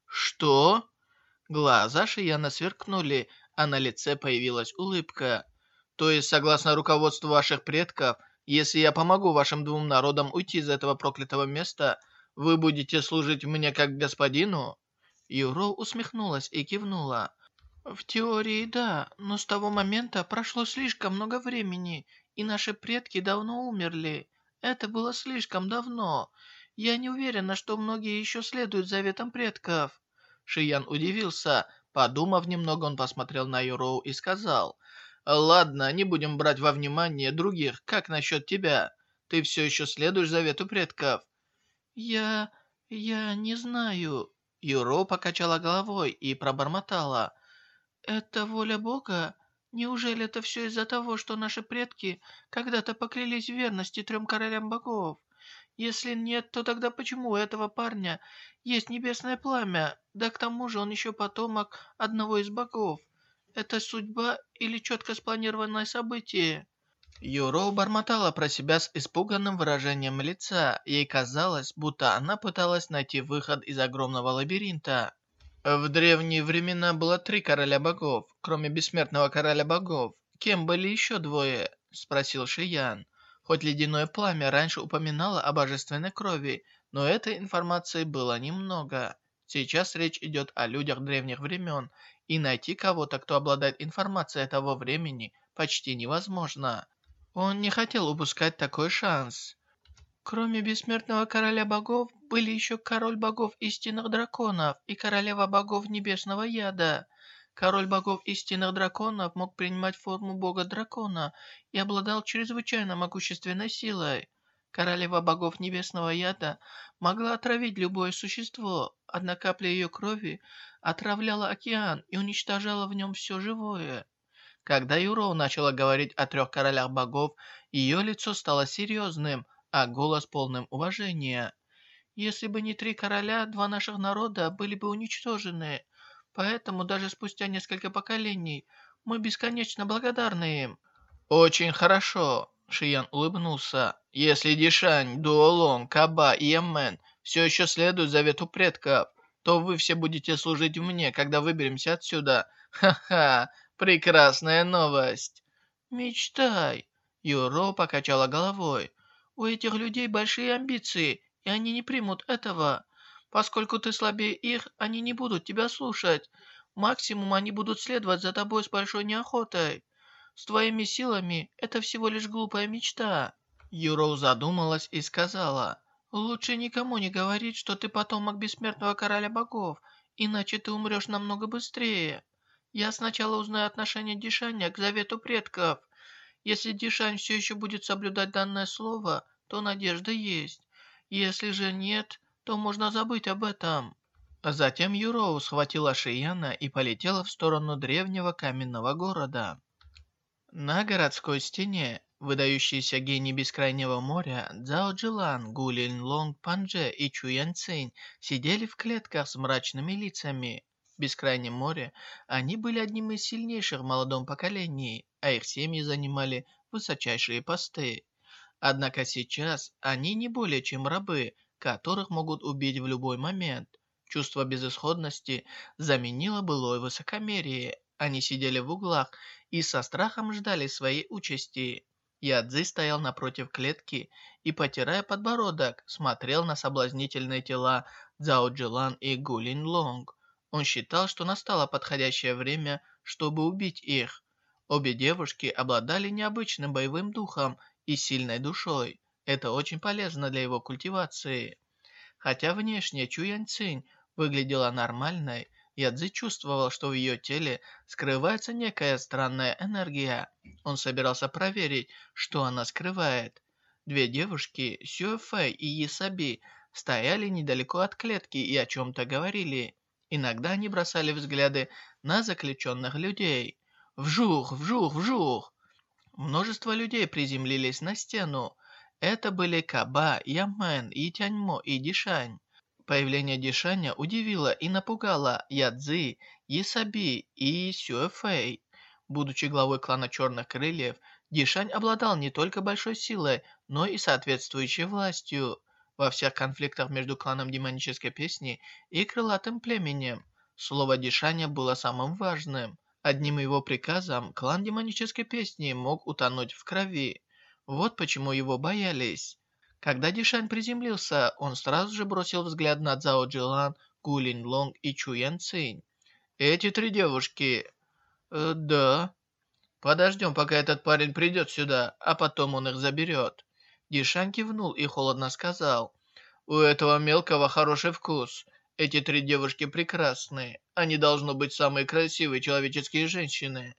«Что?» Глаза Шияна сверкнули, а на лице появилась улыбка. «То есть, согласно руководству ваших предков, если я помогу вашим двум народам уйти из этого проклятого места, вы будете служить мне как господину?» Юро усмехнулась и кивнула. «В теории, да, но с того момента прошло слишком много времени, и наши предки давно умерли. Это было слишком давно. Я не уверена, что многие еще следуют заветам предков». Шиян удивился. Подумав немного, он посмотрел на Юроу и сказал, «Ладно, не будем брать во внимание других. Как насчет тебя? Ты все еще следуешь завету предков?» «Я... я не знаю». Юро покачала головой и пробормотала. «Это воля Бога? Неужели это все из-за того, что наши предки когда-то поклялись в верности трем королям богов? Если нет, то тогда почему у этого парня есть небесное пламя, да к тому же он еще потомок одного из богов? Это судьба или четко спланированное событие?» Юро бормотала про себя с испуганным выражением лица. Ей казалось, будто она пыталась найти выход из огромного лабиринта. В древние времена было три короля богов, кроме бессмертного короля богов. Кем были еще двое? Спросил Шиян. Хоть ледяное пламя раньше упоминало о божественной крови, но этой информации было немного. Сейчас речь идет о людях древних времен, и найти кого-то, кто обладает информацией того времени, почти невозможно. Он не хотел упускать такой шанс. Кроме бессмертного короля богов, были еще король богов истинных драконов и королева богов небесного яда. Король богов истинных драконов мог принимать форму бога-дракона и обладал чрезвычайно могущественной силой. Королева богов небесного яда могла отравить любое существо. Одна капля ее крови отравляла океан и уничтожала в нем все живое. Когда Юроу начала говорить о трех королях богов, ее лицо стало серьезным, а голос полным уважения. Если бы не три короля, два наших народа были бы уничтожены. Поэтому даже спустя несколько поколений мы бесконечно благодарны им. Очень хорошо, Шиян улыбнулся. Если Дишань, Дуолон, Каба и Яммен все еще следуют завету предков, то вы все будете служить мне, когда выберемся отсюда. Ха-ха, прекрасная новость. Мечтай. Юро покачала головой. У этих людей большие амбиции, и они не примут этого. Поскольку ты слабее их, они не будут тебя слушать. Максимум они будут следовать за тобой с большой неохотой. С твоими силами это всего лишь глупая мечта». Юроу задумалась и сказала, Лучше никому не говорить, что ты потомок бессмертного короля богов, иначе ты умрешь намного быстрее. Я сначала узнаю отношение Дишаня к завету предков. Если Дишань все еще будет соблюдать данное слово, то надежда есть. Если же нет, то можно забыть об этом». Затем Юроу схватила Шияна и полетела в сторону древнего каменного города. На городской стене выдающиеся гении Бескрайнего моря Цзао Джилан, Гулин Лонг Панже и Чуян Цинь сидели в клетках с мрачными лицами. В Бескрайнем море они были одним из сильнейших в молодом поколении, а их семьи занимали высочайшие посты. Однако сейчас они не более чем рабы, которых могут убить в любой момент. Чувство безысходности заменило былое высокомерие. Они сидели в углах и со страхом ждали своей участи. Ядзи стоял напротив клетки и, потирая подбородок, смотрел на соблазнительные тела Цзао Джилан и Гулин Лонг. Он считал, что настало подходящее время, чтобы убить их. Обе девушки обладали необычным боевым духом и сильной душой. Это очень полезно для его культивации. Хотя внешне Чу Янь Цинь выглядела нормальной, Ядзи чувствовал, что в ее теле скрывается некая странная энергия. Он собирался проверить, что она скрывает. Две девушки, Сюэ Фэй и Есаби, стояли недалеко от клетки и о чем-то говорили. Иногда они бросали взгляды на заключенных людей. Вжух, вжух, вжух! Множество людей приземлились на стену. Это были Каба, Ямен, Итяньмо и Дишань. Появление Дишаня удивило и напугало Ядзи, Исаби и Сюэфэй. Будучи главой клана Черных Крыльев, Дишань обладал не только большой силой, но и соответствующей властью. Во всех конфликтах между кланом Демонической Песни и Крылатым Племенем слово Дишаня было самым важным. Одним его приказом клан Демонической Песни мог утонуть в крови. Вот почему его боялись. Когда Дишань приземлился, он сразу же бросил взгляд на Цао Джилан, Гулин Лонг и Чу Ян Цинь. «Эти три девушки...» э, «Да...» «Подождем, пока этот парень придет сюда, а потом он их заберет». Дишань кивнул и холодно сказал. «У этого мелкого хороший вкус. Эти три девушки прекрасные. Они должны быть самые красивые человеческие женщины».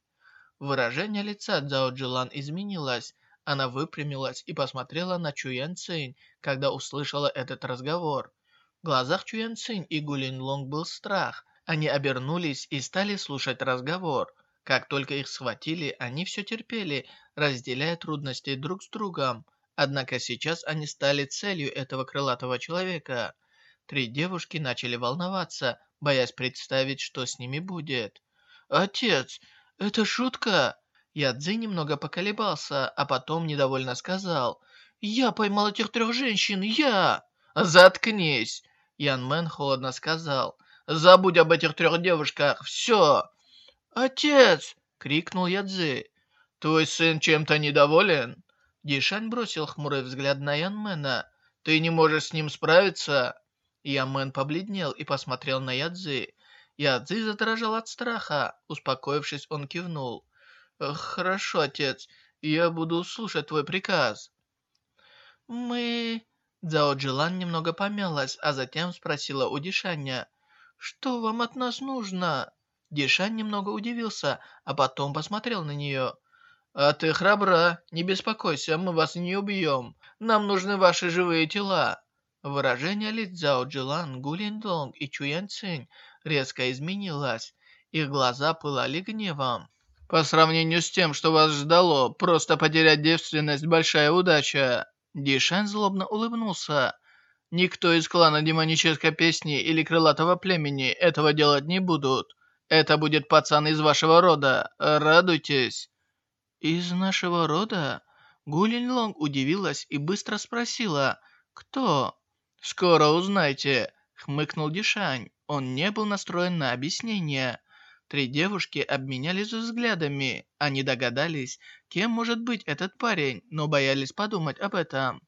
Выражение лица Цао Джилан изменилось, она выпрямилась и посмотрела на Чуян Цинь, когда услышала этот разговор. В глазах Чуян Цинь и Гулин Лонг был страх. Они обернулись и стали слушать разговор. Как только их схватили, они все терпели, разделяя трудности друг с другом. Однако сейчас они стали целью этого крылатого человека. Три девушки начали волноваться, боясь представить, что с ними будет. «Отец, это шутка!» Ядзи немного поколебался, а потом недовольно сказал. «Я поймал этих трех женщин, я!» «Заткнись!» Ян Мэн холодно сказал. «Забудь об этих трех девушках, все!» «Отец!» — крикнул Ядзи. «Твой сын чем-то недоволен?» Дишань бросил хмурый взгляд на Ян Мэна. «Ты не можешь с ним справиться?» Ян Мэн побледнел и посмотрел на Ядзи. Ядзи задрожал от страха. Успокоившись, он кивнул. «Хорошо, отец, я буду слушать твой приказ». «Мы...» Цзао Джилан немного помялась, а затем спросила у Дишаня. «Что вам от нас нужно?» Дишань немного удивился, а потом посмотрел на нее. «А ты храбра, не беспокойся, мы вас не убьем. Нам нужны ваши живые тела». Выражение лиц Цзао Джилан, Гулин Донг и Чуян Цинь резко изменилось. Их глаза пылали гневом. По сравнению с тем, что вас ждало, просто потерять девственность – большая удача. Дишан злобно улыбнулся. Никто из клана демонической песни или крылатого племени этого делать не будут. Это будет пацан из вашего рода. Радуйтесь. Из нашего рода? Гулин Лонг удивилась и быстро спросила. Кто? Скоро узнаете. Хмыкнул Дишань. Он не был настроен на объяснение. Три девушки обменялись взглядами. Они догадались, кем может быть этот парень, но боялись подумать об этом.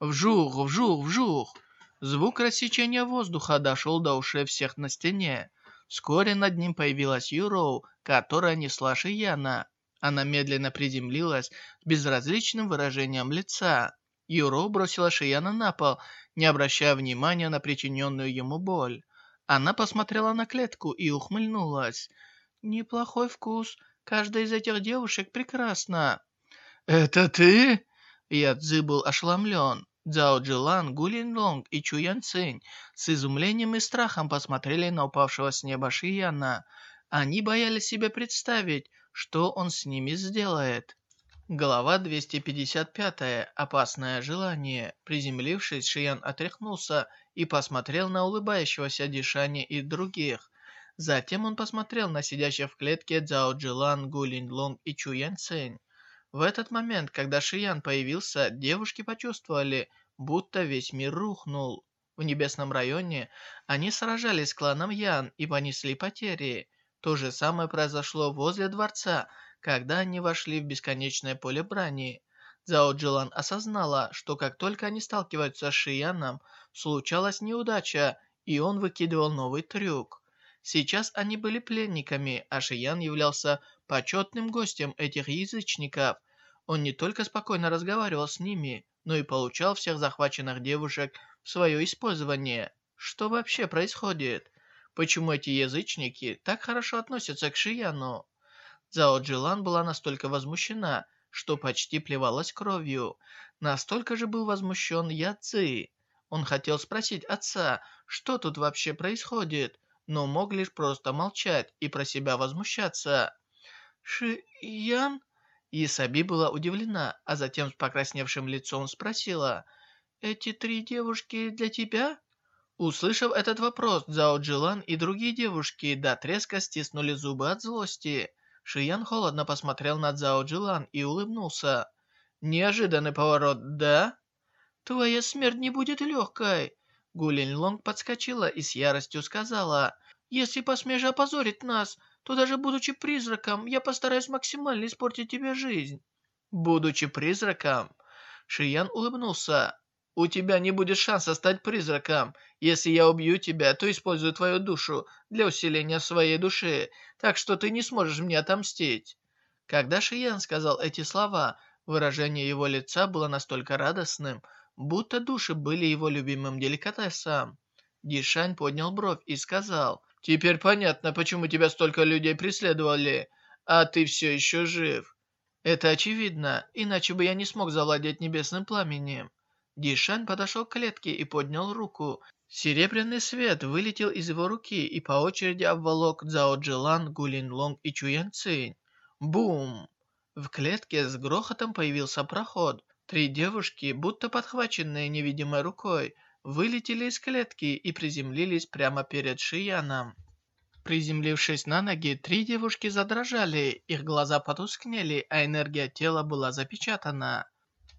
Вжух, вжух, вжух. Звук рассечения воздуха дошел до ушей всех на стене. Вскоре над ним появилась Юроу, которая несла Шияна. Она медленно приземлилась с безразличным выражением лица. Юро бросила Шияна на пол, не обращая внимания на причиненную ему боль. Она посмотрела на клетку и ухмыльнулась. «Неплохой вкус. Каждая из этих девушек прекрасна».
«Это ты?»
Ядзы был ошеломлен. Цзао Джилан, Гулин Лонг и Чу Ян Цинь с изумлением и страхом посмотрели на упавшего с неба Шияна. Они боялись себе представить, что он с ними сделает. Глава 255. Опасное желание. Приземлившись, Шиян отряхнулся и посмотрел на улыбающегося Дишани и других. Затем он посмотрел на сидящих в клетке Цзао Джилан, Гу Линь и Чу Ян. В этот момент, когда Шиян появился, девушки почувствовали, будто весь мир рухнул. В небесном районе они сражались с кланом Ян и понесли потери. То же самое произошло возле дворца, когда они вошли в бесконечное поле брани. Цао Джилан осознала, что как только они сталкиваются с Шияном, случалась неудача, и он выкидывал новый трюк. Сейчас они были пленниками, а Шиян являлся почетным гостем этих язычников. Он не только спокойно разговаривал с ними, но и получал всех захваченных девушек в свое использование. Что вообще происходит? Почему эти язычники так хорошо относятся к Шияну? Цао Джилан была настолько возмущена, что почти плевалась кровью. Настолько же был возмущен Я Ци. Он хотел спросить отца, что тут вообще происходит, но мог лишь просто молчать и про себя возмущаться. Ши Ян? Исаби была удивлена, а затем с покрасневшим лицом спросила, «Эти три девушки для тебя?» Услышав этот вопрос, Цао Джилан и другие девушки до треска стиснули зубы от злости. Шиян холодно посмотрел на Цао Джилан и улыбнулся. «Неожиданный поворот, да?» «Твоя смерть не будет легкой!» Гулин Лонг подскочила и с яростью сказала, «Если посмеешь опозорить нас, то даже будучи призраком, я постараюсь максимально испортить тебе жизнь». «Будучи призраком?» Шиян улыбнулся. У тебя не будет шанса стать призраком. Если я убью тебя, то использую твою душу для усиления своей души, так что ты не сможешь мне отомстить». Когда Шиян сказал эти слова, выражение его лица было настолько радостным, будто души были его любимым деликатесом. Дишань поднял бровь и сказал, «Теперь понятно, почему тебя столько людей преследовали, а ты все еще жив. Это очевидно, иначе бы я не смог завладеть небесным пламенем. Дишань подошел к клетке и поднял руку. Серебряный свет вылетел из его руки и по очереди обволок Цао Джилан, Гулин Лонг и Чуян Цинь. Бум! В клетке с грохотом появился проход. Три девушки, будто подхваченные невидимой рукой, вылетели из клетки и приземлились прямо перед Шияном. Приземлившись на ноги, три девушки задрожали, их глаза потускнели, а энергия тела была запечатана.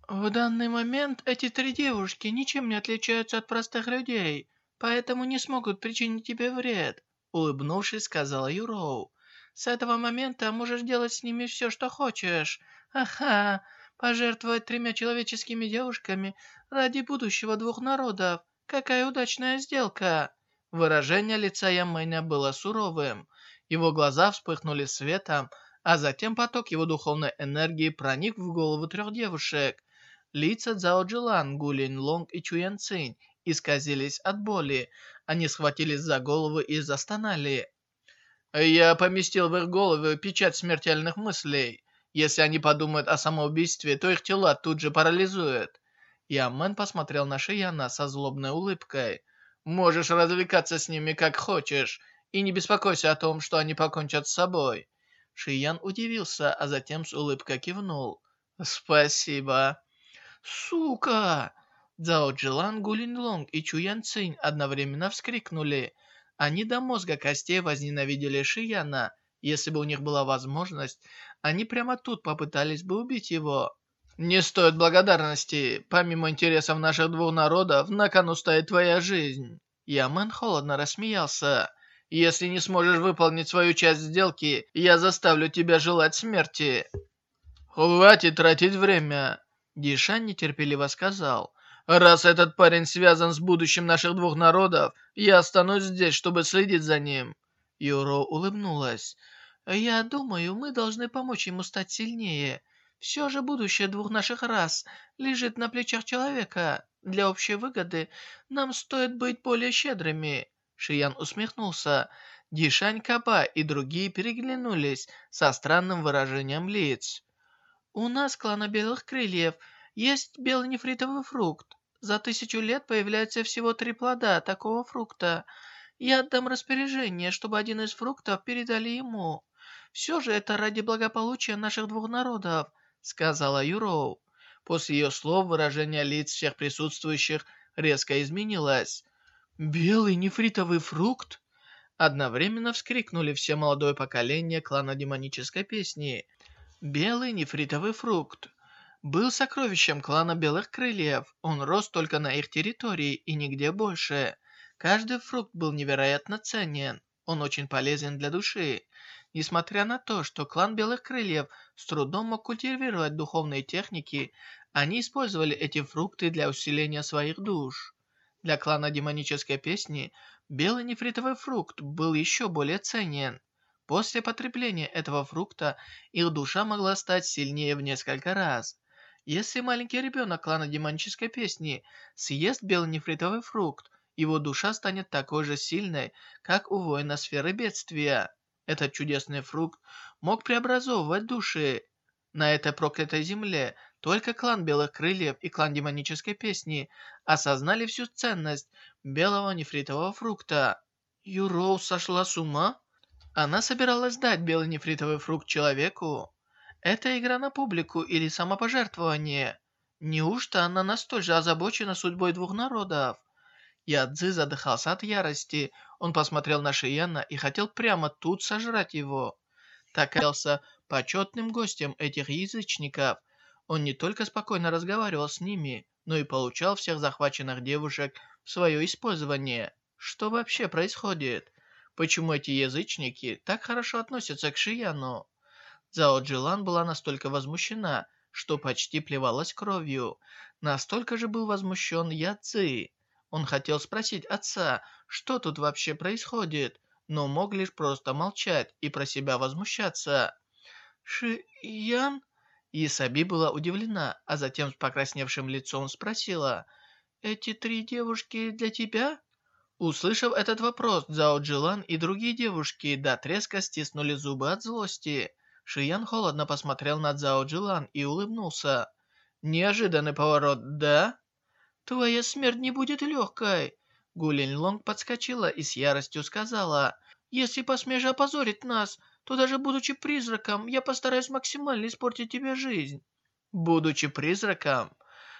В данный момент эти три девушки ничем не отличаются от простых людей, поэтому не смогут причинить тебе вред», — улыбнувшись, сказала Юроу. «С этого момента можешь делать с ними все, что хочешь. Ага, пожертвовать тремя человеческими девушками ради будущего двух народов. Какая удачная сделка!» Выражение лица Ямэня было суровым. Его глаза вспыхнули светом, а затем поток его духовной энергии проник в голову трех девушек. Лица Цао Джилан, Гулин Лонг и Чуян Цинь исказились от боли. Они схватились за головы и застонали. «Я поместил в их головы печать смертельных мыслей. Если они подумают о самоубийстве, то их тела тут же парализуют». Ямен посмотрел на Шияна со злобной улыбкой. «Можешь развлекаться с ними как хочешь, и не беспокойся о том, что они покончат с собой». Шиян удивился, а затем с улыбкой кивнул. «Спасибо». «Сука!» Цао Джилан, Гулин Лонг и Чу Ян Цинь одновременно вскрикнули. Они до мозга костей возненавидели Шияна. Если бы у них была возможность, они прямо тут попытались бы убить его. «Не стоит благодарности. Помимо интересов наших двух народов, на кону стоит твоя жизнь». Ямен холодно рассмеялся. «Если не сможешь выполнить свою часть сделки, я заставлю тебя желать смерти». «Хватит тратить время. Дишан нетерпеливо сказал, «Раз этот парень связан с будущим наших двух народов, я останусь здесь, чтобы следить за ним». Юро улыбнулась. «Я думаю, мы должны помочь ему стать сильнее. Все же будущее двух наших рас лежит на плечах человека. Для общей выгоды нам стоит быть более щедрыми». Шиян усмехнулся. Дишань Каба и другие переглянулись со странным выражением лиц. «У нас, клана Белых Крыльев, есть белый нефритовый фрукт. За тысячу лет появляется всего три плода такого фрукта. Я отдам распоряжение, чтобы один из фруктов передали ему. Все же это ради благополучия наших двух народов», — сказала Юроу. После ее слов выражение лиц всех присутствующих резко изменилось. «Белый нефритовый фрукт?» Одновременно вскрикнули все молодое поколение клана демонической песни. Белый нефритовый фрукт был сокровищем клана Белых Крыльев. Он рос только на их территории и нигде больше. Каждый фрукт был невероятно ценен. Он очень полезен для души. Несмотря на то, что клан Белых Крыльев с трудом мог культивировать духовные техники, они использовали эти фрукты для усиления своих душ. Для клана демонической песни белый нефритовый фрукт был еще более ценен. После потребления этого фрукта их душа могла стать сильнее в несколько раз. Если маленький ребенок клана демонической песни съест белый нефритовый фрукт, его душа станет такой же сильной, как у воина сферы бедствия. Этот чудесный фрукт мог преобразовывать души. На этой проклятой земле только клан Белых Крыльев и клан Демонической Песни осознали всю ценность белого нефритового фрукта. Юроу сошла с ума? Она собиралась дать белый нефритовый фрукт человеку. Это игра на публику или самопожертвование? Неужто она настолько озабочена судьбой двух народов? Ядзы задыхался от ярости. Он посмотрел на Шияна и хотел прямо тут сожрать его. Так оказался почетным гостем этих язычников. Он не только спокойно разговаривал с ними, но и получал всех захваченных девушек в свое использование. Что вообще происходит? Почему эти язычники так хорошо относятся к Шияну? Цао Джилан была настолько возмущена, что почти плевалась кровью. Настолько же был возмущен Я Ци. Он хотел спросить отца, что тут вообще происходит, но мог лишь просто молчать и про себя возмущаться. «Шиян?» Исаби была удивлена, а затем с покрасневшим лицом спросила, «Эти три девушки для тебя?» Услышав этот вопрос, Цао Джилан и другие девушки до треска стиснули зубы от злости. Шиян холодно посмотрел на Цао Джилан и улыбнулся. «Неожиданный поворот, да?» «Твоя смерть не будет легкой!» Гулин Лонг подскочила и с яростью сказала, «Если посмеешь опозорить нас, то даже будучи призраком, я постараюсь максимально испортить тебе жизнь». «Будучи призраком?»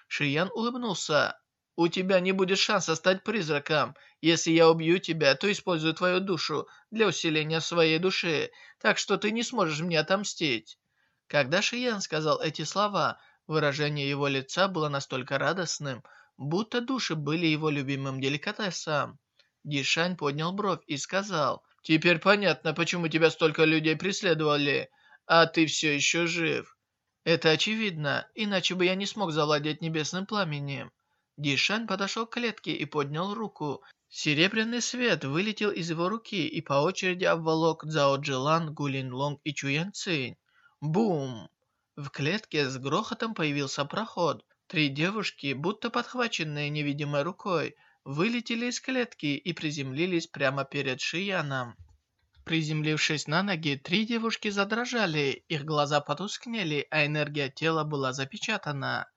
Шиян улыбнулся. У тебя не будет шанса стать призраком. Если я убью тебя, то использую твою душу для усиления своей души, так что ты не сможешь мне отомстить». Когда Шиян сказал эти слова, выражение его лица было настолько радостным, будто души были его любимым деликатесом. Дишань поднял бровь и сказал, «Теперь понятно, почему тебя столько людей преследовали, а ты все еще жив. Это очевидно, иначе бы я не смог завладеть небесным пламенем. Дишань подошел к клетке и поднял руку. Серебряный свет вылетел из его руки и по очереди обволок Цао Джилан, Гулин Лонг и Чуян Цинь. Бум! В клетке с грохотом появился проход. Три девушки, будто подхваченные невидимой рукой, вылетели из клетки и приземлились прямо перед Шияном. Приземлившись на ноги, три девушки задрожали, их глаза потускнели, а энергия тела была запечатана.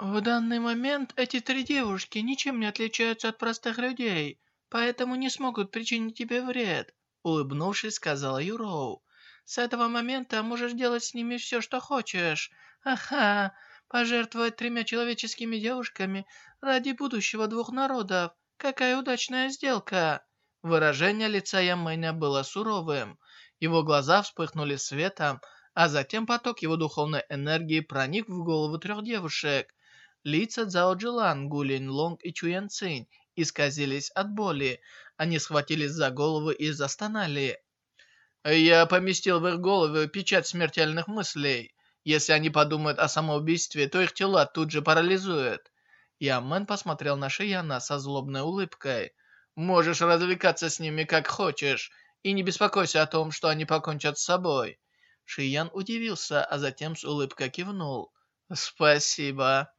В данный момент эти три девушки ничем не отличаются от простых людей, поэтому не смогут причинить тебе вред», — улыбнувшись, сказала Юроу. «С этого момента можешь делать с ними все, что хочешь. Ага, пожертвовать тремя человеческими девушками ради будущего двух народов. Какая удачная сделка!» Выражение лица Ямэня было суровым. Его глаза вспыхнули светом, а затем поток его духовной энергии проник в голову трех девушек. Лица Цао Джилан, Гулин Лонг и Чуян Цинь исказились от боли. Они схватились за головы и застонали. «Я поместил в их головы печать смертельных мыслей. Если они подумают о самоубийстве, то их тела тут же парализуют». Ямен посмотрел на Шияна со злобной улыбкой. «Можешь развлекаться с ними как хочешь, и не беспокойся о том, что они покончат с собой». Шиян удивился, а затем с улыбкой кивнул. «Спасибо».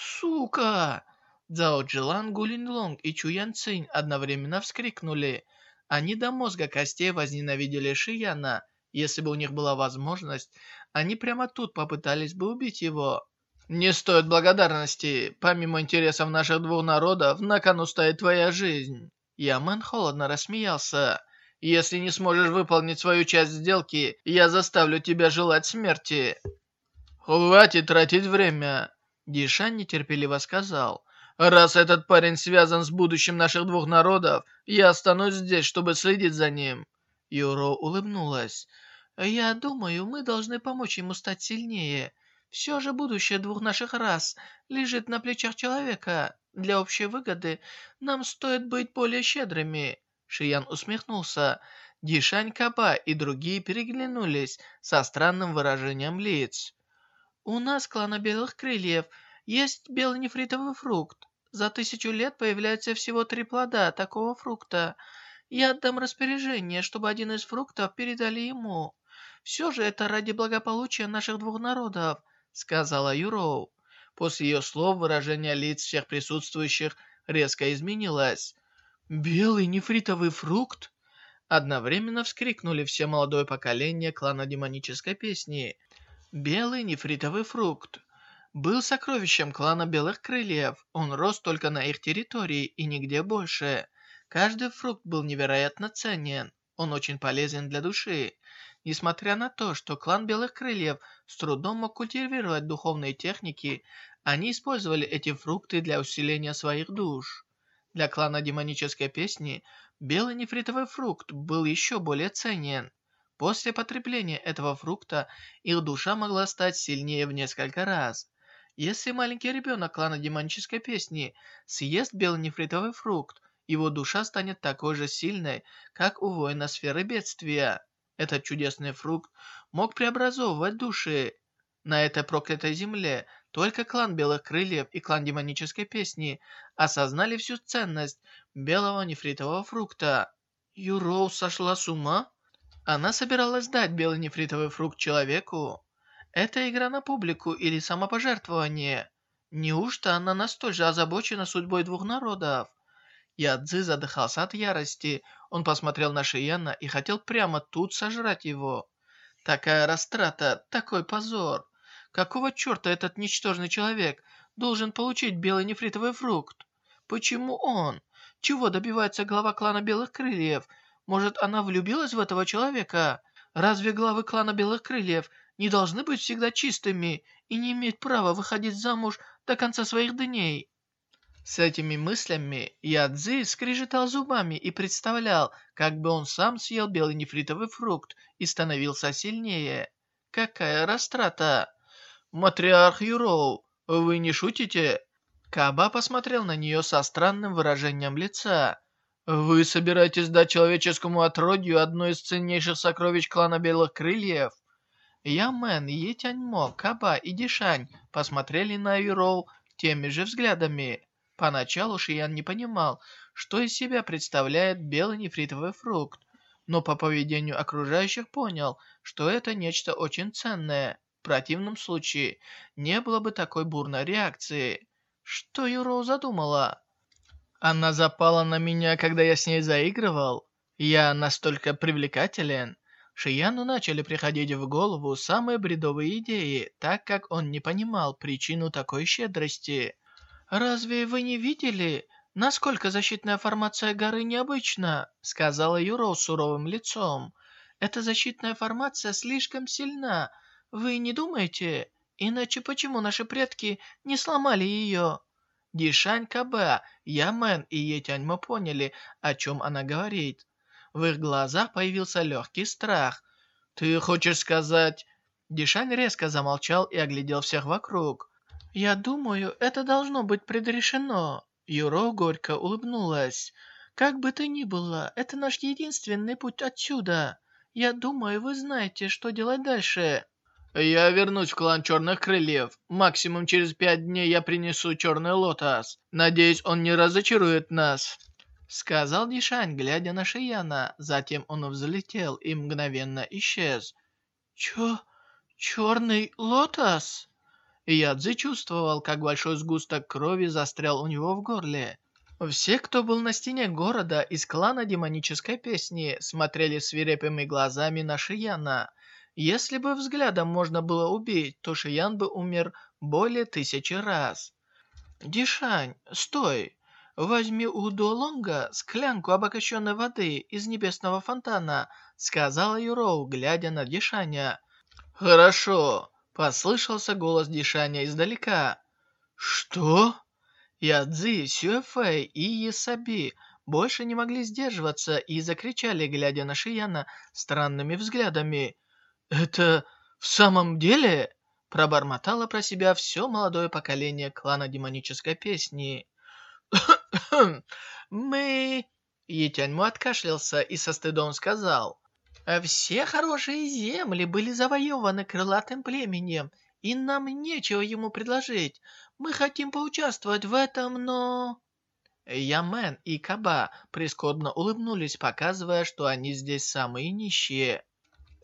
«Сука!» Цзао Джилан, Гулин Лонг и Чуян Цинь одновременно вскрикнули. Они до мозга костей возненавидели Шияна. Если бы у них была возможность, они прямо тут попытались бы убить его. «Не стоит благодарности. Помимо интересов наших двух народов, на кону стоит твоя жизнь». Ямен холодно рассмеялся. «Если не сможешь выполнить свою часть сделки, я заставлю тебя желать смерти». «Хватит тратить время!» Дишан нетерпеливо сказал. Раз этот парень связан с будущим наших двух народов, я останусь здесь, чтобы следить за ним». Юро улыбнулась. «Я думаю, мы должны помочь ему стать сильнее. Все же будущее двух наших рас лежит на плечах человека. Для общей выгоды нам стоит быть более щедрыми». Шиян усмехнулся. Дишань Каба и другие переглянулись со странным выражением лиц. «У нас, клана Белых Крыльев, есть белый нефритовый фрукт. За тысячу лет появляется всего три плода такого фрукта. Я отдам распоряжение, чтобы один из фруктов передали ему. Все же это ради благополучия наших двух народов», — сказала Юроу. После ее слов выражение лиц всех присутствующих резко изменилось. «Белый нефритовый фрукт?» Одновременно вскрикнули все молодое поколение клана демонической песни. «Белый нефритовый фрукт!» был сокровищем клана Белых Крыльев. Он рос только на их территории и нигде больше. Каждый фрукт был невероятно ценен. Он очень полезен для души. Несмотря на то, что клан Белых Крыльев с трудом мог культивировать духовные техники, они использовали эти фрукты для усиления своих душ. Для клана демонической песни белый нефритовый фрукт был еще более ценен. После потребления этого фрукта их душа могла стать сильнее в несколько раз. Если маленький ребенок клана демонической песни съест белый нефритовый фрукт, его душа станет такой же сильной, как у воина сферы бедствия. Этот чудесный фрукт мог преобразовывать души. На этой проклятой земле только клан Белых Крыльев и клан Демонической Песни осознали всю ценность белого нефритового фрукта. Юроу сошла с ума? Она собиралась дать белый нефритовый фрукт человеку, это игра на публику или самопожертвование? Неужто она настолько озабочена судьбой двух народов? Ядзы задыхался от ярости. Он посмотрел на Шияна и хотел прямо тут сожрать его. Такая растрата, такой позор. Какого черта этот ничтожный человек должен получить белый нефритовый фрукт? Почему он? Чего добивается глава клана Белых Крыльев? Может, она влюбилась в этого человека? Разве главы клана Белых Крыльев не должны быть всегда чистыми и не иметь права выходить замуж до конца своих дней. С этими мыслями Ядзи скрежетал зубами и представлял, как бы он сам съел белый нефритовый фрукт и становился сильнее. Какая растрата! Матриарх Юроу, вы не шутите? Каба посмотрел на нее со странным выражением лица. «Вы собираетесь дать человеческому отродью одно из ценнейших сокровищ клана Белых Крыльев?» Ямен, Етяньмо, Каба и Дишань посмотрели на Юроу теми же взглядами. Поначалу Шиян не понимал, что из себя представляет белый нефритовый фрукт, но по поведению окружающих понял, что это нечто очень ценное. В противном случае не было бы такой бурной реакции. Что Юроу задумала? Она запала на меня, когда я с ней заигрывал? Я настолько привлекателен? Шияну начали приходить в голову самые бредовые идеи, так как он не понимал причину такой щедрости. «Разве вы не видели, насколько защитная формация горы необычна?» сказала Юро суровым лицом. «Эта защитная формация слишком сильна. Вы не думаете? Иначе почему наши предки не сломали ее?» Дишань Кабе, Ямен и Етяньма поняли, о чем она говорит. В их глазах появился легкий страх. «Ты хочешь сказать...» Дишань резко замолчал и оглядел всех вокруг. «Я думаю, это должно быть предрешено». Юро горько улыбнулась. «Как бы то ни было, это наш единственный путь отсюда. Я думаю, вы знаете, что делать дальше». «Я вернусь в клан Черных Крыльев. Максимум через пять дней я принесу Черный Лотос. Надеюсь, он не разочарует нас». Сказал Дишань, глядя на Шияна. Затем он взлетел и мгновенно исчез. Чё? Черный лотос? Ядзи чувствовал, как большой сгусток крови застрял у него в горле. Все, кто был на стене города из клана демонической песни, смотрели свирепыми глазами на Шияна. Если бы взглядом можно было убить, то Шиян бы умер более тысячи раз. «Дишань, стой! Возьми у Дуолонга склянку обогащенной воды из небесного фонтана», сказала Юроу, глядя на Дишаня.
«Хорошо!» Послышался голос Дишаня издалека.
«Что?»
Ядзи, Сюэфэй и Есаби больше не могли сдерживаться и закричали, глядя на Шияна странными взглядами. «Это в самом деле?» Пробормотало про себя все молодое поколение клана демонической песни.
«Мы...» Етяньму откашлялся и со стыдом сказал. Все хорошие земли были завоеваны крылатым племенем, и нам нечего ему предложить. Мы хотим поучаствовать в этом, но...»
Ямен и Каба прискорбно улыбнулись, показывая, что они здесь самые нищие.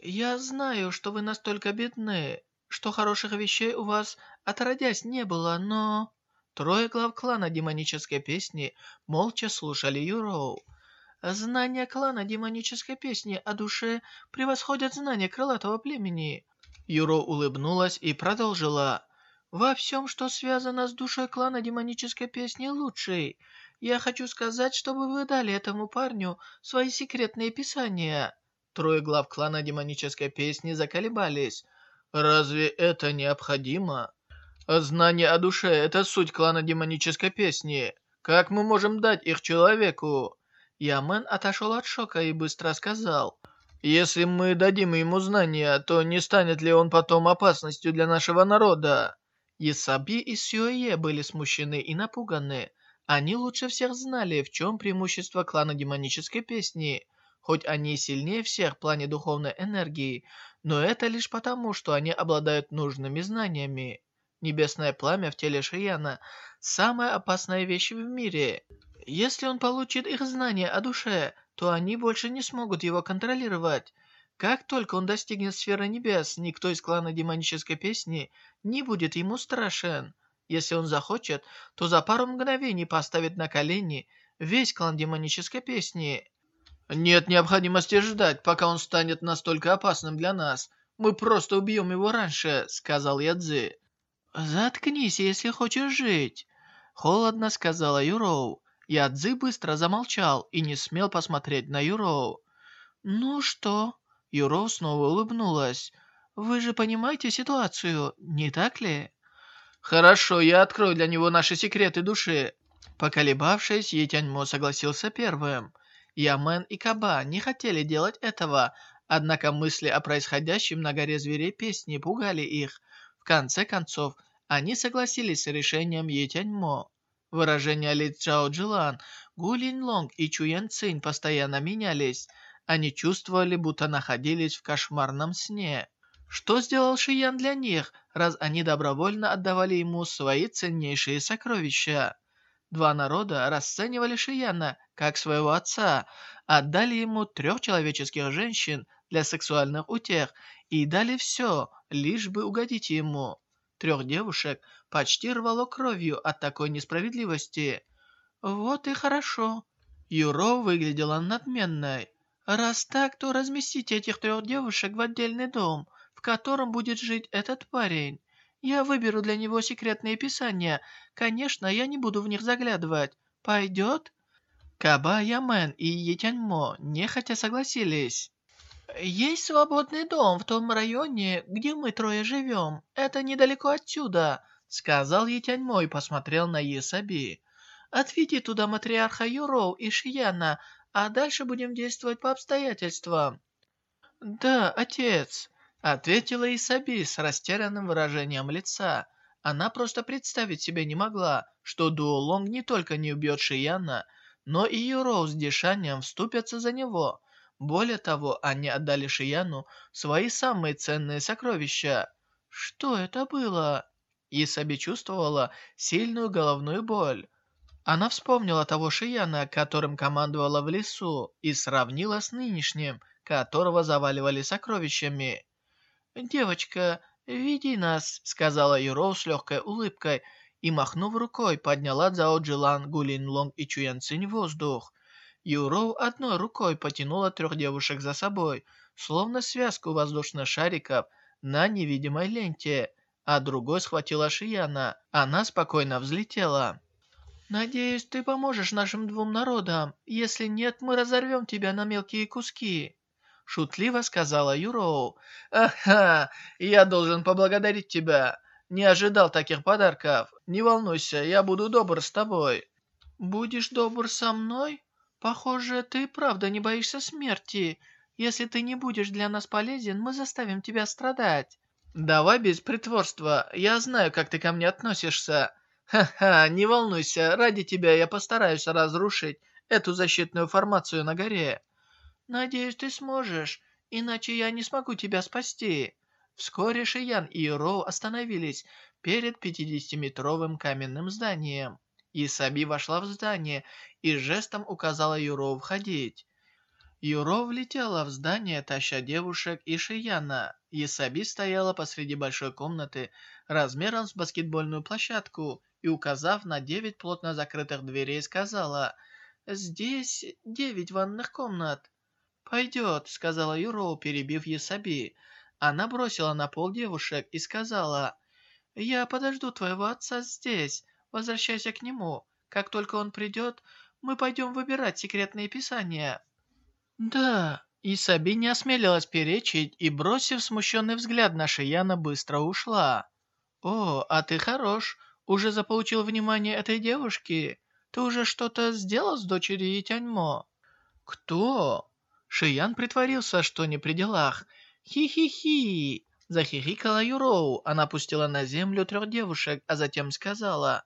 «Я знаю, что вы настолько бедны, что хороших вещей у вас отродясь не было, но...»
Трое глав клана демонической песни молча слушали Юроу.
Знания клана демонической песни о душе превосходят знания крылатого племени.
Юро улыбнулась и продолжила.
Во всем, что связано с душой клана демонической песни, лучший. Я хочу сказать, чтобы вы дали этому парню свои секретные писания.
Трое глав клана демонической песни заколебались. Разве это необходимо? Знание о душе – это суть клана демонической песни. Как мы можем дать их человеку?
Ямен отошел от шока и быстро сказал.
«Если мы дадим ему знания, то не станет ли он потом опасностью для нашего народа?»
Исаби и Сюэ были смущены и напуганы. Они лучше всех знали, в чем преимущество клана демонической песни. Хоть они сильнее всех в плане духовной энергии, но это лишь потому, что они обладают нужными знаниями. Небесное пламя в теле Шияна – самая опасная вещь в мире. Если он получит их знания о душе, то они больше не смогут его контролировать. Как только он достигнет сферы небес, никто из клана демонической песни не будет ему страшен. Если он захочет, то за пару мгновений поставит на колени весь клан демонической песни.
Нет необходимости ждать, пока он станет настолько опасным для нас. Мы просто убьем его раньше, сказал Ядзи.
Заткнись, если хочешь жить, холодно сказала Юроу.
Ядзи быстро замолчал и не смел посмотреть на Юроу.
«Ну что?»
Юроу снова улыбнулась.
«Вы же понимаете ситуацию, не так ли?»
«Хорошо, я открою для него наши секреты души». Поколебавшись, Етяньмо согласился первым. Ямен и Каба не хотели делать этого, однако мысли о происходящем на горе зверей песни пугали их. В конце концов, они согласились с решением Етяньмо. Выражения лиц Чао Джилан, Гу Линь Лонг и Чу Ян Цинь постоянно менялись. Они чувствовали, будто находились в кошмарном сне. Что сделал Шиян для них, раз они добровольно отдавали ему свои ценнейшие сокровища? Два народа расценивали Шияна как своего отца, отдали ему трех человеческих женщин для сексуальных утех и дали все, лишь бы угодить ему. Трех девушек почти рвало кровью от такой несправедливости.
Вот и хорошо.
Юро выглядела надменной.
Раз так, то разместите этих трех девушек в отдельный дом, в котором будет жить этот парень. Я выберу для него секретные писания. Конечно, я не буду в них заглядывать. Пойдет?
Каба Ямен и Етяньмо нехотя согласились.
«Есть свободный дом в том районе, где мы трое живем. Это недалеко отсюда», — сказал Етяньмо и посмотрел на Есаби. «Отведи туда матриарха Юроу и Шияна, а дальше будем действовать по обстоятельствам».
«Да, отец», — ответила Исаби с растерянным выражением лица. Она просто представить себе не могла, что Дуолонг не только не убьет Шияна, но и Юроу с Дишанием вступятся за него. Более того, они отдали Шияну свои самые ценные сокровища.
Что это было?
Исаби чувствовала сильную головную боль. Она вспомнила того Шияна, которым командовала в лесу, и сравнила с нынешним, которого заваливали сокровищами.
«Девочка, веди нас», — сказала Юроу с легкой улыбкой, и, махнув рукой, подняла Цао Джилан, Гулин Лонг и Чуян Цинь в воздух. Юроу одной рукой потянула трех девушек за собой, словно связку воздушных шариков на невидимой ленте, а другой схватила Шияна. Она спокойно взлетела. «Надеюсь, ты поможешь нашим двум народам. Если нет, мы разорвем тебя на мелкие куски». Шутливо сказала Юроу. «Ага, я должен поблагодарить тебя. Не ожидал таких подарков. Не волнуйся, я буду добр с тобой». «Будешь добр со мной? Похоже, ты правда не боишься смерти. Если ты не будешь для нас полезен, мы заставим тебя страдать». «Давай без притворства. Я знаю, как ты ко мне относишься. Ха-ха, не волнуйся, ради тебя я постараюсь разрушить эту защитную формацию на горе». «Надеюсь, ты сможешь, иначе я не смогу тебя спасти». Вскоре Шиян и Роу остановились перед 50-метровым каменным зданием. Исаби вошла в здание и жестом указала Юроу входить. Юро влетела в здание, таща девушек и Шияна. Исаби стояла посреди большой комнаты размером с баскетбольную площадку и, указав на девять плотно закрытых дверей, сказала «Здесь девять ванных комнат». «Пойдет», — сказала Юроу, перебив Есаби. Она бросила на пол девушек и сказала, «Я подожду твоего отца здесь. Возвращайся к нему. Как только он придет, мы пойдем выбирать секретные писания». «Да». Исаби не осмелилась перечить и, бросив смущенный взгляд на Шияна, быстро ушла. «О, а ты хорош. Уже заполучил внимание этой девушки. Ты уже что-то сделал с дочерью Тяньмо?» «Кто?» Шиян притворился, что не при делах. «Хи-хи-хи!» Захихикала Юроу. Она пустила на землю трех девушек, а затем сказала.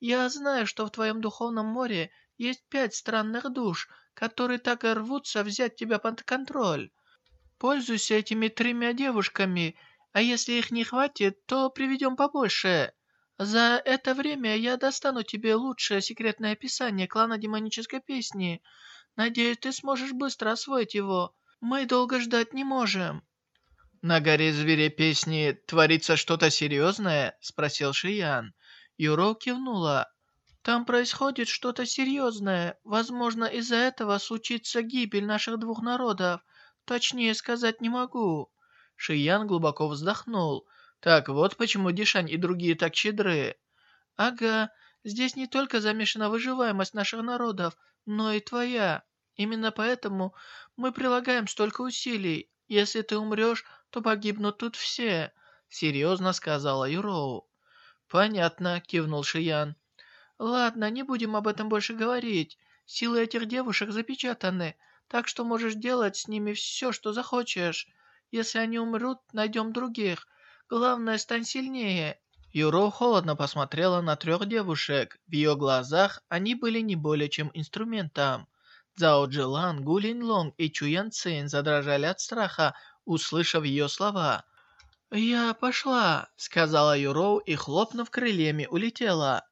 «Я знаю, что в твоем духовном море есть пять странных душ, которые так и рвутся взять тебя под контроль. Пользуйся этими тремя девушками, а если их не хватит, то приведем побольше. За это время я достану тебе лучшее секретное описание клана демонической песни». Надеюсь, ты сможешь быстро освоить его. Мы долго ждать не можем». «На горе зверя песни творится что-то серьезное?» — спросил Шиян. Юро кивнула. «Там происходит что-то серьезное. Возможно, из-за этого случится гибель наших двух народов. Точнее сказать не могу». Шиян глубоко вздохнул. «Так вот почему Дишань и другие так щедры». «Ага, здесь не только замешана выживаемость наших народов, но и твоя. Именно поэтому мы прилагаем столько усилий. Если ты умрешь, то погибнут тут все», — серьезно сказала Юроу. «Понятно», — кивнул Шиян. «Ладно, не будем об этом больше говорить. Силы этих девушек запечатаны, так что можешь делать с ними все, что захочешь. Если они умрут, найдем других. Главное, стань сильнее». Юро холодно посмотрела на трех девушек. В ее глазах они были не более чем инструментом. Цао Джилан, Гу Линь и Чу Ян Цин задрожали от страха, услышав ее слова. «Я пошла», — сказала Юроу и, хлопнув крыльями, улетела.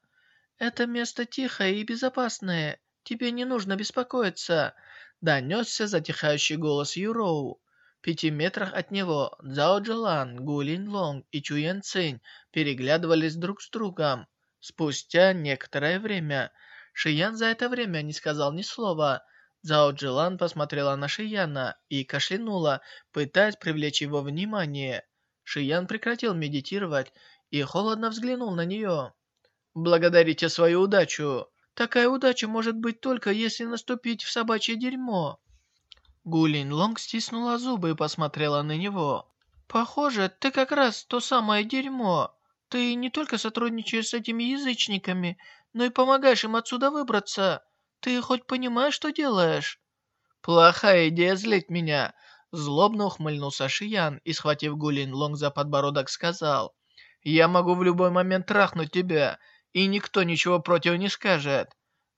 «Это место тихое и безопасное. Тебе не нужно беспокоиться», — донесся затихающий голос Юроу. В пяти метрах от него Цао Джилан, Гу Линь Лонг и Чу Ян Цинь переглядывались друг с другом. Спустя некоторое время Шиян за это время не сказал ни слова. Цао Джилан посмотрела на Шияна и кашлянула, пытаясь привлечь его внимание. Шиян прекратил медитировать и холодно взглянул на нее. «Благодарите свою удачу. Такая удача может быть только если наступить в собачье дерьмо». Гулин Лонг стиснула зубы и посмотрела на него. «Похоже, ты как раз то самое дерьмо. Ты не только сотрудничаешь с этими язычниками, но и помогаешь им отсюда выбраться. Ты хоть понимаешь, что делаешь?» «Плохая идея злить меня!» Злобно ухмыльнулся Шиян и, схватив Гулин Лонг за подбородок, сказал, «Я могу в любой момент трахнуть тебя, и никто ничего против не скажет».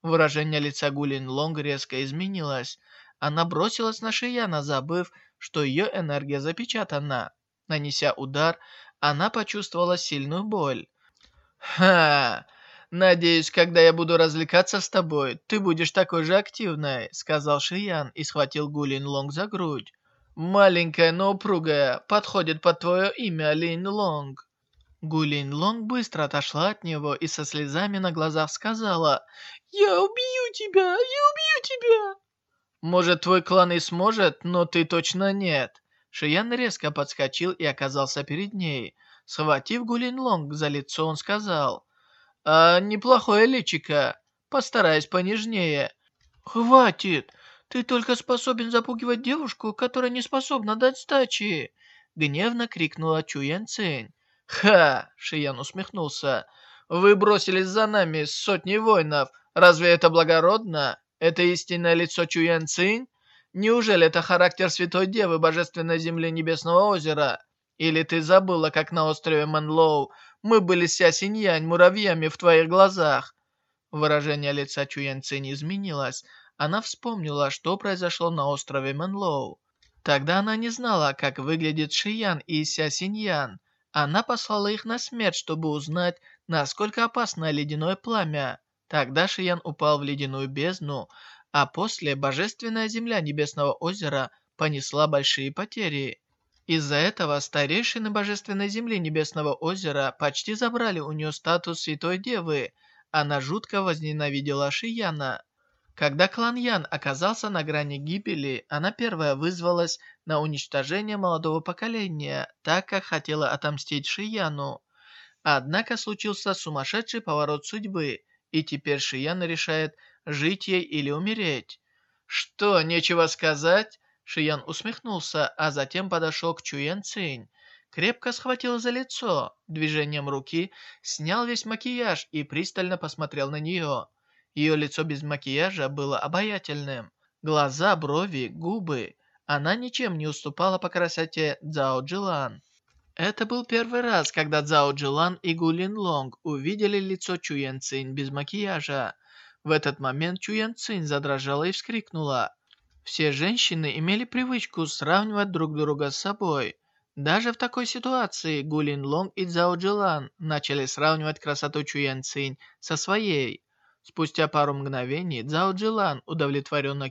Выражение лица Гулин Лонг резко изменилось. Она бросилась на Шияна, забыв, что ее энергия запечатана. Нанеся удар, она почувствовала сильную боль. «Ха! «Надеюсь, когда я буду развлекаться с тобой, ты будешь такой же активной», — сказал Шиян и схватил Гулин Лонг за грудь. Маленькая, но упругая, подходит под твое имя, Линь Лонг. Гулин Лонг быстро отошла от него и со слезами на глазах сказала «Я убью тебя! Я убью тебя!» «Может, твой клан и сможет, но ты точно нет!» Шиян резко подскочил и оказался перед ней. Схватив Гулин Лонг за лицо, он сказал «А неплохое личико, постараюсь понежнее». «Хватит! Ты только способен запугивать девушку, которая не способна дать сдачи!» Гневно крикнула Чуян Цинь. «Ха!» — Шиян усмехнулся. «Вы бросились за нами с сотней воинов. Разве это благородно? Это истинное лицо Чуян Цинь? Неужели это характер Святой Девы Божественной Земли Небесного Озера? Или ты забыла, как на острове Манлоу мы были ся синьянь муравьями в твоих глазах?» Выражение лица Чуян Цинь изменилось. Она вспомнила, что произошло на острове Манлоу. Тогда она не знала, как выглядит Шиян и Ся Синьян. Она послала их на смерть, чтобы узнать, насколько опасно ледяное пламя. Тогда Шиян упал в ледяную бездну, а после Божественная Земля Небесного Озера понесла большие потери. Из-за этого старейшины Божественной Земли Небесного Озера почти забрали у нее статус Святой Девы. Она жутко возненавидела Шияна. Когда клан Ян оказался на грани гибели, она первая вызвалась на уничтожение молодого поколения, так как хотела отомстить Шияну. Однако случился сумасшедший поворот судьбы, и теперь Шиян решает, жить ей или умереть. «Что, нечего сказать?» Шиян усмехнулся, а затем подошел к Чуян Цинь. Крепко схватил за лицо, движением руки снял весь макияж и пристально посмотрел на нее. Ее лицо без макияжа было обаятельным. Глаза, брови, губы. Она ничем не уступала по красоте Цзао Джилан. Это был первый раз, когда Цзао Джилан и Гулин Лонг увидели лицо Чуян Цинь без макияжа. В этот момент Чуян Цинь задрожала и вскрикнула. Все женщины имели привычку сравнивать друг друга с собой. Даже в такой ситуации Гулин Лонг и Цзао Джилан начали сравнивать красоту Чуян Цинь со своей. Спустя пару мгновений Цзао Джилан удовлетворенно